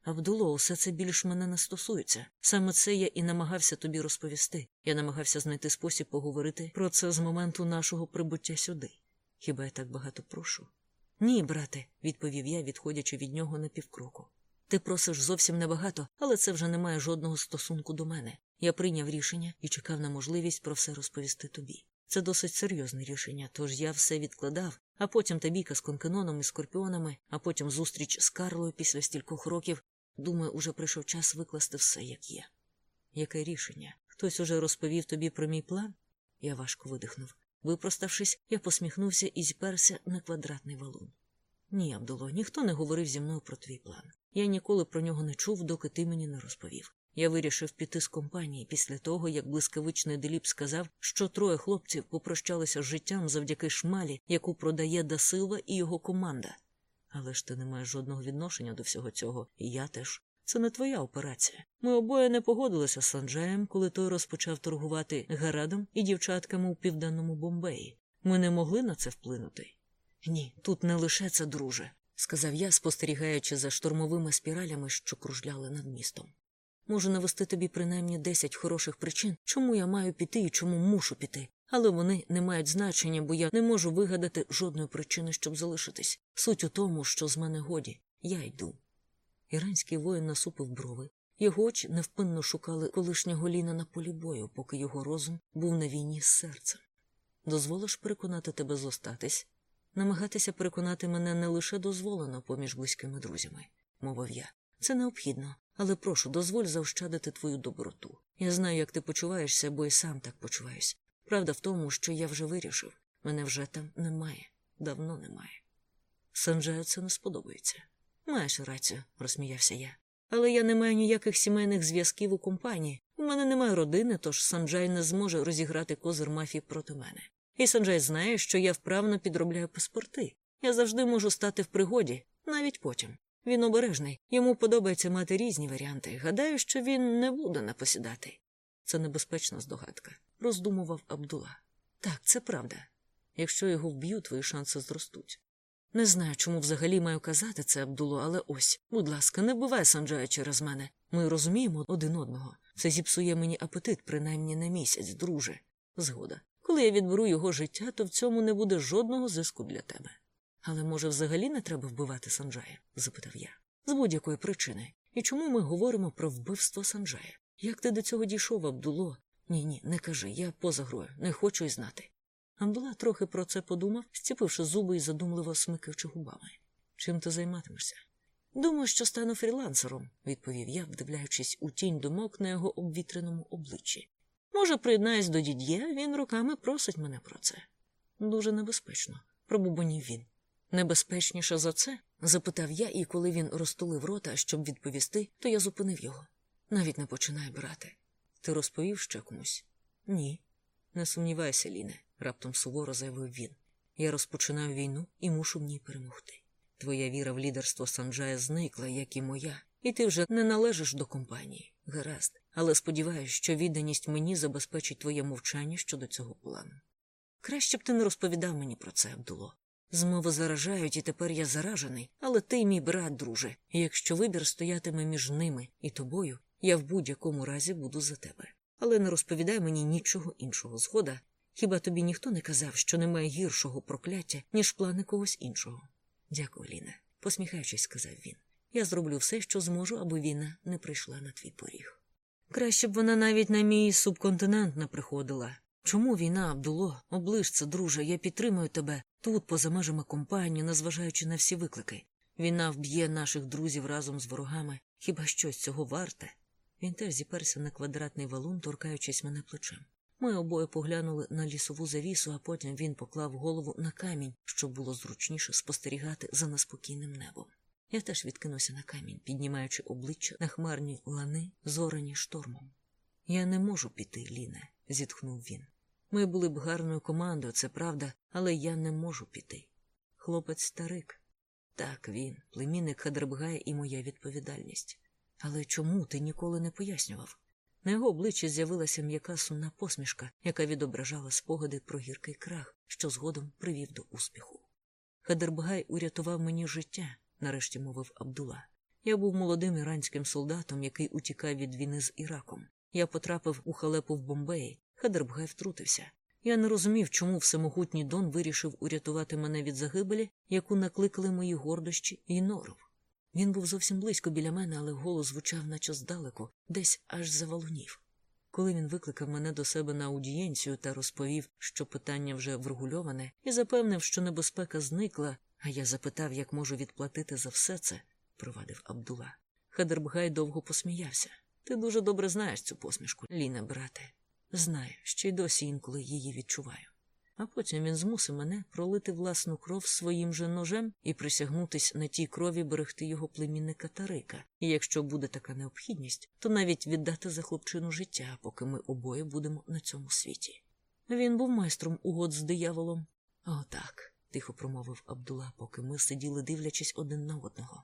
Абдуло, усе це більш мене не стосується. Саме це я і намагався тобі розповісти. Я намагався знайти спосіб поговорити про це з моменту нашого прибуття сюди. Хіба я так багато прошу? Ні, брате, відповів я, відходячи від нього на півкроку. Ти просиш зовсім небагато, але це вже не має жодного стосунку до мене. Я прийняв рішення і чекав на можливість про все розповісти тобі. Це досить серйозне рішення, тож я все відкладав, а потім та бійка з конкеноном і скорпіонами, а потім зустріч з Карлою після стількох років. Думаю, уже прийшов час викласти все, як є. Яке рішення? Хтось уже розповів тобі про мій план? Я важко видихнув. Випроставшись, я посміхнувся і зіперся на квадратний валун. Ні, Абдуло, ніхто не говорив зі мною про твій план. Я ніколи про нього не чув, доки ти мені не розповів. Я вирішив піти з компанії після того, як блискавичний Деліп сказав, що троє хлопців попрощалися з життям завдяки шмалі, яку продає Дасилва і його команда. Але ж ти не маєш жодного відношення до всього цього, і я теж. Це не твоя операція. Ми обоє не погодилися з Санджаєм, коли той розпочав торгувати гарадом і дівчатками у південному Бомбеї. Ми не могли на це вплинути. Ні, тут не лише це, друже, сказав я, спостерігаючи за штурмовими спіралями, що кружляли над містом. Можу навести тобі принаймні десять хороших причин, чому я маю піти і чому мушу піти, але вони не мають значення, бо я не можу вигадати жодної причини, щоб залишитись. Суть у тому, що з мене годі, я йду. Іранський воїн насупив брови. Його очі невпинно шукали колишнього ліна на полі бою, поки його розум був на війні з серцем. Дозволиш переконати тебе зостатись? Намагатися переконати мене не лише дозволено поміж близькими друзями, мовив я. Це необхідно, але прошу, дозволь заощадити твою доброту. Я знаю, як ти почуваєшся, бо й сам так почуваюся. Правда в тому, що я вже вирішив мене вже там немає, давно немає. Санджаю це не сподобається. Маєш рацію, розсміявся я. Але я не маю ніяких сімейних зв'язків у компанії. У мене немає родини, тож Санджай не зможе розіграти козир мафії проти мене. І Санджай знає, що я вправно підробляю паспорти. Я завжди можу стати в пригоді, навіть потім. Він обережний, йому подобається мати різні варіанти. Гадаю, що він не буде напосідати. Це небезпечна здогадка, роздумував Абдула. Так, це правда. Якщо його вб'ють, твої шанси зростуть. Не знаю, чому взагалі маю казати це, Абдуло, але ось, будь ласка, не бувай Санджая через мене. Ми розуміємо один одного. Це зіпсує мені апетит, принаймні на місяць, друже. Згода. Коли я відберу його життя, то в цьому не буде жодного зиску для тебе. Але, може, взагалі не треба вбивати Санджая? запитав я. З будь-якої причини. І чому ми говоримо про вбивство Санджая? Як ти до цього дійшов, Абдуло? Ні, ні, не кажи, я поза грою, не хочу й знати. Амдула трохи про це подумав, зціпивши зуби і задумливо смикаючи губами. Чим ти займатимешся? Думаю, що стану фрілансером, відповів я, вдивляючись у тінь думок на його обвітреному обличчі. Може, приєднаюсь до дід'є, він руками просить мене про це. Дуже небезпечно, пробубонів він. Небезпечніше за це? запитав я, і коли він розтулив рота, щоб відповісти, то я зупинив його. Навіть не починай брати. Ти розповів ще комусь? Ні. Не сумнівайся, Ліне, раптом суворо заявив він. Я розпочинаю війну і мушу в ній перемогти. Твоя віра в лідерство Санджая зникла, як і моя, і ти вже не належиш до компанії. Гаразд, але сподіваюся, що відданість мені забезпечить твоє мовчання щодо цього плану. Краще б ти не розповідав мені про це, Абдуло. Змови заражають, і тепер я заражений, але ти мій брат, друже, і якщо вибір стоятиме між ними і тобою, я в будь-якому разі буду за тебе. Але не розповідай мені нічого іншого згода. Хіба тобі ніхто не казав, що немає гіршого прокляття, ніж плани когось іншого? Дякую, Ліна, посміхаючись, сказав він. Я зроблю все, що зможу, аби війна не прийшла на твій поріг. Краще б вона навіть на мій субконтинент не приходила. Чому війна, Абдуло? оближце, друже, я підтримую тебе тут, поза межами компанії, незважаючи на всі виклики. Війна вб'є наших друзів разом з ворогами. Хіба щось цього варте? Він теж зіперся на квадратний валун, торкаючись мене плечем. Ми обоє поглянули на лісову завісу, а потім він поклав голову на камінь, щоб було зручніше спостерігати за неспокійним небом. Я теж відкинувся на камінь, піднімаючи обличчя на хмарні лани, зорані штормом. Я не можу піти, Ліне, зітхнув він. Ми були б гарною командою, це правда, але я не можу піти. Хлопець старик. Так, він, племінник Хадербгая і моя відповідальність. Але чому ти ніколи не пояснював? На його обличчі з'явилася м'яка сумна посмішка, яка відображала спогади про гіркий крах, що згодом привів до успіху. Хадербгай урятував мені життя, нарешті мовив Абдула. Я був молодим іранським солдатом, який утікав від війни з Іраком. Я потрапив у халепу в Бомбеї. Хадербгай втрутився. Я не розумів, чому всемогутній Дон вирішив урятувати мене від загибелі, яку накликали мої гордощі і норов. Він був зовсім близько біля мене, але голос звучав, наче здалеку, десь аж за валунів. Коли він викликав мене до себе на аудієнцію та розповів, що питання вже врегульоване, і запевнив, що небезпека зникла, а я запитав, як можу відплатити за все це, провадив Абдула. Хадербгай довго посміявся. Ти дуже добре знаєш цю посмішку, Ліна, брате. Знаю, що й досі інколи її відчуваю. А потім він змусив мене пролити власну кров своїм же ножем і присягнутись на тій крові берегти його племінника Тарика, і якщо буде така необхідність, то навіть віддати за хлопчину життя, поки ми обоє будемо на цьому світі. Він був майстром угод з дияволом. О, так, тихо промовив Абдула, поки ми сиділи, дивлячись один на одного.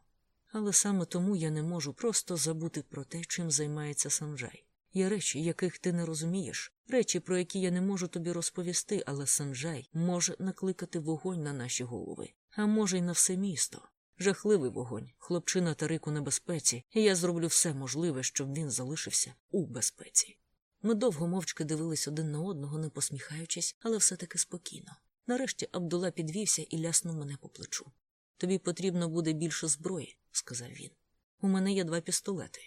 Але саме тому я не можу просто забути про те, чим займається Санджай. Є речі, яких ти не розумієш, речі, про які я не можу тобі розповісти, але Санджай може накликати вогонь на наші голови, а може, й на все місто. Жахливий вогонь, хлопчина Тарик у небезпеці, і я зроблю все можливе, щоб він залишився у безпеці. Ми довго мовчки дивились один на одного, не посміхаючись, але все таки спокійно. Нарешті Абдула підвівся і ляснув мене по плечу. Тобі потрібно буде більше зброї, сказав він. У мене є два пістолети.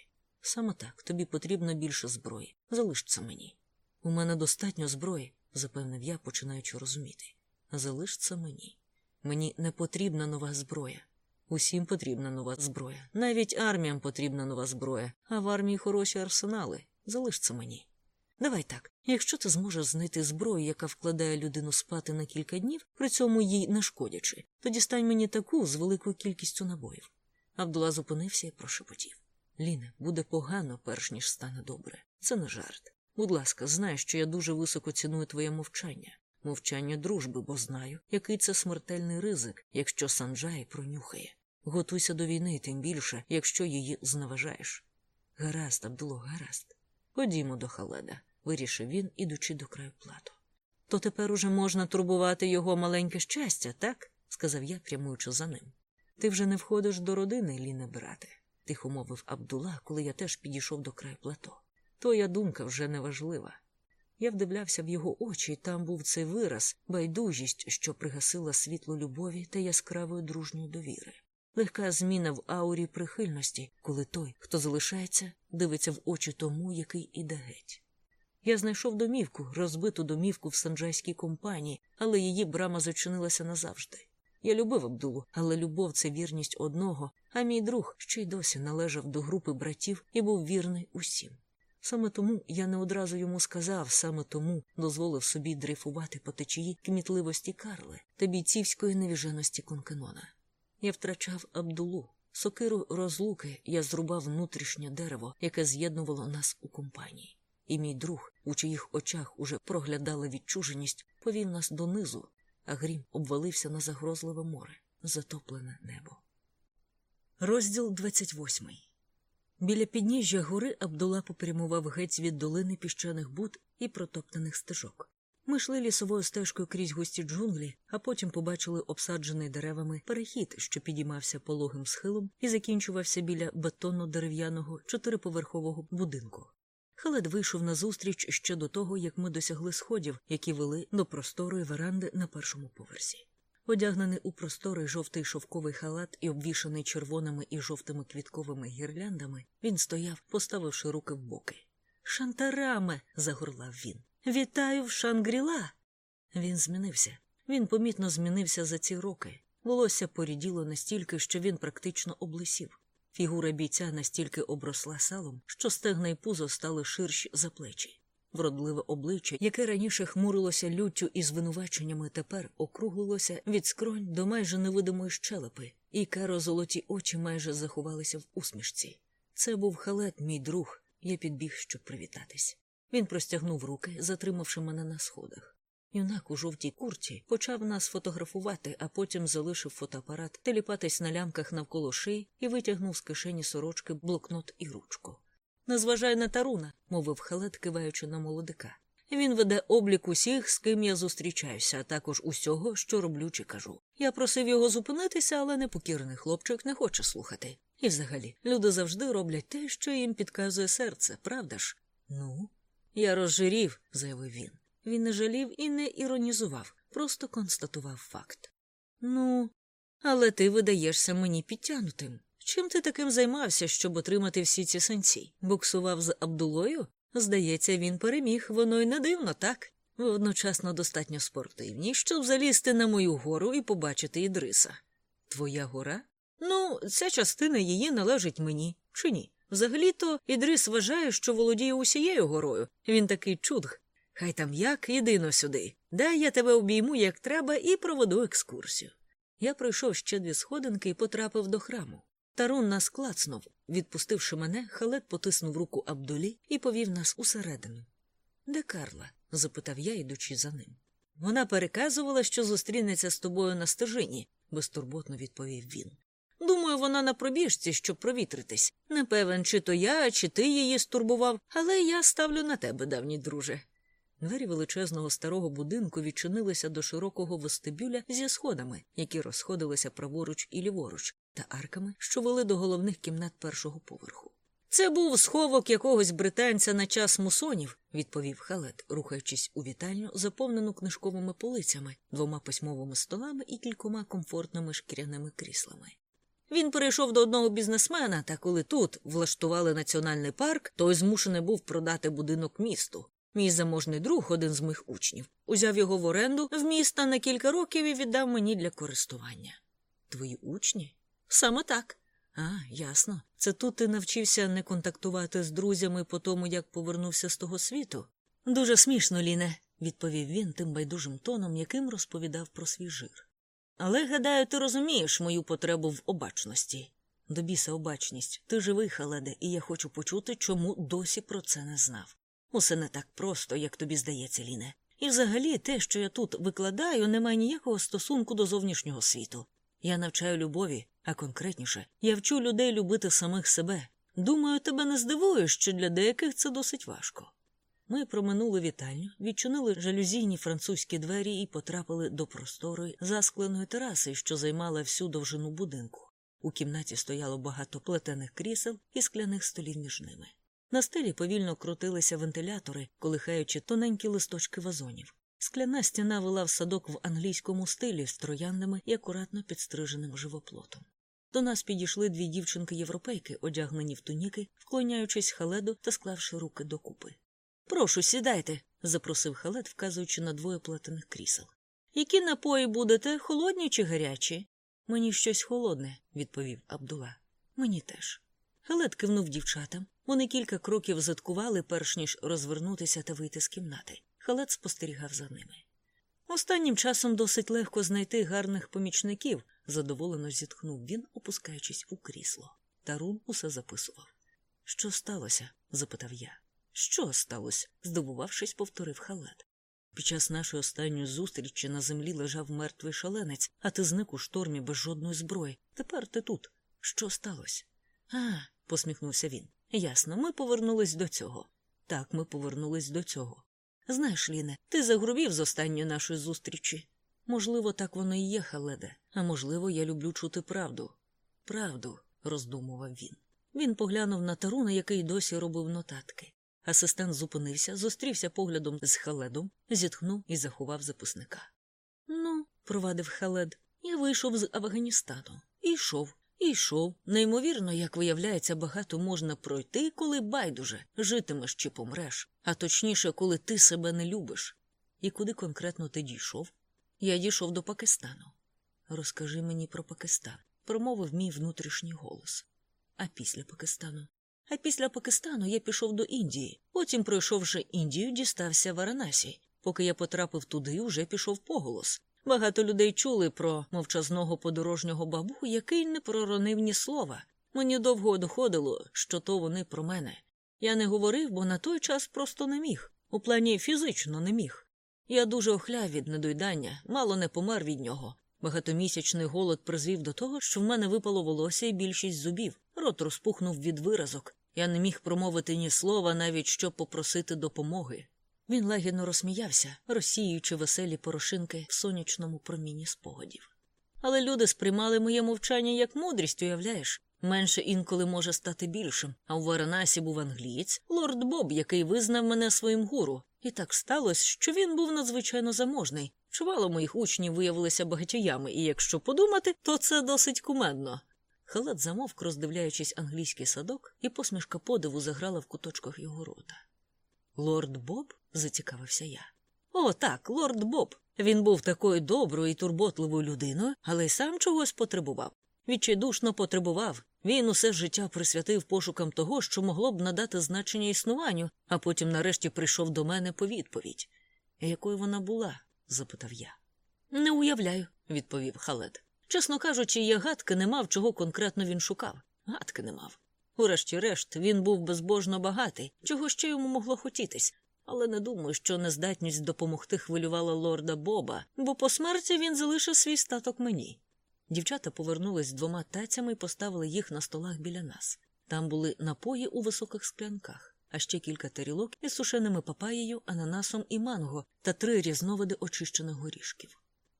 Саме так, тобі потрібно більше зброї. Залиш це мені. У мене достатньо зброї, запевнив я, починаючи розуміти. Залиш це мені. Мені не потрібна нова зброя. Усім потрібна нова зброя. Навіть арміям потрібна нова зброя, а в армії хороші арсенали. Залиш мені. Давай так, якщо ти зможеш знайти зброю, яка вкладає людину спати на кілька днів, при цьому їй не шкодячи, тоді стань мені таку з великою кількістю набоїв. Абдула зупинився і прошепотів. Ліне, буде погано, перш ніж стане добре. Це не жарт. Будь ласка, знай, що я дуже високо ціную твоє мовчання, мовчання дружби, бо знаю, який це смертельний ризик, якщо Санджай пронюхає. Готуйся до війни, тим більше, якщо її зневажаєш. Гаразд, Абдуло, гаразд. Ходімо до Халеда, вирішив він, ідучи до краю плату. То тепер уже можна турбувати його маленьке щастя, так? сказав я, прямуючи за ним. Ти вже не входиш до родини, Ліне, брате тихо мовив Абдула, коли я теж підійшов до краю плато. Твоя думка вже не важлива. Я вдивлявся в його очі, і там був цей вираз, байдужість, що пригасила світло любові та яскравої дружньої довіри. Легка зміна в аурі прихильності, коли той, хто залишається, дивиться в очі тому, який іде геть. Я знайшов домівку, розбиту домівку в санджайській компанії, але її брама зачинилася назавжди. Я любив Абдулу, але любов це вірність одного, а мій друг ще й досі належав до групи братів і був вірний усім. Саме тому я не одразу йому сказав, саме тому дозволив собі дрейфувати по течії кмітливості Карли та бійцівської невіженості Конкенона. Я втрачав Абдулу. Сокиру розлуки я зрубав внутрішнє дерево, яке з'єднувало нас у компанії. І мій друг, у чиїх очах уже проглядала відчуженість, повів нас донизу, а грім обвалився на загрозливе море, затоплене небо. Розділ 28 Біля підніжжя гори Абдула попрямував геть від долини піщаних буд і протоптаних стежок. Ми йшли лісовою стежкою крізь густі джунглі, а потім побачили обсаджений деревами перехід, що підіймався пологим схилом і закінчувався біля бетонно-дерев'яного чотириповерхового будинку. Халед вийшов назустріч ще до того, як ми досягли сходів, які вели до просторої веранди на першому поверсі. Одягнений у просторий жовтий шовковий халат і обвішаний червоними і жовтими квітковими гірляндами, він стояв, поставивши руки в боки. Шантараме. загорлав він. Вітаю в Шангріла. Він змінився. Він помітно змінився за ці роки. Волосся поріділо настільки, що він практично облисів. Фігура бійця настільки обросла салом, що стегна й пузо стали ширші за плечі. Вродливе обличчя, яке раніше хмурилося люттю і звинуваченнями, тепер округлилося від скронь до майже невидимої щелепи, і каро золоті очі майже заховалися в усмішці. Це був халет, мій друг. Я підбіг, щоб привітатись. Він простягнув руки, затримавши мене на сходах. Юнак у жовтій курці почав нас фотографувати, а потім залишив фотоапарат теліпатись на лямках навколо шиї і витягнув з кишені сорочки блокнот і ручку. Не зважай на таруна, мовив халет, киваючи на молодика. Він веде облік усіх, з ким я зустрічаюся, а також усього, що роблю чи кажу. Я просив його зупинитися, але непокірний хлопчик не хоче слухати. І взагалі, люди завжди роблять те, що їм підказує серце, правда ж? Ну, я розжирів, заявив він. Він не жалів і не іронізував, просто констатував факт. Ну, але ти видаєшся мені підтянутим. Чим ти таким займався, щоб отримати всі ці сенці? Буксував з Абдулою? Здається, він переміг, воно й не дивно, так? Ви одночасно достатньо спортивні, щоб залізти на мою гору і побачити Ідриса. Твоя гора? Ну, ця частина її належить мені, чи ні? Взагалі-то Ідрис вважає, що володіє усією горою. Він такий чудг. Хай там як, єдино сюди. Дай я тебе обійму, як треба, і проведу екскурсію. Я пройшов ще дві сходинки і потрапив до храму. Тарун нас клацнув. Відпустивши мене, халет потиснув руку Абдулі і повів нас усередину. Де Карла? запитав я, йдучи за ним. Вона переказувала, що зустрінеться з тобою на стежині, безтурботно відповів він. Думаю, вона на пробіжці, щоб провітритись. Не певен, чи то я, чи ти її стурбував, але я ставлю на тебе, давній друже. Двері величезного старого будинку відчинилися до широкого вестибюля зі сходами, які розходилися праворуч і ліворуч, та арками, що вели до головних кімнат першого поверху. Це був сховок якогось британця на час мусонів, відповів халет, рухаючись у вітальню, заповнену книжковими полицями, двома письмовими столами і кількома комфортними шкіряними кріслами. Він перейшов до одного бізнесмена, та коли тут влаштували національний парк, той змушений був продати будинок місту. Мій заможний друг, один з моїх учнів, узяв його в оренду в міста на кілька років і віддав мені для користування. Твої учні? Саме так. А, ясно. Це тут ти навчився не контактувати з друзями по тому, як повернувся з того світу. Дуже смішно, Ліне, відповів він тим байдужим тоном, яким розповідав про свій жир. Але, гадаю, ти розумієш мою потребу в обачності. До біса обачність. Ти живий, Халеде, і я хочу почути, чому досі про це не знав. Усе не так просто, як тобі здається, Ліне. І взагалі те, що я тут викладаю, не має ніякого стосунку до зовнішнього світу. Я навчаю любові, а конкретніше, я вчу людей любити самих себе. Думаю, тебе не здивує, що для деяких це досить важко. Ми проминули вітальню, відчинили жалюзійні французькі двері і потрапили до просторої заскленої тераси, що займала всю довжину будинку. У кімнаті стояло багато плетених крісел і скляних столів між ними. На стелі повільно крутилися вентилятори, колихаючи тоненькі листочки вазонів. Скляна стіна вела в садок в англійському стилі з трояндами і акуратно підстриженим живоплотом. До нас підійшли дві дівчинки-європейки, одягнені в туніки, вклоняючись халеду та склавши руки докупи. Прошу, сідайте, запросив халет, вказуючи на двоє плетених крісел. Які напої будете, холодні чи гарячі? Мені щось холодне, відповів Абдула. Мені теж. Халет кивнув дівчатам. Вони кілька кроків заткували, перш ніж розвернутися та вийти з кімнати. Халет спостерігав за ними. Останнім часом досить легко знайти гарних помічників, задоволено зітхнув він, опускаючись у крісло. Тарун усе записував. Що сталося? запитав я. Що сталося? здивувавшись, повторив халет. Під час нашої останньої зустрічі на землі лежав мертвий шаленець, а ти зник у штормі без жодної зброї. Тепер ти тут. Що сталося? А, посміхнувся він. Ясно, ми повернулись до цього. Так, ми повернулись до цього. Знаєш, Ліне, ти загрубів з останньої нашої зустрічі. Можливо, так воно і є, Халеде, а можливо, я люблю чути правду. Правду, роздумував він. Він поглянув на Таруна, який досі робив нотатки. Асистент зупинився, зустрівся поглядом з Халедом, зітхнув і заховав записника. Ну, провадив Халед, я вийшов з Афганістану. І йшов, і йшов. Неймовірно, як виявляється, багато можна пройти, коли байдуже житимеш чи помреш, а точніше, коли ти себе не любиш. І куди конкретно ти дійшов? Я дійшов до Пакистану. Розкажи мені про Пакистан, промовив мій внутрішній голос. А після Пакистану? А після Пакистану я пішов до Індії. Потім, пройшовши Індію, дістався в Аранасі. Поки я потрапив туди, уже пішов поголос. Багато людей чули про мовчазного подорожнього бабу, який не проронив ні слова. Мені довго доходило, що то вони про мене. Я не говорив, бо на той час просто не міг. У плані фізично не міг. Я дуже охляв від недоїдання, мало не помер від нього. Багатомісячний голод призвів до того, що в мене випало волосся і більшість зубів. Рот розпухнув від виразок. Я не міг промовити ні слова, навіть щоб попросити допомоги. Він лагідно розсміявся, розсіюючи веселі порошинки в сонячному промінні спогадів. Але люди сприймали моє мовчання як мудрість, уявляєш? Менше інколи може стати більшим. А у Варанасі був англієць, лорд Боб, який визнав мене своїм гуру. І так сталося, що він був надзвичайно заможний. Чувало моїх учнів виявилися багатіями, і якщо подумати, то це досить кумедно. Халат замовк, роздивляючись англійський садок, і посмішка подиву заграла в куточках його рота. Лорд Боб? зацікавився я. О, так, лорд Боб. Він був такою доброю і турботливою людиною, але й сам чогось потребував. Відчайдушно потребував. Він усе життя присвятив пошукам того, що могло б надати значення існуванню, а потім нарешті прийшов до мене по відповідь. Якою вона була? запитав я. Не уявляю, відповів Халед. Чесно кажучи, я гадки не мав, чого конкретно він шукав. Гадки не мав. Урешті-решт, він був безбожно багатий, чого ще йому могло хотітись, але не думаю, що нездатність допомогти хвилювала лорда Боба, бо по смерті він залишив свій статок мені. Дівчата повернулись двома тацями і поставили їх на столах біля нас. Там були напої у високих склянках, а ще кілька тарілок із сушеними папаєю, ананасом і манго та три різновиди очищених горішків.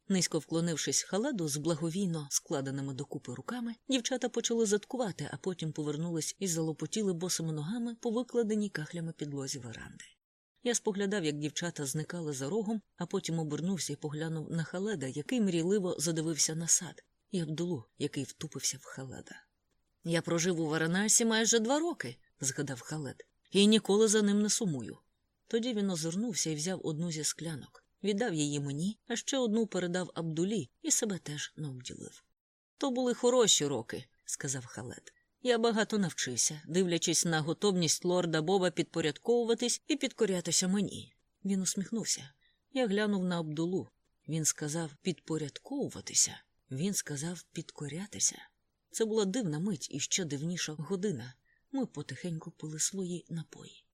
Низько вклонившись халаду з благовійно складеними докупи руками, дівчата почали заткувати, а потім повернулись і залопотіли босими ногами по викладеній кахлями підлозі веранди. Я споглядав, як дівчата зникали за рогом, а потім обернувся і поглянув на халеда, який мрійливо задивився на сад, і Абдулу, який втупився в халеда. Я прожив у Варанасі майже два роки, згадав халед, і ніколи за ним не сумую. Тоді він озирнувся і взяв одну зі склянок віддав її мені, а ще одну передав Абдулі і себе теж не обділив. То були хороші роки, сказав Халет. Я багато навчився, дивлячись на готовність лорда Боба підпорядковуватись і підкорятися мені. Він усміхнувся. Я глянув на Абдулу. Він сказав підпорядковуватися. Він сказав підкорятися. Це була дивна мить і ще дивніша година. Ми потихеньку пили свої напої.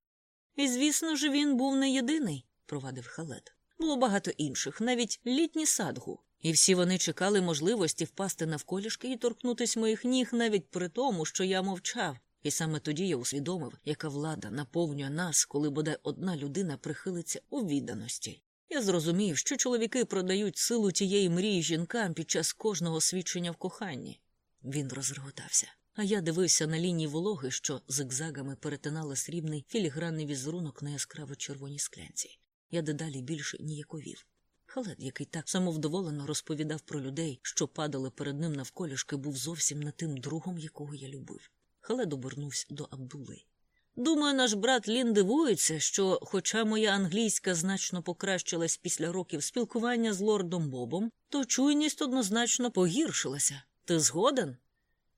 І, звісно ж, він був не єдиний, провадив Халет. Було багато інших, навіть літні садгу, і всі вони чекали можливості впасти навколішки і торкнутись моїх ніг навіть при тому, що я мовчав. І саме тоді я усвідомив, яка влада наповнює нас, коли бодай одна людина прихилиться у відданості. Я зрозумів, що чоловіки продають силу тієї мрії жінкам під час кожного свідчення в коханні. Він розреготався, а я дивився на лінії вологи, що зигзагами перетинали срібний філігранний візерунок на яскраво червоній склянці я дедалі більше ніяковів. Халед, який так самовдоволено розповідав про людей, що падали перед ним навколішки, був зовсім не тим другом, якого я любив. Халед обернувся до Абдули. Думаю, наш брат Лін дивується, що, хоча моя англійська значно покращилась після років спілкування з лордом Бобом, то чуйність однозначно погіршилася. Ти згоден?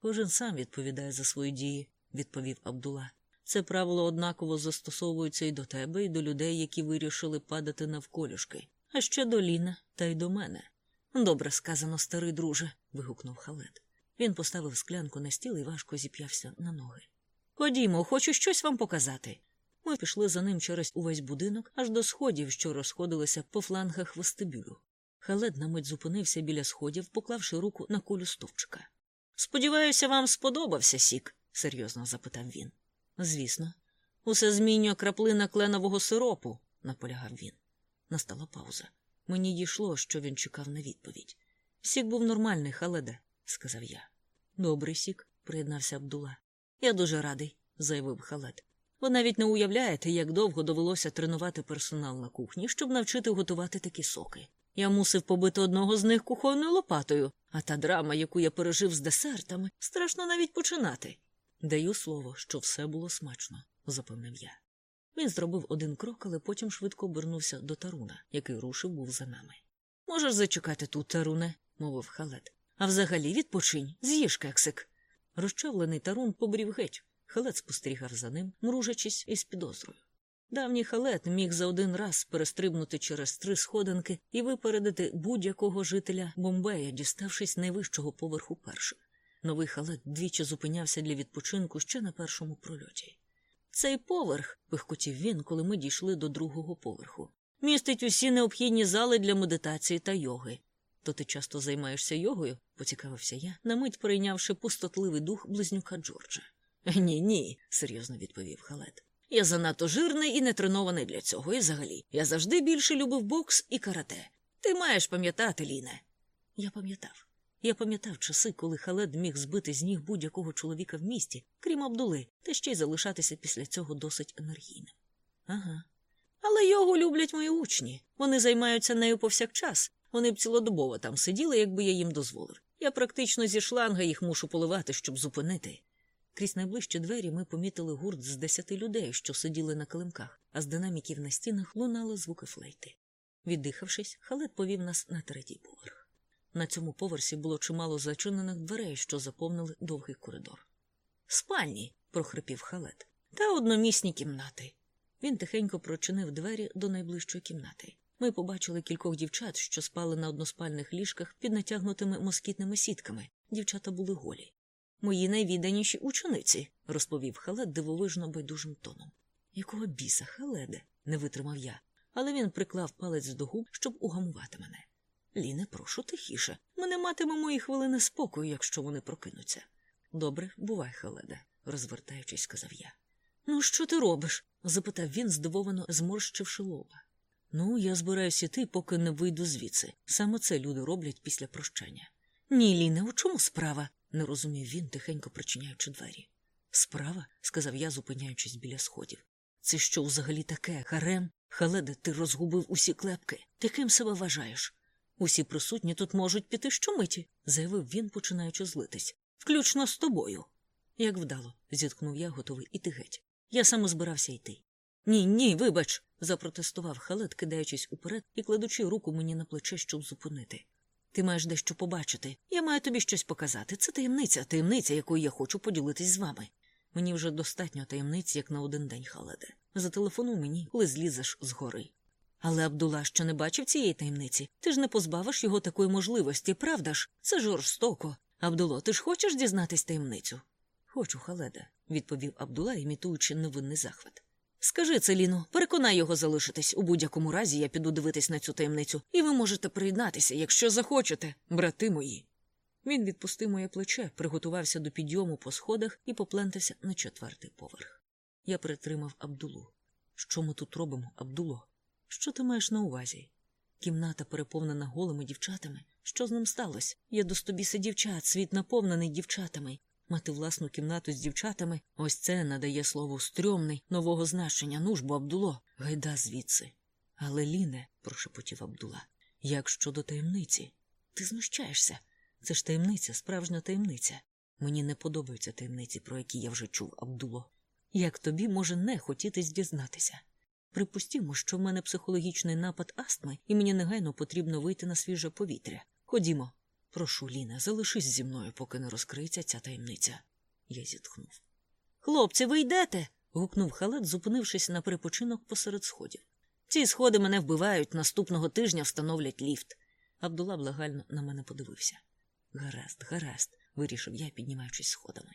Кожен сам відповідає за свої дії, відповів Абдула. Це правило однаково застосовується і до тебе, і до людей, які вирішили падати навколішки, а ще до Ліна та й до мене. Добре сказано, старий друже. вигукнув Халет. Він поставив склянку на стіл і важко зіп'явся на ноги. Ходімо, хочу щось вам показати. Ми пішли за ним через увесь будинок аж до сходів, що розходилися по флангах вестибюлю. Халед на мить зупинився біля сходів, поклавши руку на кулю стовпчика. Сподіваюся, вам сподобався сік? серйозно запитав він. Звісно, усе змінює краплина кленового сиропу, наполягав він. Настала пауза. Мені дійшло, що він чекав на відповідь. Сік був нормальний, халеде, сказав я. Добрий сік, приєднався Абдула. Я дуже радий, заявив халет. Ви навіть не уявляєте, як довго довелося тренувати персонал на кухні, щоб навчити готувати такі соки. Я мусив побити одного з них кухонною лопатою, а та драма, яку я пережив з десертами, страшно навіть починати. Даю слово, що все було смачно, запевнив я. Він зробив один крок, але потім швидко обернувся до Таруна, який рушив був за нами. Можеш зачекати тут, Таруне, мовив халет. А взагалі відпочинь, з'їж кексик. Розчавлений Тарун побрів геть. Халет спостерігав за ним, мружачись із підозрою. Давній халет міг за один раз перестрибнути через три сходинки і випередити будь-якого жителя Бомбея, діставшись найвищого поверху першим. Новий халет двічі зупинявся для відпочинку ще на першому прольоті. Цей поверх, пихкотів він, коли ми дійшли до другого поверху, містить усі необхідні зали для медитації та йоги. То ти часто займаєшся йогою? поцікавився я, на мить прийнявши пустотливий дух близнюка Джорджа. Ні, ні, серйозно відповів халет. Я занадто жирний і не тренований для цього, і взагалі я завжди більше любив бокс і карате. Ти маєш пам'ятати, Ліне. Я пам'ятав. Я пам'ятав часи, коли халет міг збити з ніг будь-якого чоловіка в місті, крім Абдули, та ще й залишатися після цього досить енергійним. Ага. Але його люблять мої учні. Вони займаються нею повсякчас. Вони б цілодобово там сиділи, якби я їм дозволив. Я практично зі шланга їх мушу поливати, щоб зупинити. Крізь найближчі двері ми помітили гурт з десяти людей, що сиділи на килимках, а з динаміків на стінах лунали звуки флейти. Віддихавшись, халет повів нас на третій поверх. На цьому поверсі було чимало зачинених дверей, що заповнили довгий коридор. Спальні, прохрипів халет, та одномісні кімнати. Він тихенько прочинив двері до найближчої кімнати. Ми побачили кількох дівчат, що спали на односпальних ліжках під натягнутими москітними сітками. Дівчата були голі. Мої найвідданіші учениці, розповів халет дивовижно байдужим тоном. Якого біса, халеде? не витримав я, але він приклав палець до губ, щоб угамувати мене. Ліне, прошу тихіше. Ми не матимемо і хвилини спокою, якщо вони прокинуться. Добре, бувай, халеде, розвертаючись, сказав я. Ну, що ти робиш? запитав він, здивовано зморщивши лоба. Ну, я збираюся йти, поки не вийду звідси. Саме це люди роблять після прощання. Ні, Ліне, у чому справа? не розумів він, тихенько причиняючи двері. Справа, сказав я, зупиняючись біля сходів. Це що взагалі таке, харем? Халеде, ти розгубив усі клепки. Ти ким себе вважаєш? Усі присутні тут можуть піти щомиті, заявив він, починаючи злитись. Включно з тобою. Як вдало, зіткнув я, готовий іти геть. Я саме збирався йти. Ні, ні, вибач, запротестував халет, кидаючись уперед і кладучи руку мені на плече, щоб зупинити. Ти маєш дещо побачити. Я маю тобі щось показати. Це таємниця, таємниця, якою я хочу поділитись з вами. Мені вже достатньо таємниць, як на один день, халеде. Зателефонуй мені, коли злізеш з гори. Але Абдула ще не бачив цієї таємниці. Ти ж не позбавиш його такої можливості, правда ж? Це жорстоко. Абдуло, ти ж хочеш дізнатись таємницю? Хочу, халеде, відповів Абдула, імітуючи невинний захват. Скажи це, Ліно, переконай його залишитись. У будь-якому разі я піду дивитись на цю таємницю, і ви можете приєднатися, якщо захочете, брати мої. Він відпустив моє плече, приготувався до підйому по сходах і поплентався на четвертий поверх. Я притримав Абдулу. Що ми тут робимо, Абдуло? Що ти маєш на увазі? Кімната переповнена голими дівчатами. Що з ним сталося? Я до стобіса дівчат, світ наповнений дівчатами. Мати власну кімнату з дівчатами ось це надає слову стрьомний нового значення. Ну ж бо, Абдуло, гайда звідси. Але, Ліне, прошепотів Абдула, як щодо таємниці? Ти знущаєшся. Це ж таємниця, справжня таємниця. Мені не подобаються таємниці, про які я вже чув, Абдуло. Як тобі може не хотітись дізнатися? Припустімо, що в мене психологічний напад астми, і мені негайно потрібно вийти на свіже повітря. Ходімо. Прошу, Ліна, залишись зі мною, поки не розкриється ця таємниця. Я зітхнув. Хлопці, ви йдете. гукнув халет, зупинившись на перепочинок посеред сходів. Ці сходи мене вбивають, наступного тижня встановлять ліфт. Абдула благально на мене подивився. Гаразд, гаразд, вирішив я, піднімаючись сходами.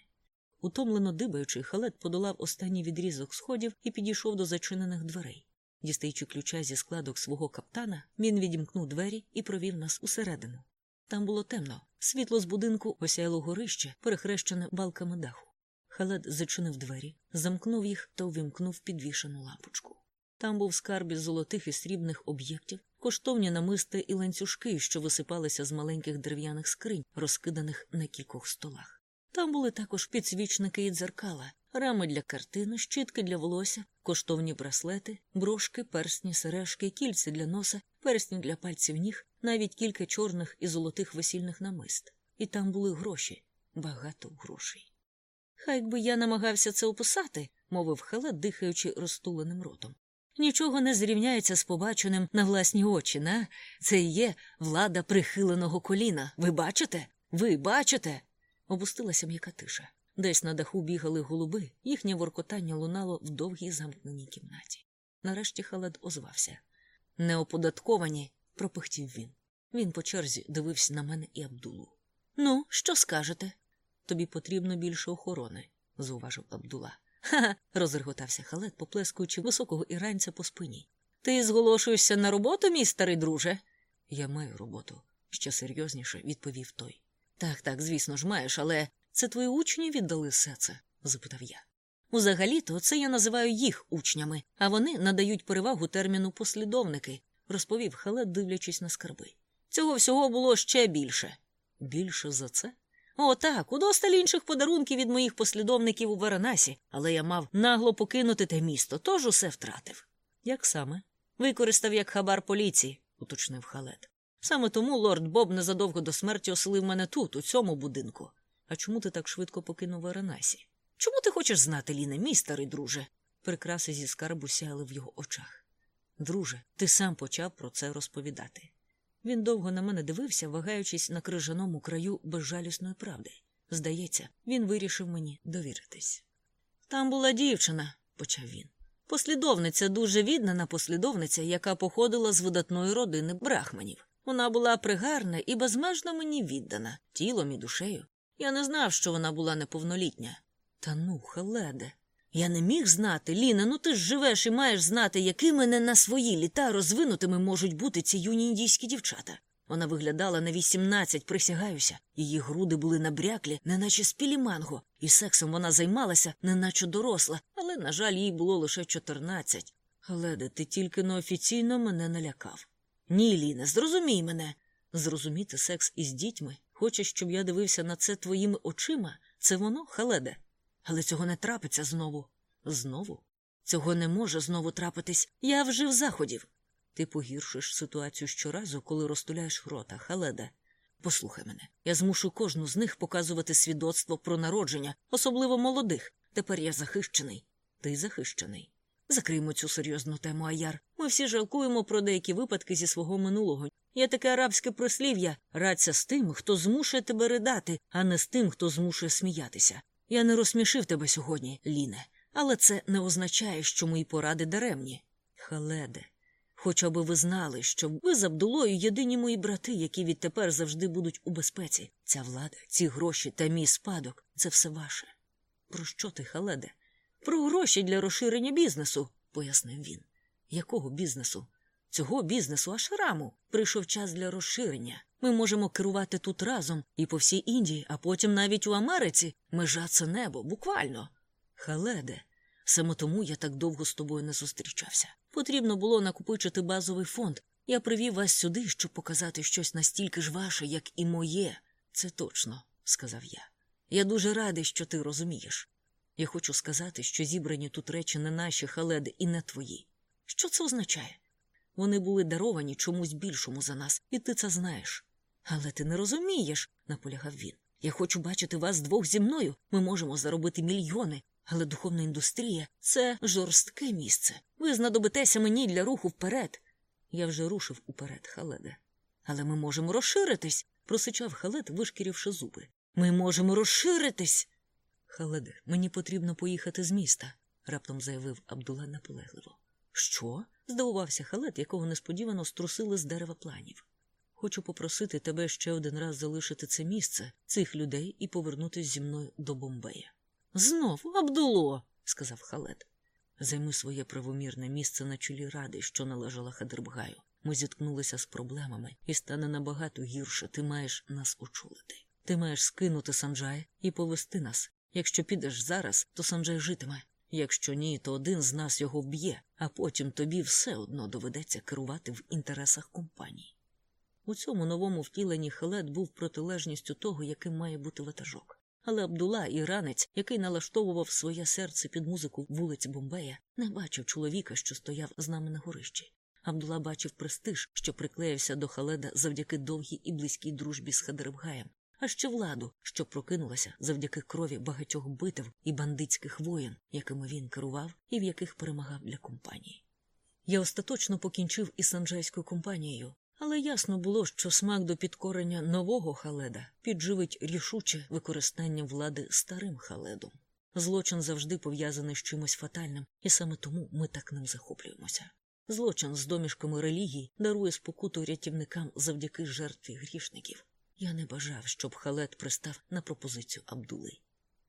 Утомлено дибаючи, халет подолав останній відрізок сходів і підійшов до зачинених дверей. Дістаючи ключа зі складок свого каптана, він відімкнув двері і провів нас усередину. Там було темно. Світло з будинку осяяло горище, перехрещене балками даху. Халет зачинив двері, замкнув їх та увімкнув підвішену лампочку. Там був скарб із золотих і срібних об'єктів, коштовні намисти і ланцюжки, що висипалися з маленьких дерев'яних скринь, розкиданих на кількох столах. Там були також підсвічники і дзеркала, рами для картини, щітки для волосся, коштовні браслети, брошки, персні, сережки, кільці для носа, персні для пальців ніг, навіть кілька чорних і золотих весільних намист. І там були гроші, багато грошей. Хай би я намагався це описати, мовив Хелет, дихаючи розтуленим ротом. Нічого не зрівняється з побаченим на власні очі, на це і є влада прихиленого коліна. Ви бачите? Ви бачите? Опустилася м'яка тиша. Десь на даху бігали голуби, їхнє воркотання лунало в довгій замкненій кімнаті. Нарешті халед озвався. Неоподатковані, пропихтів він. Він по черзі дивився на мене і Абдулу. Ну, що скажете? Тобі потрібно більше охорони, зауважив Абдула. Ха, розреготався халет, поплескуючи високого іранця по спині. Ти зголошуєшся на роботу, мій старий друже? Я маю роботу, ще серйозніше відповів той. Так, так, звісно ж, маєш, але це твої учні віддали все це? запитав я. Узагалі-то це я називаю їх учнями, а вони надають перевагу терміну послідовники, розповів халет, дивлячись на скарби. Цього всього було ще більше. Більше за це? О, так, удосталь інших подарунків від моїх послідовників у Варанасі, але я мав нагло покинути те місто, тож усе втратив. Як саме? Використав як хабар поліції, уточнив халет. Саме тому лорд Боб незадовго до смерті оселив мене тут, у цьому будинку. А чому ти так швидко покинув Варанасі? Чому ти хочеш знати, Ліне, мій старий друже? Прикраси зі скарбу сяяли в його очах. Друже, ти сам почав про це розповідати. Він довго на мене дивився, вагаючись на крижаному краю безжалісної правди. Здається, він вирішив мені довіритись. Там була дівчина, почав він. Послідовниця дуже віддана послідовниця, яка походила з видатної родини брахманів. Вона була пригарна і безмежно мені віддана, тілом і душею. Я не знав, що вона була неповнолітня. Та ну, Хеледе. Я не міг знати, Ліна, ну ти ж живеш і маєш знати, якими не на свої літа розвинутими можуть бути ці юні індійські дівчата. Вона виглядала на вісімнадцять, присягаюся. Її груди були набряклі, неначе спілі манго, і сексом вона займалася, неначе доросла, але, на жаль, їй було лише чотирнадцять. Леде, ти тільки неофіційно мене налякав. Ні, Ліна, зрозумій мене. Зрозуміти секс із дітьми. Хочеш, щоб я дивився на це твоїми очима? Це воно, Халеде. Але цього не трапиться знову. Знову? Цього не може знову трапитись. Я вжив заходів. Ти погіршиш ситуацію щоразу, коли розтуляєш рота, Халеде. Послухай мене, я змушу кожну з них показувати свідоцтво про народження, особливо молодих. Тепер я захищений. Ти захищений. Закриймо цю серйозну тему, Аяр. Ми всі жалкуємо про деякі випадки зі свого минулого. Є таке арабське прислів'я радься з тим, хто змушує тебе ридати, а не з тим, хто змушує сміятися. Я не розсмішив тебе сьогодні, Ліне, але це не означає, що мої поради даремні. Халеде, хоча би ви знали, що ви з Абдулою єдині мої брати, які відтепер завжди будуть у безпеці. Ця влада, ці гроші та мій спадок це все ваше. Про що ти, Халеде? Про гроші для розширення бізнесу, пояснив він. Якого бізнесу? Цього бізнесу аж раму. Прийшов час для розширення. Ми можемо керувати тут разом і по всій Індії, а потім навіть у Америці. Межа це небо, буквально. Халеде, саме тому я так довго з тобою не зустрічався. Потрібно було накопичити базовий фонд. Я привів вас сюди, щоб показати щось настільки ж ваше, як і моє. Це точно, сказав я. Я дуже радий, що ти розумієш. Я хочу сказати, що зібрані тут речі не наші халеди і не твої. Що це означає? Вони були даровані чомусь більшому за нас, і ти це знаєш. Але ти не розумієш, наполягав він. Я хочу бачити вас двох зі мною. Ми можемо заробити мільйони, але духовна індустрія це жорстке місце. Ви знадобитеся мені для руху вперед. Я вже рушив уперед, Халеде. Але ми можемо розширитись, просичав халет, вишкіривши зуби. Ми можемо розширитись. Халеде, мені потрібно поїхати з міста, раптом заявив Абдула наполегливо. Що? здивувався халет, якого несподівано струсили з дерева планів. Хочу попросити тебе ще один раз залишити це місце, цих людей, і повернутися зі мною до Бомбея. Знов, Абдуло, сказав халет. Займи своє правомірне місце на чолі ради, що належала Хадербгаю. Ми зіткнулися з проблемами, і стане набагато гірше. Ти маєш нас очолити. Ти маєш скинути Санджая і повести нас. Якщо підеш зараз, то Санджай житиме. Якщо ні, то один з нас його вб'є, а потім тобі все одно доведеться керувати в інтересах компанії. У цьому новому втіленні Хелет був протилежністю того, яким має бути ватажок. Але Абдула, іранець, який налаштовував своє серце під музику вулиць Бомбея, не бачив чоловіка, що стояв з нами на горищі. Абдула бачив престиж, що приклеївся до Халеда завдяки довгій і близькій дружбі з Хадербгаєм, а ще владу, що прокинулася завдяки крові багатьох битв і бандитських воєн, якими він керував і в яких перемагав для компанії. Я остаточно покінчив із санджайською компанією, але ясно було, що смак до підкорення нового халеда підживить рішуче використання влади старим халедом. Злочин завжди пов'язаний з чимось фатальним, і саме тому ми так ним захоплюємося. Злочин з домішками релігії дарує спокуту рятівникам завдяки жертві грішників. Я не бажав, щоб халет пристав на пропозицію Абдули.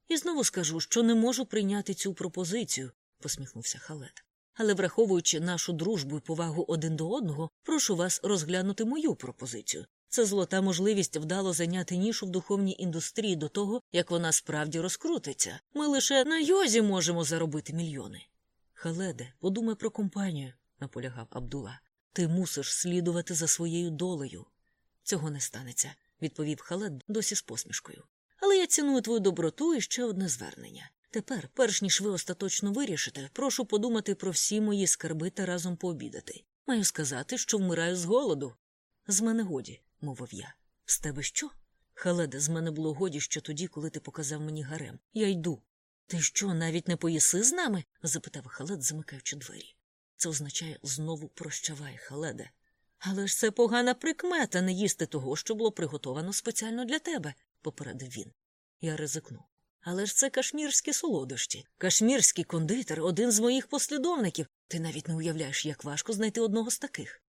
І знову скажу, що не можу прийняти цю пропозицію, посміхнувся халет. Але, враховуючи нашу дружбу і повагу один до одного, прошу вас розглянути мою пропозицію. Це золота можливість вдало зайняти нішу в духовній індустрії до того, як вона справді розкрутиться. Ми лише на йозі можемо заробити мільйони. Халеде, подумай про компанію, наполягав Абдула. Ти мусиш слідувати за своєю долею. Цього не станеться, відповів Халед досі з посмішкою. Але я ціную твою доброту і ще одне звернення. Тепер, перш ніж ви остаточно вирішите, прошу подумати про всі мої скарби та разом пообідати. Маю сказати, що вмираю з голоду. З мене годі, мовив я. З тебе що? Халеде, з мене було годі ще тоді, коли ти показав мені гарем. Я йду. Ти що, навіть не поїси з нами? запитав Халед, замикаючи двері. Це означає знову прощавай, Халеде. Але ж це погана прикмета не їсти того, що було приготовано спеціально для тебе, попередив він. Я ризикнув. Але ж це кашмірські солодощі. Кашмірський кондитер один з моїх послідовників. Ти навіть не уявляєш, як важко знайти одного з таких.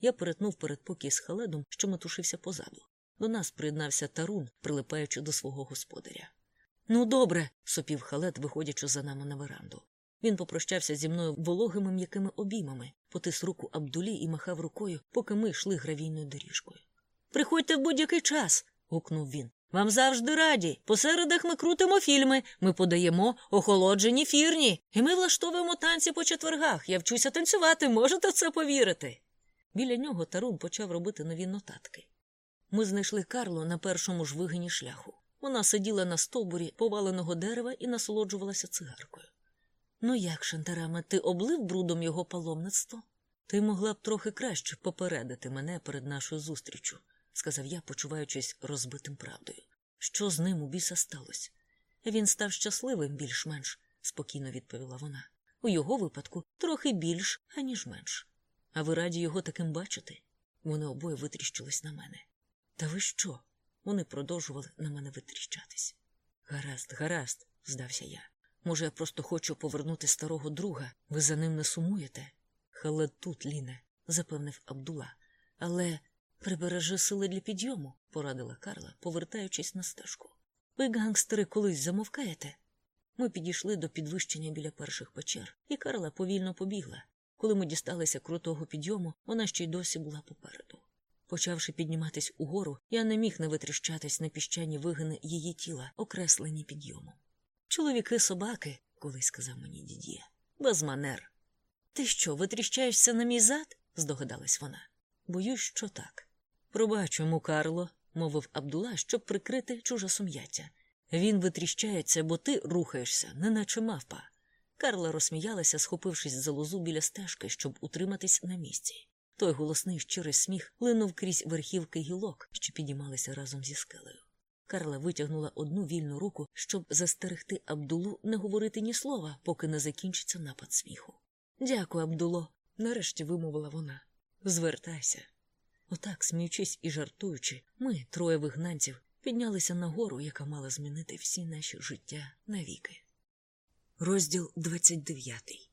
Я перетнув передпокій з халедом, що метушився позаду. До нас приєднався тарун, прилипаючи до свого господаря. Ну, добре, сопів халет, виходячи за нами на веранду. Він попрощався зі мною вологими м'якими обіймами, потис руку Абдулі і махав рукою, поки ми йшли гравійною доріжкою. Приходьте в будь-який час. гукнув він. Вам завжди раді. По середах ми крутимо фільми, ми подаємо охолоджені фірні, і ми влаштовуємо танці по четвергах. Я вчуся танцювати, можете в це повірити. Біля нього Тарун почав робити нові нотатки. Ми знайшли Карло на першому ж вигині шляху. Вона сиділа на стовбурі поваленого дерева і насолоджувалася цигаркою. Ну як, Шантараме, ти облив брудом його паломництво? Ти могла б трохи краще попередити мене перед нашою зустрічю, сказав я, почуваючись розбитим правдою. Що з ним у біса сталося? Він став щасливим більш-менш, спокійно відповіла вона. У його випадку трохи більш, аніж менш. А ви раді його таким бачити? Вони обоє витріщились на мене. Та ви що? Вони продовжували на мене витріщатись. Гаразд, гаразд, здався я. Може, я просто хочу повернути старого друга. Ви за ним не сумуєте? Хале тут, Ліне, запевнив Абдула. Але прибережи сили для підйому, порадила Карла, повертаючись на стежку. Ви, гангстери, колись замовкаєте? Ми підійшли до підвищення біля перших печер, і Карла повільно побігла. Коли ми дісталися крутого підйому, вона ще й досі була попереду. Почавши підніматись угору, я не міг не витріщатись на піщані вигини її тіла, окреслені підйомом. Чоловіки собаки, колись сказав мені дід'є, без манер. Ти що, витріщаєшся на мій зад? здогадалась вона. Боюсь, що так. Пробач йому, Карло, мовив Абдула, щоб прикрити чуже сум'яття. Він витріщається, бо ти рухаєшся, неначе мавпа. Карла розсміялася, схопившись за лозу біля стежки, щоб утриматись на місці. Той голосний щирий сміх линув крізь верхівки гілок, що підіймалися разом зі скелею. Карла витягнула одну вільну руку, щоб застерегти Абдулу не говорити ні слова, поки не закінчиться напад сміху. Дякую, Абдуло, нарешті вимовила вона. Звертайся. Отак, сміючись і жартуючи, ми, троє вигнанців, піднялися на гору, яка мала змінити всі наші життя навіки. Розділ 29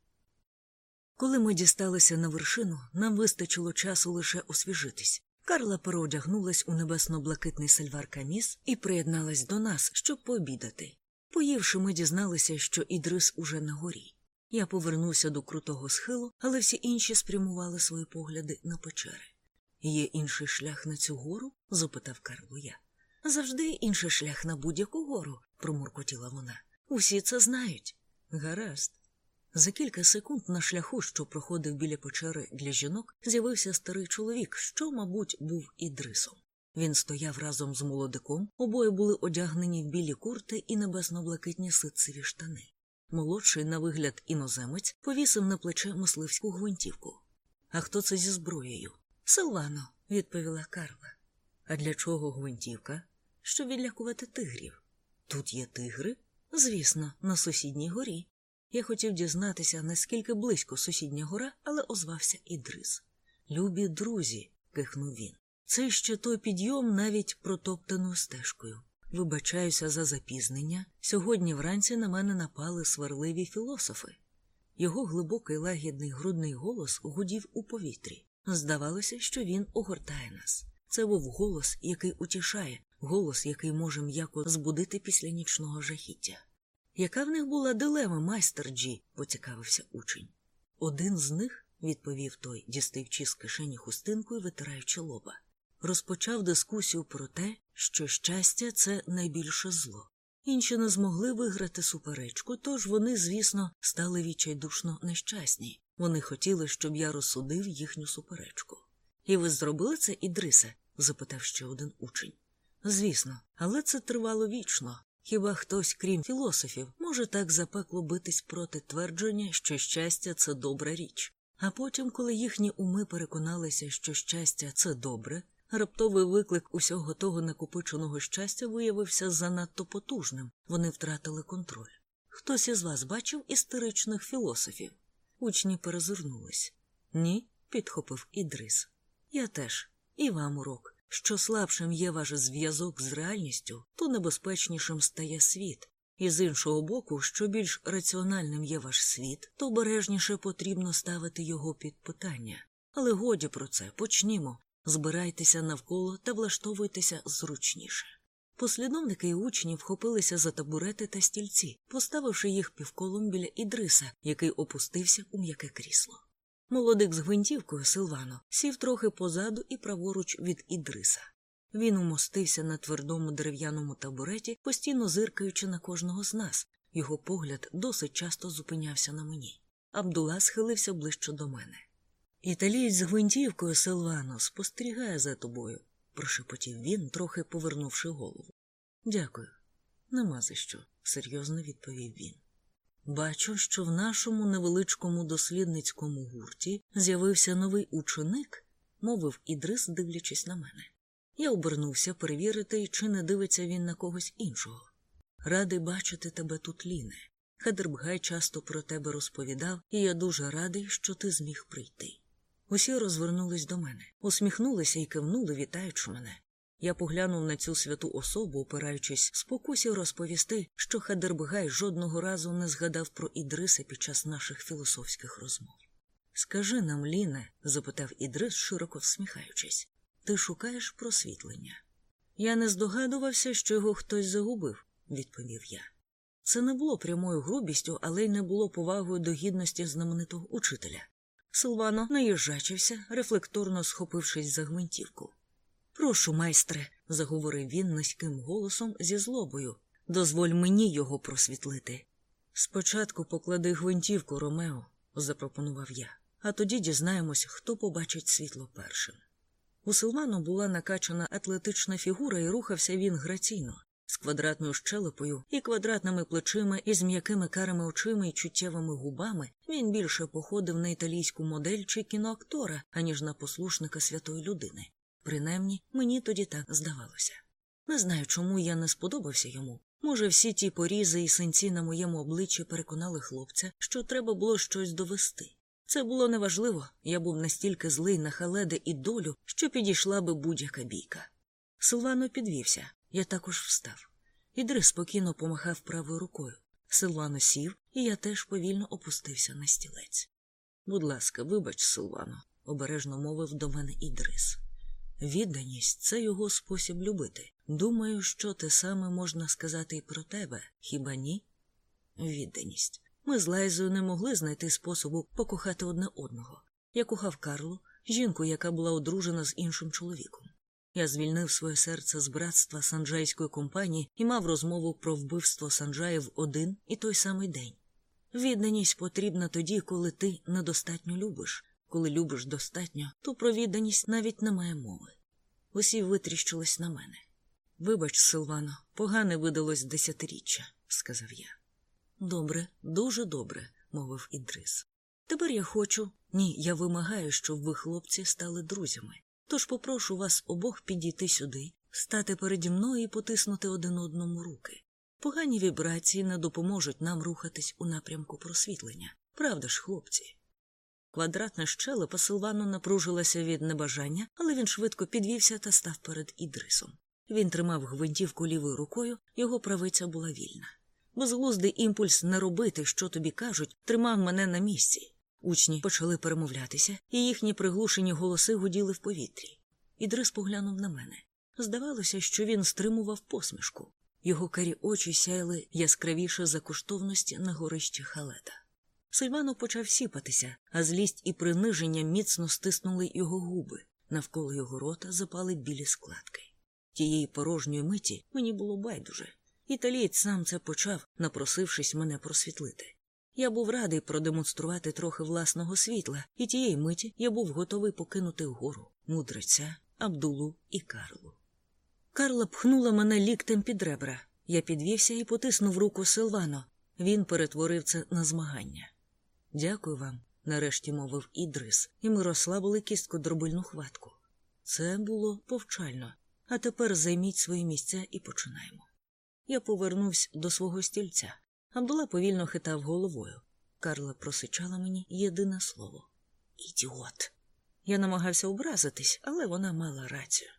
Коли ми дісталися на вершину, нам вистачило часу лише освіжитись. Карла переодягнулась у небесно-блакитний сальвар каміс і приєдналась до нас, щоб пообідати. Поївши, ми дізналися, що Ідрис уже на горі. Я повернувся до крутого схилу, але всі інші спрямували свої погляди на печери. Є інший шлях на цю гору? запитав Карло я. Завжди інший шлях на будь-яку гору, промуркотіла вона. Усі це знають. Гаразд. За кілька секунд на шляху, що проходив біля печери для жінок, з'явився старий чоловік, що, мабуть, був Ідрисом. Він стояв разом з молодиком, обоє були одягнені в білі курти і небесно-блакитні ситцеві штани. Молодший, на вигляд іноземець, повісив на плече мисливську гвинтівку. А хто це зі зброєю? Силвано, відповіла Карла. А для чого гвинтівка? Щоб відлякувати тигрів. Тут є тигри? Звісно, на сусідній горі. Я хотів дізнатися, наскільки близько сусідня гора, але озвався Ідрис. Любі друзі, кихнув він. Це ще той підйом навіть протоптаною стежкою. Вибачаюся за запізнення. Сьогодні вранці на мене напали сварливі філософи. Його глибокий лагідний грудний голос гудів у повітрі. Здавалося, що він огортає нас. Це був голос, який утішає, голос, який може м'яко збудити після нічного жахіття. Яка в них була дилема, майстер Джі? поцікавився учень. Один з них, відповів той, дістаючи з кишені хустинку і витираючи лоба, розпочав дискусію про те, що щастя це найбільше зло. Інші не змогли виграти суперечку, тож вони, звісно, стали відчайдушно нещасні. Вони хотіли, щоб я розсудив їхню суперечку. І ви зробили це, Ідрисе? запитав ще один учень. Звісно, але це тривало вічно. Хіба хтось, крім філософів, може так запекло битись проти твердження, що щастя це добра річ. А потім, коли їхні уми переконалися, що щастя це добре, раптовий виклик усього того накопиченого щастя виявився занадто потужним, вони втратили контроль. Хтось із вас бачив істеричних філософів? Учні перезирнулись. Ні, підхопив Ідрис. Я теж, і вам урок. Що слабшим є ваш зв'язок з реальністю, то небезпечнішим стає світ. І з іншого боку, що більш раціональним є ваш світ, то обережніше потрібно ставити його під питання. Але годі про це почнімо. Збирайтеся навколо та влаштовуйтеся зручніше. Послідовники і учні вхопилися за табурети та стільці, поставивши їх півколом біля Ідриса, який опустився у м'яке крісло. Молодик з гвинтівкою Силвано сів трохи позаду і праворуч від Ідриса. Він умостився на твердому дерев'яному табуреті, постійно зиркаючи на кожного з нас. Його погляд досить часто зупинявся на мені. Абдула схилився ближче до мене. Італієць з гвинтівкою Силвано спостерігає за тобою, прошепотів він, трохи повернувши голову. Дякую. Нема за що, серйозно відповів він. Бачу, що в нашому невеличкому дослідницькому гурті з'явився новий ученик, мовив Ідрис, дивлячись на мене. Я обернувся перевірити, чи не дивиться він на когось іншого. Радий бачити тебе тут, Ліне. Хедербгай часто про тебе розповідав, і я дуже радий, що ти зміг прийти. Усі розвернулись до мене, усміхнулися і кивнули, вітаючи мене. Я поглянув на цю святу особу, опираючись спокусі розповісти, що Хадербгай жодного разу не згадав про Ідриса під час наших філософських розмов. Скажи нам, Ліне, запитав Ідрис, широко всміхаючись, ти шукаєш просвітлення? Я не здогадувався, що його хтось загубив, відповів я. Це не було прямою грубістю, але й не було повагою до гідності знаменитого учителя. Силвано наїжджачився, рефлекторно схопившись за гвинтівку. Прошу, майстре, заговорив він низьким голосом зі злобою. Дозволь мені його просвітлити. Спочатку поклади гвинтівку, Ромео, запропонував я, а тоді дізнаємось, хто побачить світло першим. У Силвану була накачана атлетична фігура, і рухався він граційно, з квадратною щелепою і квадратними плечима, і з м'якими карими очима і чуттєвими губами він більше походив на італійську модель чи кіноактора, аніж на послушника святої людини. Принаймні, мені тоді так здавалося. Не знаю, чому я не сподобався йому. Може, всі ті порізи і синці на моєму обличчі переконали хлопця, що треба було щось довести. Це було неважливо, я був настільки злий на халеди і долю, що підійшла би будь-яка бійка. Силвано підвівся, я також встав. Ідрис спокійно помахав правою рукою. Силвано сів, і я теж повільно опустився на стілець. Будь ласка, вибач, Силвано, обережно мовив до мене Ідрис. Відданість це його спосіб любити. Думаю, що те саме можна сказати і про тебе, хіба ні? Відданість. Ми з Лайзою не могли знайти способу покохати одне одного. Я кохав Карлу, жінку, яка була одружена з іншим чоловіком. Я звільнив своє серце з братства санджайської компанії і мав розмову про вбивство Санджая в один і той самий день. Відданість потрібна тоді, коли ти недостатньо любиш. Коли любиш достатньо, то про відданість навіть немає мови. Усі витріщились на мене. Вибач, Силвано, погане видалось десятиріччя, сказав я. Добре, дуже добре, мовив Ідрис. Тепер я хочу. Ні, я вимагаю, щоб ви, хлопці, стали друзями. Тож попрошу вас обох підійти сюди, стати переді мною і потиснути один одному руки. Погані вібрації не допоможуть нам рухатись у напрямку просвітлення. Правда ж, хлопці? Квадратна щелепа Силвану напружилася від небажання, але він швидко підвівся та став перед Ідрисом. Він тримав гвинтівку лівою рукою, його правиця була вільна. Безглуздий імпульс не робити, що тобі кажуть, тримав мене на місці. Учні почали перемовлятися, і їхні приглушені голоси гуділи в повітрі. Ідрис поглянув на мене. Здавалося, що він стримував посмішку. Його карі очі сяяли яскравіше за коштовності на горищі халета. Сильвано почав сіпатися, а злість і приниження міцно стиснули його губи. Навколо його рота запали білі складки. Тієї порожньої миті мені було байдуже. Італієць сам це почав, напросившись мене просвітлити. Я був радий продемонструвати трохи власного світла, і тієї миті я був готовий покинути гору, мудреця, Абдулу і Карлу. Карла пхнула мене ліктем під ребра. Я підвівся і потиснув руку Силвано. Він перетворив це на змагання. Дякую вам, нарешті мовив Ідрис, і ми розслабили кісткодробильну хватку. Це було повчально. А тепер займіть свої місця і починаємо. Я повернувся до свого стільця. Абдула повільно хитав головою. Карла просичала мені єдине слово ідіот. Я намагався образитись, але вона мала рацію.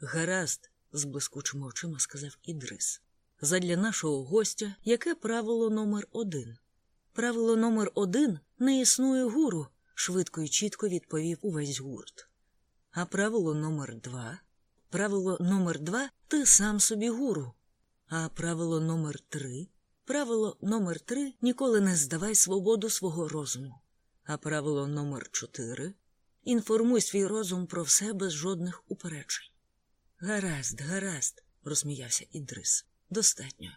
Гаразд, з блискучими очима сказав Ідрис. Задля нашого гостя яке правило номер один? Правило номер один не існує гуру, швидко і чітко відповів увесь гурт. А правило номер два Правило номер два ти сам собі гуру. А правило номер три правило номер три ніколи не здавай свободу свого розуму. А правило номер чотири інформуй свій розум про все без жодних упереджень. Гаразд, гаразд, розсміявся Ідрис. Достатньо.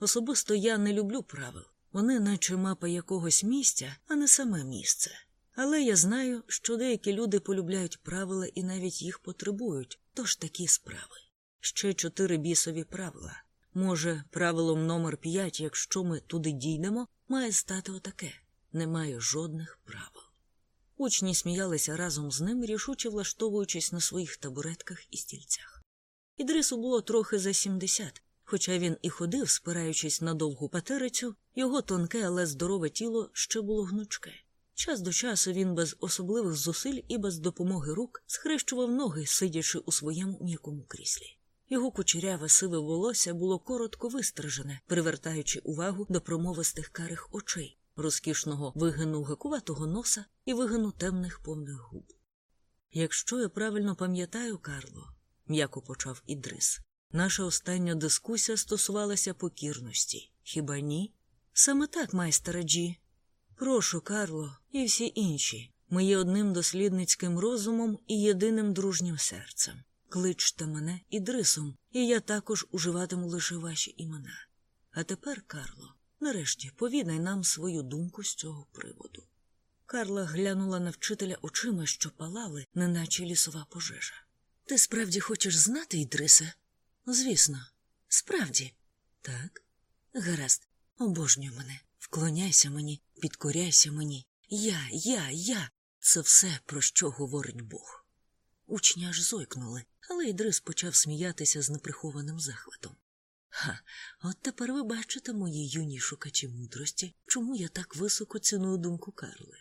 Особисто я не люблю правил. Вони, наче мапа якогось місця, а не саме місце. Але я знаю, що деякі люди полюбляють правила і навіть їх потребують, тож такі справи. Ще чотири бісові правила. Може, правилом номер п'ять, якщо ми туди дійдемо, має стати отаке немає жодних правил. Учні сміялися разом з ним, рішуче влаштовуючись на своїх табуретках і стільцях. Ідрису було трохи за сімдесят, хоча він і ходив, спираючись на довгу патерицю, його тонке, але здорове тіло ще було гнучке. Час до часу він без особливих зусиль і без допомоги рук схрещував ноги, сидячи у своєму м'якому кріслі. Його кучеряве сиве волосся було коротко вистрижене, привертаючи увагу до промовистих карих очей, розкішного вигину гакуватого носа і вигину темних повних губ. Якщо я правильно пам'ятаю, Карло, м'яко почав Ідрис, наша остання дискусія стосувалася покірності. Хіба ні? Саме так, майстера Джі. Прошу, Карло, і всі інші. Ми є одним дослідницьким розумом і єдиним дружнім серцем. Кличте мене Ідрисом, і я також уживатиму лише ваші імена. А тепер, Карло, нарешті повідай нам свою думку з цього приводу. Карла глянула на вчителя очима, що палали, неначе лісова пожежа. Ти справді хочеш знати, Ідрисе? Звісно, справді. Так. Гаразд, обожнюй мене, вклоняйся мені, підкоряйся мені. Я, я, я. Це все, про що говорить Бог. Учні аж зойкнули, але Ідрис почав сміятися з неприхованим захватом. Ха, от тепер ви бачите мої юні шукачі мудрості, чому я так високо ціную думку Карли.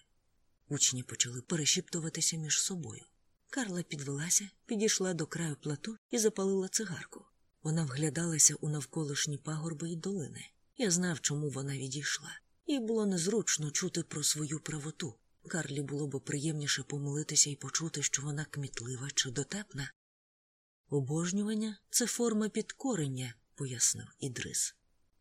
Учні почали перешіптуватися між собою. Карла підвелася, підійшла до краю плату і запалила цигарку. Вона вглядалася у навколишні пагорби і долини. Я знав, чому вона відійшла. Їй було незручно чути про свою правоту. Карлі було б приємніше помолитися і почути, що вона кмітлива чи дотепна. Обожнювання це форма підкорення, пояснив Ідрис.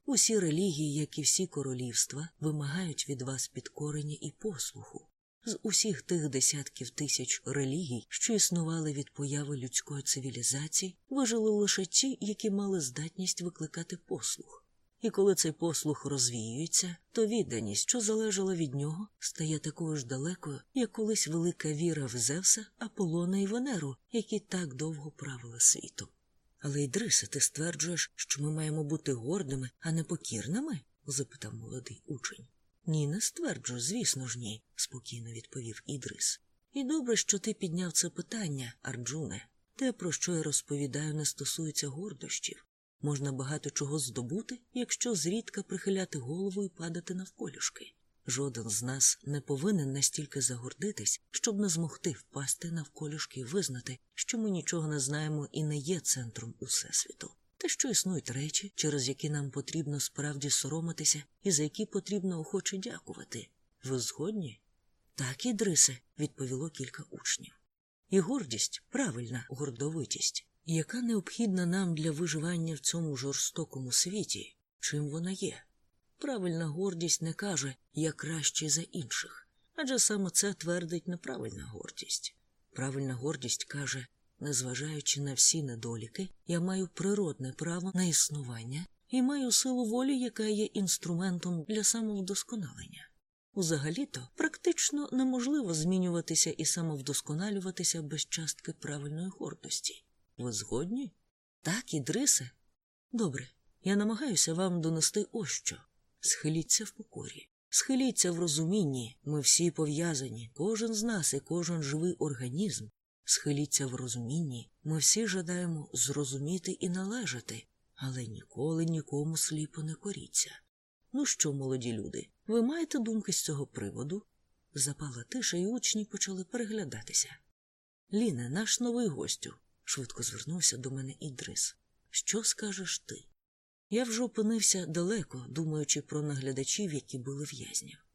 Усі релігії, як і всі королівства, вимагають від вас підкорення і послуху. З усіх тих десятків тисяч релігій, що існували від появи людської цивілізації, вижили лише ті, які мали здатність викликати послух. І коли цей послух розвіюється, то відданість, що залежала від нього, стає такою ж далекою, як колись велика віра в Зевса, Аполлона і Венеру, які так довго правили світом. Але Ідрисе, ти стверджуєш, що ми маємо бути гордими, а не покірними? запитав молодий учень. Ні, не стверджую, звісно ж, ні, спокійно відповів Ідрис. І добре, що ти підняв це питання, Арджуне. Те, про що я розповідаю, не стосується гордощів. Можна багато чого здобути, якщо зрідка прихиляти голову і падати навколішки. Жоден з нас не повинен настільки загордитись, щоб не змогти впасти навколішки і визнати, що ми нічого не знаємо і не є центром Усесвіту. Те, що існують речі, через які нам потрібно справді соромитися і за які потрібно охоче дякувати. Ви згодні? Так, Ідрисе, відповіло кілька учнів. І гордість правильна гордовитість, яка необхідна нам для виживання в цьому жорстокому світі, чим вона є. Правильна гордість не каже я кращий за інших, адже саме це твердить неправильна гордість. Правильна гордість каже, незважаючи на всі недоліки, я маю природне право на існування і маю силу волі, яка є інструментом для самовдосконалення. Узагалі-то практично неможливо змінюватися і самовдосконалюватися без частки правильної гордості. Ви згодні? Так, Ідрисе? Добре, я намагаюся вам донести ось що. Схиліться в покорі, схиліться в розумінні, ми всі пов'язані, кожен з нас і кожен живий організм. Схиліться в розумінні, ми всі жадаємо зрозуміти і належати, але ніколи нікому сліпо не коріться. Ну що, молоді люди, ви маєте думки з цього приводу? Запала тиша, і учні почали переглядатися. Ліне, наш новий гостю, швидко звернувся до мене Ідрис. Що скажеш ти? Я вже опинився далеко, думаючи про наглядачів, які були в'язнів.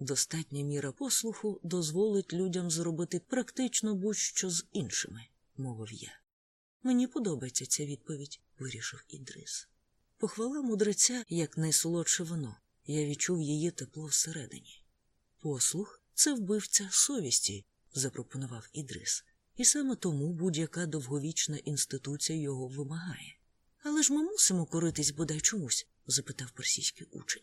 Достатня міра послуху дозволить людям зробити практично будь-що з іншими, мовив я. Мені подобається ця відповідь, вирішив Ідрис. Похвала мудреця як найсолодше вино, я відчув її тепло всередині. Послух це вбивця совісті, запропонував Ідрис, і саме тому будь-яка довговічна інституція його вимагає. Але ж ми мусимо коритись бодай чомусь? запитав персійський учень.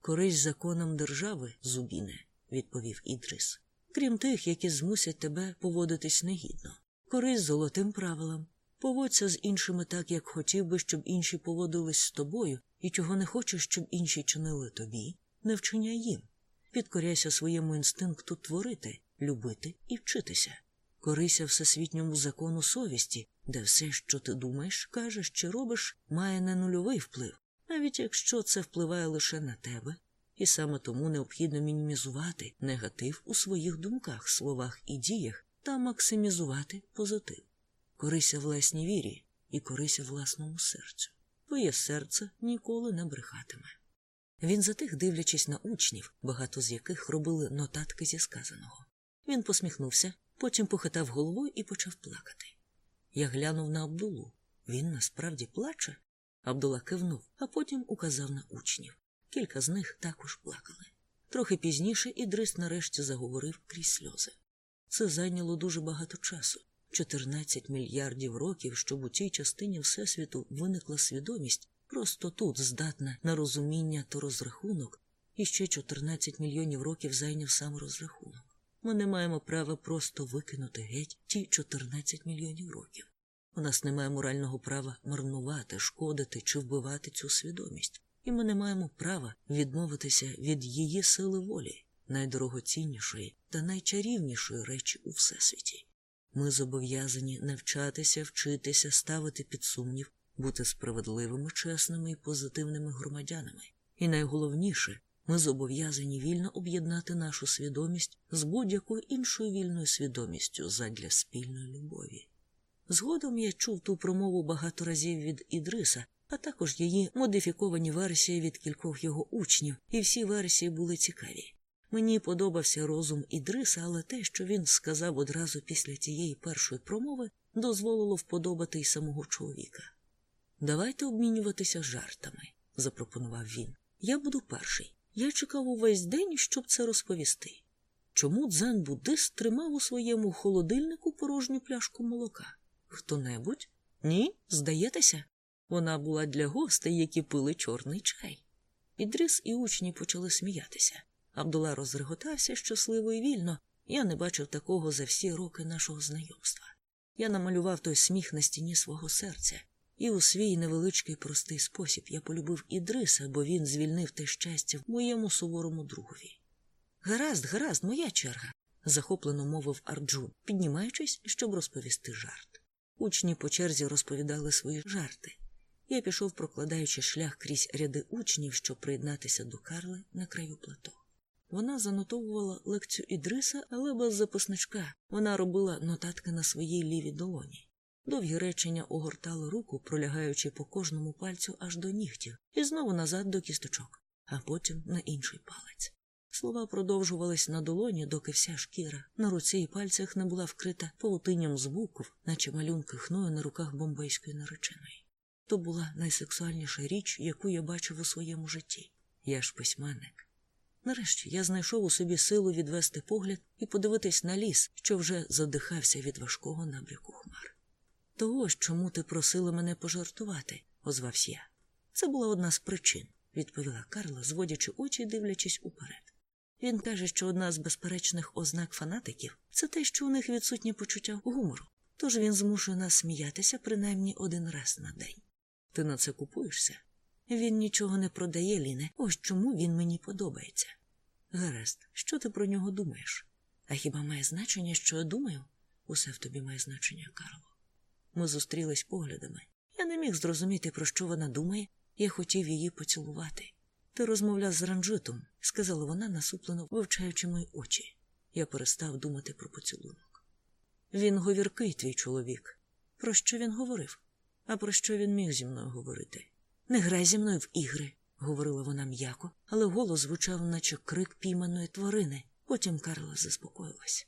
Корись законам держави, зубіне, відповів Ідрис. Крім тих, які змусять тебе поводитись негідно. Корись золотим правилам. Поводься з іншими так, як хотів би, щоб інші поводились з тобою, і чого не хочеш, щоб інші чинили тобі, не вчиняй їм. Підкоряйся своєму інстинкту творити, любити і вчитися. Корися всесвітньому закону совісті, де все, що ти думаєш, кажеш чи робиш, має не нульовий вплив, навіть якщо це впливає лише на тебе, і саме тому необхідно мінімізувати негатив у своїх думках, словах і діях та максимізувати позитив. Корися власній вірі і корися власному серцю. Твоє серце ніколи не брехатиме. Він затих, дивлячись на учнів, багато з яких робили нотатки зі сказаного. Він посміхнувся, потім похитав головою і почав плакати. Я глянув на Абдулу. Він насправді плаче. Абдула кивнув, а потім указав на учнів. Кілька з них також плакали. Трохи пізніше Ідрис нарешті заговорив крізь сльози. Це зайняло дуже багато часу 14 мільярдів років, щоб у цій частині Всесвіту виникла свідомість, просто тут здатна на розуміння та розрахунок, і ще 14 мільйонів років зайняв сам розрахунок. Ми не маємо права просто викинути геть ті 14 мільйонів років. У нас немає морального права марнувати, шкодити чи вбивати цю свідомість, і ми не маємо права відмовитися від її сили волі, найдорогоціннішої та найчарівнішої речі у всесвіті. Ми зобов'язані навчатися, вчитися, ставити під сумнів, бути справедливими, чесними і позитивними громадянами. І найголовніше, ми зобов'язані вільно об'єднати нашу свідомість з будь-якою іншою вільною свідомістю задля спільної любові. Згодом я чув ту промову багато разів від Ідриса, а також її модифіковані версії від кількох його учнів, і всі версії були цікаві. Мені подобався розум Ідриса, але те, що він сказав одразу після цієї першої промови, дозволило вподобати й самого чоловіка. Давайте обмінюватися жартами, запропонував він. Я буду перший. Я чекав увесь день, щоб це розповісти. Чому дзен буддист тримав у своєму холодильнику порожню пляшку молока? Хто небудь? Ні, здаєтеся? Вона була для гостей, які пили чорний чай. Ідрис і учні почали сміятися. Абдула розреготався щасливо і вільно. Я не бачив такого за всі роки нашого знайомства. Я намалював той сміх на стіні свого серця, і у свій невеличкий простий спосіб я полюбив Ідриса, бо він звільнив те щастя моєму суворому другові. Гаразд, гаразд, моя черга, захоплено мовив Арджун, піднімаючись, щоб розповісти жарт. Учні по черзі розповідали свої жарти. Я пішов, прокладаючи шлях крізь ряди учнів, щоб приєднатися до Карли на краю плато. Вона занотовувала лекцію Ідриса, але без записничка. Вона робила нотатки на своїй лівій долоні. Довгі речення огортали руку, пролягаючи по кожному пальцю аж до нігтів, і знову назад до кісточок, а потім на інший палець. Слова продовжувались на долоні, доки вся шкіра на руці і пальцях не була вкрита павутинням звуків, наче малюнки хною на руках бомбейської нареченої. То була найсексуальніша річ, яку я бачив у своєму житті. Я ж письменник. Нарешті я знайшов у собі силу відвести погляд і подивитись на ліс, що вже задихався від важкого набряку хмар. То ось чому ти просила мене пожартувати, озвався я. Це була одна з причин, відповіла Карла, зводячи очі і дивлячись уперед. Він каже, що одна з безперечних ознак фанатиків це те, що у них відсутнє почуття гумору, тож він змушує нас сміятися принаймні один раз на день. Ти на це купуєшся? Він нічого не продає, Ліне, ось чому він мені подобається. Гаразд, що ти про нього думаєш? А хіба має значення, що я думаю? Усе в тобі має значення, Карло. Ми зустрілись поглядами. Я не міг зрозуміти, про що вона думає, я хотів її поцілувати. Ти розмовляв з ранжитом, сказала вона, насуплено вивчаючи мої очі. Я перестав думати про поцілунок. Він говіркий, твій чоловік. Про що він говорив? А про що він міг зі мною говорити? Не грай зі мною в ігри, говорила вона м'яко, але голос звучав, наче крик пійманої тварини. Потім Карла заспокоїлась.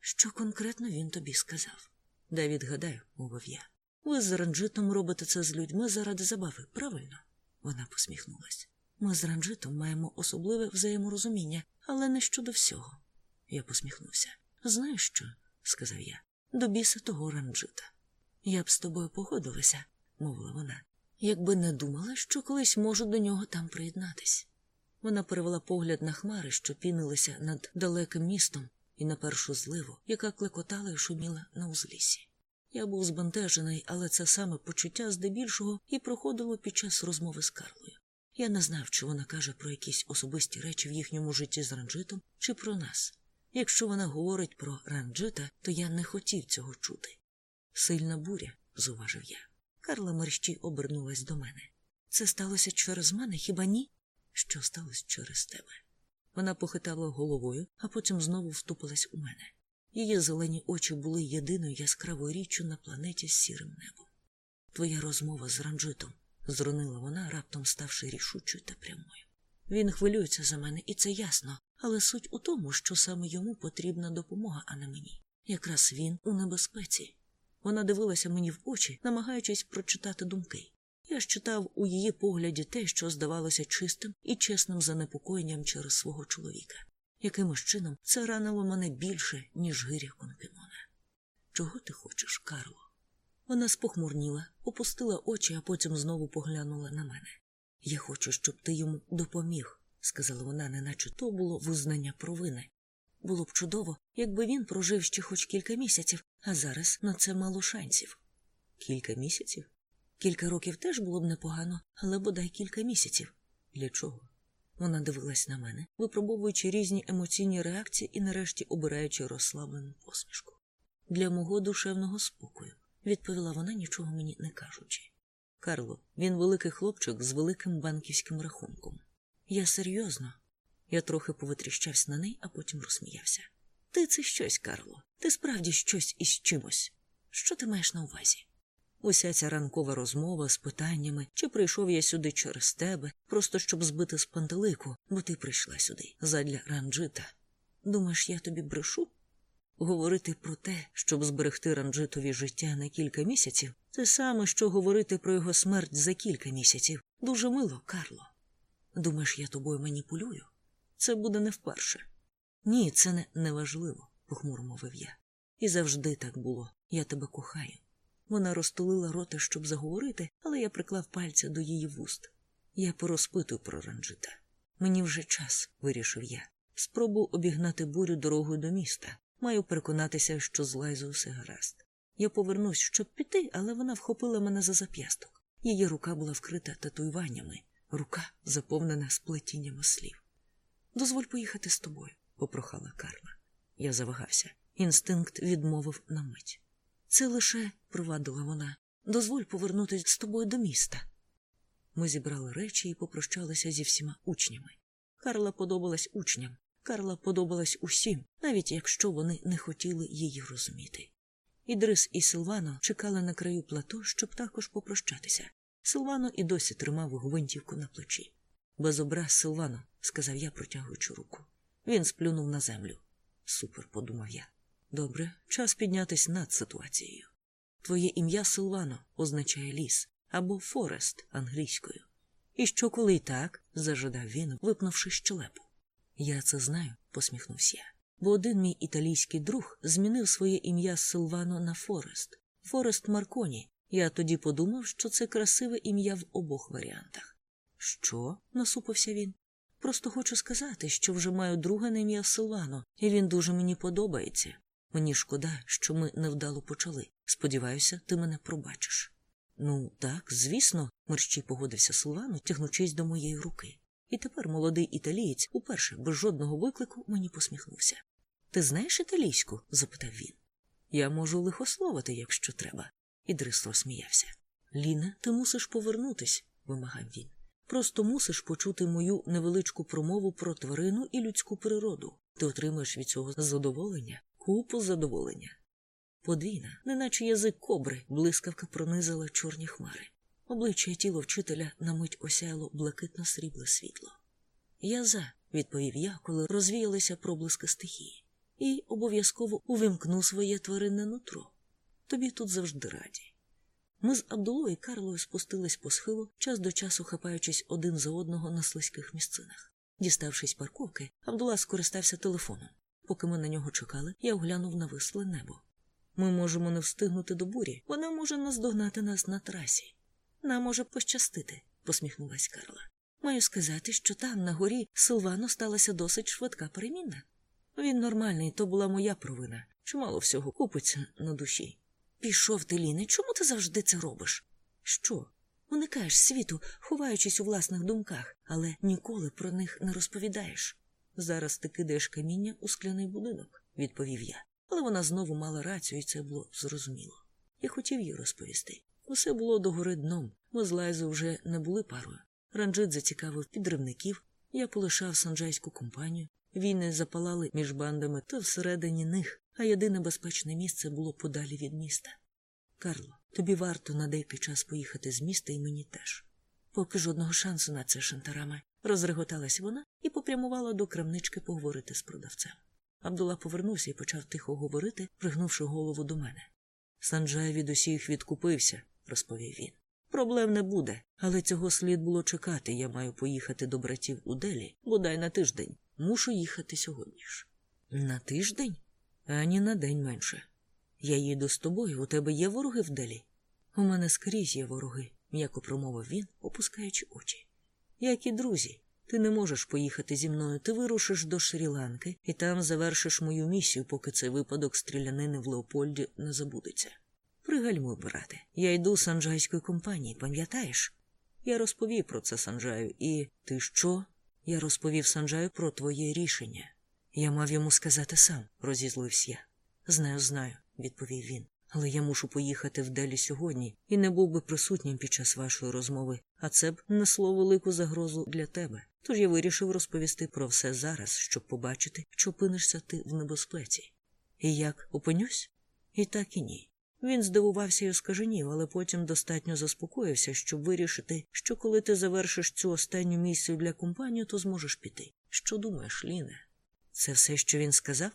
Що конкретно він тобі сказав? Дай відгадаю, мовив я. Ви з ранжитом робите це з людьми заради забави, правильно? Вона посміхнулась. Ми з ранжитом маємо особливе взаєморозуміння, але не щодо всього. Я посміхнувся. Знаєш що? сказав я. До біса того ранжита. Я б з тобою погодилася, мовила вона, якби не думала, що колись можу до нього там приєднатись. Вона перевела погляд на хмари, що пінилися над далеким містом, і на першу зливу, яка клекотала і шуміла на узлісі. Я був збентежений, але це саме почуття здебільшого і проходило під час розмови з Карлою. Я не знав, чи вона каже про якісь особисті речі в їхньому житті з ранджитом, чи про нас. Якщо вона говорить про ранджита, то я не хотів цього чути. Сильна буря, зуважив я. Карла мерщій обернулась до мене. Це сталося через мене, хіба ні? Що сталося через тебе? Вона похитала головою, а потім знову втупилась у мене. Її зелені очі були єдиною яскравою річчю на планеті з сірим небом. Твоя розмова з ранджитом, зронила вона, раптом ставши рішучою та прямою. Він хвилюється за мене, і це ясно, але суть у тому, що саме йому потрібна допомога, а не мені. Якраз він у небезпеці. Вона дивилася мені в очі, намагаючись прочитати думки. Я ж читав у її погляді те, що здавалося чистим і чесним занепокоєнням через свого чоловіка. Якимось чином це ранило мене більше, ніж гиря Конпімона. Чого ти хочеш, Карло? Вона спохмурніла, опустила очі, а потім знову поглянула на мене. Я хочу, щоб ти йому допоміг, сказала вона, неначе то було визнання провини. Було б чудово, якби він прожив ще хоч кілька місяців, а зараз на це мало шансів. Кілька місяців? Кілька років теж було б непогано, але бодай кілька місяців. Для чого? Вона дивилась на мене, випробовуючи різні емоційні реакції і нарешті обираючи розслаблену посмішку. Для мого душевного спокою, відповіла вона, нічого мені не кажучи. Карло, він великий хлопчик з великим банківським рахунком. Я серйозно. Я трохи повитріщався на неї, а потім розсміявся. Ти це щось, Карло. Ти справді щось із чимось. Що ти маєш на увазі? Уся ця ранкова розмова з питаннями, чи прийшов я сюди через тебе, просто щоб збити з пантелику, бо ти прийшла сюди задля ранджита. Думаєш, я тобі брешу? Говорити про те, щоб зберегти ранджитові життя на кілька місяців, це саме, що говорити про його смерть за кілька місяців. Дуже мило, Карло. Думаєш, я тобою маніпулюю? Це буде не вперше. Ні, це не неважливо, похмуро мовив я. І завжди так було. Я тебе кохаю. Вона розтулила рота, щоб заговорити, але я приклав пальця до її вуст. Я порозпитую про ранжита. Мені вже час, вирішив я. Спробую обігнати бурю дорогою до міста. Маю переконатися, що з Лайзою все гаразд. Я повернусь, щоб піти, але вона вхопила мене за зап'ясток. Її рука була вкрита татуюваннями, рука заповнена сплетіннями слів. Дозволь поїхати з тобою, попрохала Карла. Я завагався. Інстинкт відмовив на мить. Це лише, провадила вона, дозволь повернутися з тобою до міста. Ми зібрали речі і попрощалися зі всіма учнями. Карла подобалась учням, Карла подобалась усім, навіть якщо вони не хотіли її розуміти. Ідрис і Силвано чекали на краю плато, щоб також попрощатися. Силвано і досі тримав гвинтівку на плечі. Без образ Силвано, сказав я, протягуючи руку. Він сплюнув на землю. Супер, подумав я. Добре, час піднятись над ситуацією. Твоє ім'я Силвано означає ліс або forest англійською. І що коли так? зажадав він, випнувши щелепу. Я це знаю, посміхнувся я. Бо один мій італійський друг змінив своє ім'я Силвано на Форест. Форест Марконі. Я тоді подумав, що це красиве ім'я в обох варіантах. Що? насупився він. Просто хочу сказати, що вже маю друга на ім'я Силвано, і він дуже мені подобається. Мені шкода, що ми невдало почали. Сподіваюся, ти мене пробачиш. Ну, так, звісно, мерщій погодився Силвано, тягнучись до моєї руки. І тепер молодий італієць, уперше без жодного виклику, мені посміхнувся. Ти знаєш італійську? запитав він. Я можу лихословити, якщо треба. Ідрис розсміявся. Ліна, ти мусиш повернутись, вимагав він. Просто мусиш почути мою невеличку промову про тварину і людську природу. Ти отримаєш від цього задоволення, купу задоволення. Подвійна, неначе язик кобри, блискавка пронизала чорні хмари. Обличчя тіло вчителя на мить осяяло блакитно срібле світло. Я за, відповів я, коли розвіялися проблиски стихії, і обов'язково увімкну своє тваринне нутро. Тобі тут завжди раді. Ми з Абдулою і Карлою спустились по схилу, час до часу хапаючись один за одного на слизьких місцинах. Діставшись парковки, Абдула скористався телефоном. Поки ми на нього чекали, я оглянув на висле небо. Ми можемо не встигнути до бурі, вона може наздогнати нас на трасі. Нам може пощастити, посміхнулась Карла. Маю сказати, що там, на горі, Силвано сталася досить швидка переміна. Він нормальний, то була моя провина. Чимало всього купиться на душі. Пішов ти, Ліне, чому ти завжди це робиш? Що? Уникаєш світу, ховаючись у власних думках, але ніколи про них не розповідаєш. Зараз ти кидаєш каміння у скляний будинок, відповів я, але вона знову мала рацію, і це було зрозуміло. Я хотів їй розповісти. Усе було догори дном. Ми з Лайзою вже не були парою. Ранджит зацікавив підривників, я полишав санджайську компанію. Війни запалали між бандами та всередині них, а єдине безпечне місце було подалі від міста. Карло, тобі варто на деякий час поїхати з міста і мені теж. Поки жодного шансу на це шантарами. Розреготалась вона і попрямувала до крамнички поговорити з продавцем. Абдула повернувся і почав тихо говорити, пригнувши голову до мене. Санджай від усіх відкупився, розповів він. Проблем не буде, але цього слід було чекати. Я маю поїхати до братів у Делі, бодай на тиждень. Мушу їхати сьогодні ж. На тиждень? Ані на день менше. Я їду з тобою, у тебе є вороги в Делі? У мене скрізь є вороги, м'яко промовив він, опускаючи очі. Як і друзі, ти не можеш поїхати зі мною, ти вирушиш до Шрі-Ланки і там завершиш мою місію, поки цей випадок стрілянини в Леопольді не забудеться. Пригальмуй, брате, я йду з санджайської компанії, пам'ятаєш? Я розповів про це Санджаю, і ти що? Я розповів Санджаю про твоє рішення. Я мав йому сказати сам, розізлився я. Знаю, знаю, відповів він. Але я мушу поїхати в Делі сьогодні і не був би присутнім під час вашої розмови, а це б несло велику загрозу для тебе. Тож я вирішив розповісти про все зараз, щоб побачити, що опинишся ти в небезпеці. І як опинюсь? І так і ні. Він здивувався і оскаженів, але потім достатньо заспокоївся, щоб вирішити, що коли ти завершиш цю останню місію для компанії, то зможеш піти. Що думаєш, Ліне? Це все, що він сказав?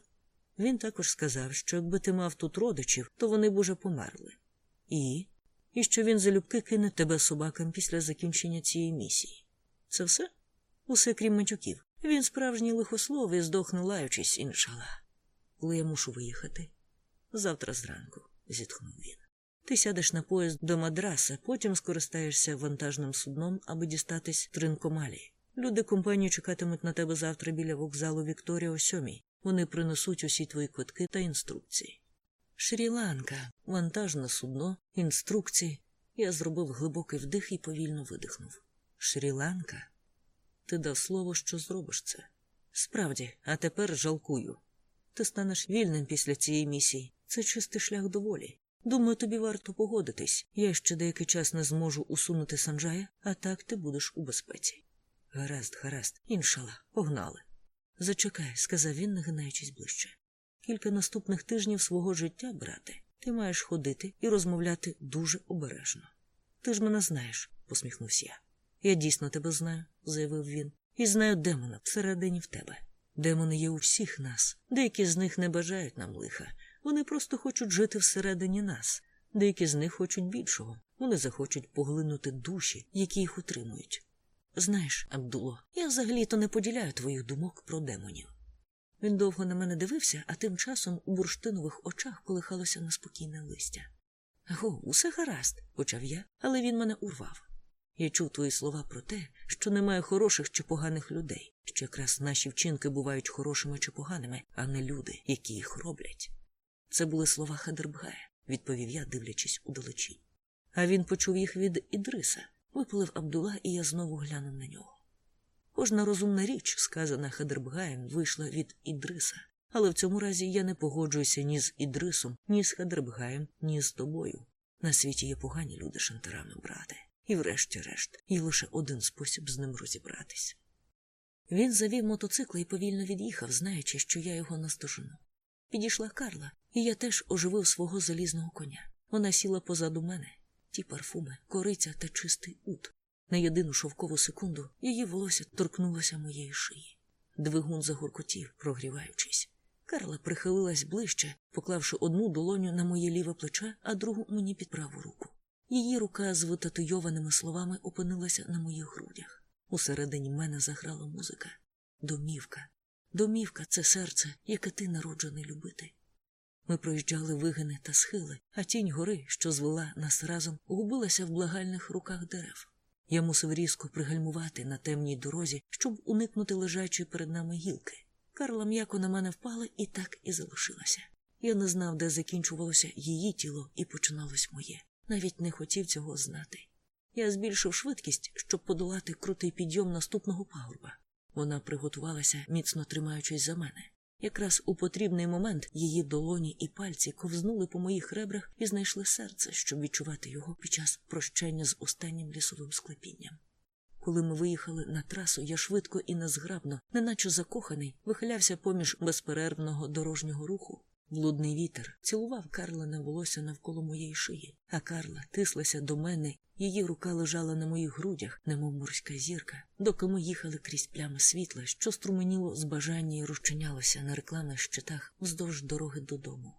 Він також сказав, що якби ти мав тут родичів, то вони б уже померли. І? І що він залюбки кине тебе собакам після закінчення цієї місії. Це все? Усе крім матюків. Він справжній лихослов і здохне лаючись, іншала. Коли я мушу виїхати? Завтра зранку, зітхнув він. Ти сядеш на поїзд до Мадраса, потім скористаєшся вантажним судном, аби дістатись Тринкомалі. Люди компанії чекатимуть на тебе завтра біля вокзалу Вікторія о сьомій. Вони принесуть усі твої квитки та інструкції. Шрі-Ланка, вантажне судно, інструкції. Я зробив глибокий вдих і повільно видихнув. Шрі-Ланка? Ти дав слово, що зробиш це. Справді, а тепер жалкую. Ти станеш вільним після цієї місії. Це чистий шлях до волі. Думаю, тобі варто погодитись. Я ще деякий час не зможу усунути Санджая, а так ти будеш у безпеці. Гаразд, гаразд, іншала, погнали. Зачекай, сказав він, нагинаючись ближче. Кілька наступних тижнів свого життя, брате, ти маєш ходити і розмовляти дуже обережно. Ти ж мене знаєш, посміхнувся я. Я дійсно тебе знаю, заявив він, і знаю демона всередині в тебе. Демони є у всіх нас. Деякі з них не бажають нам лиха. Вони просто хочуть жити всередині нас. Деякі з них хочуть більшого. Вони захочуть поглинути душі, які їх утримують. Знаєш, Абдуло, я взагалі-то не поділяю твоїх думок про демонів. Він довго на мене дивився, а тим часом у бурштинових очах колихалося неспокійне листя. Го, усе гаразд, почав я, але він мене урвав. Я чув твої слова про те, що немає хороших чи поганих людей, що якраз наші вчинки бувають хорошими чи поганими, а не люди, які їх роблять. Це були слова Хадербгая, відповів я, дивлячись удалечінь. А він почув їх від Ідриса, випалив Абдула, і я знову глянув на нього. Кожна розумна річ, сказана Хадербгаєм, вийшла від Ідриса, але в цьому разі я не погоджуюся ні з Ідрисом, ні з Хадербгаєм, ні з тобою. На світі є погані люди шантарами, брате, і врешті-решт є лише один спосіб з ним розібратись. Він завів мотоцикла і повільно від'їхав, знаючи, що я його наздожену. Підійшла Карла, і я теж оживив свого залізного коня. Вона сіла позаду мене. Ті парфуми, кориця та чистий ут. На єдину шовкову секунду її волосся торкнулося моєї шиї. Двигун загуркотів, прогріваючись. Карла прихилилась ближче, поклавши одну долоню на моє ліве плече, а другу мені під праву руку. Її рука з витатуйованими словами опинилася на моїх грудях. Усередині мене заграла музика. Домівка. Домівка це серце, яке ти народжений любити. Ми проїжджали вигини та схили, а тінь гори, що звела нас разом, губилася в благальних руках дерев. Я мусив різко пригальмувати на темній дорозі, щоб уникнути лежачої перед нами гілки. Карла м'яко на мене впала і так і залишилася. Я не знав, де закінчувалося її тіло і починалось моє. Навіть не хотів цього знати. Я збільшив швидкість, щоб подолати крутий підйом наступного пагорба. Вона приготувалася, міцно тримаючись за мене. Якраз у потрібний момент її долоні і пальці ковзнули по моїх ребрах і знайшли серце, щоб відчувати його під час прощання з останнім лісовим склепінням. Коли ми виїхали на трасу, я швидко і незграбно, неначе закоханий, вихилявся поміж безперервного дорожнього руху. Блудний вітер цілував Карлене волосся навколо моєї шиї, а Карла тислася до мене, її рука лежала на моїх грудях, немов морська зірка, доки ми їхали крізь плями світла, що струменіло з бажання і розчинялося на рекламних щитах вздовж дороги додому.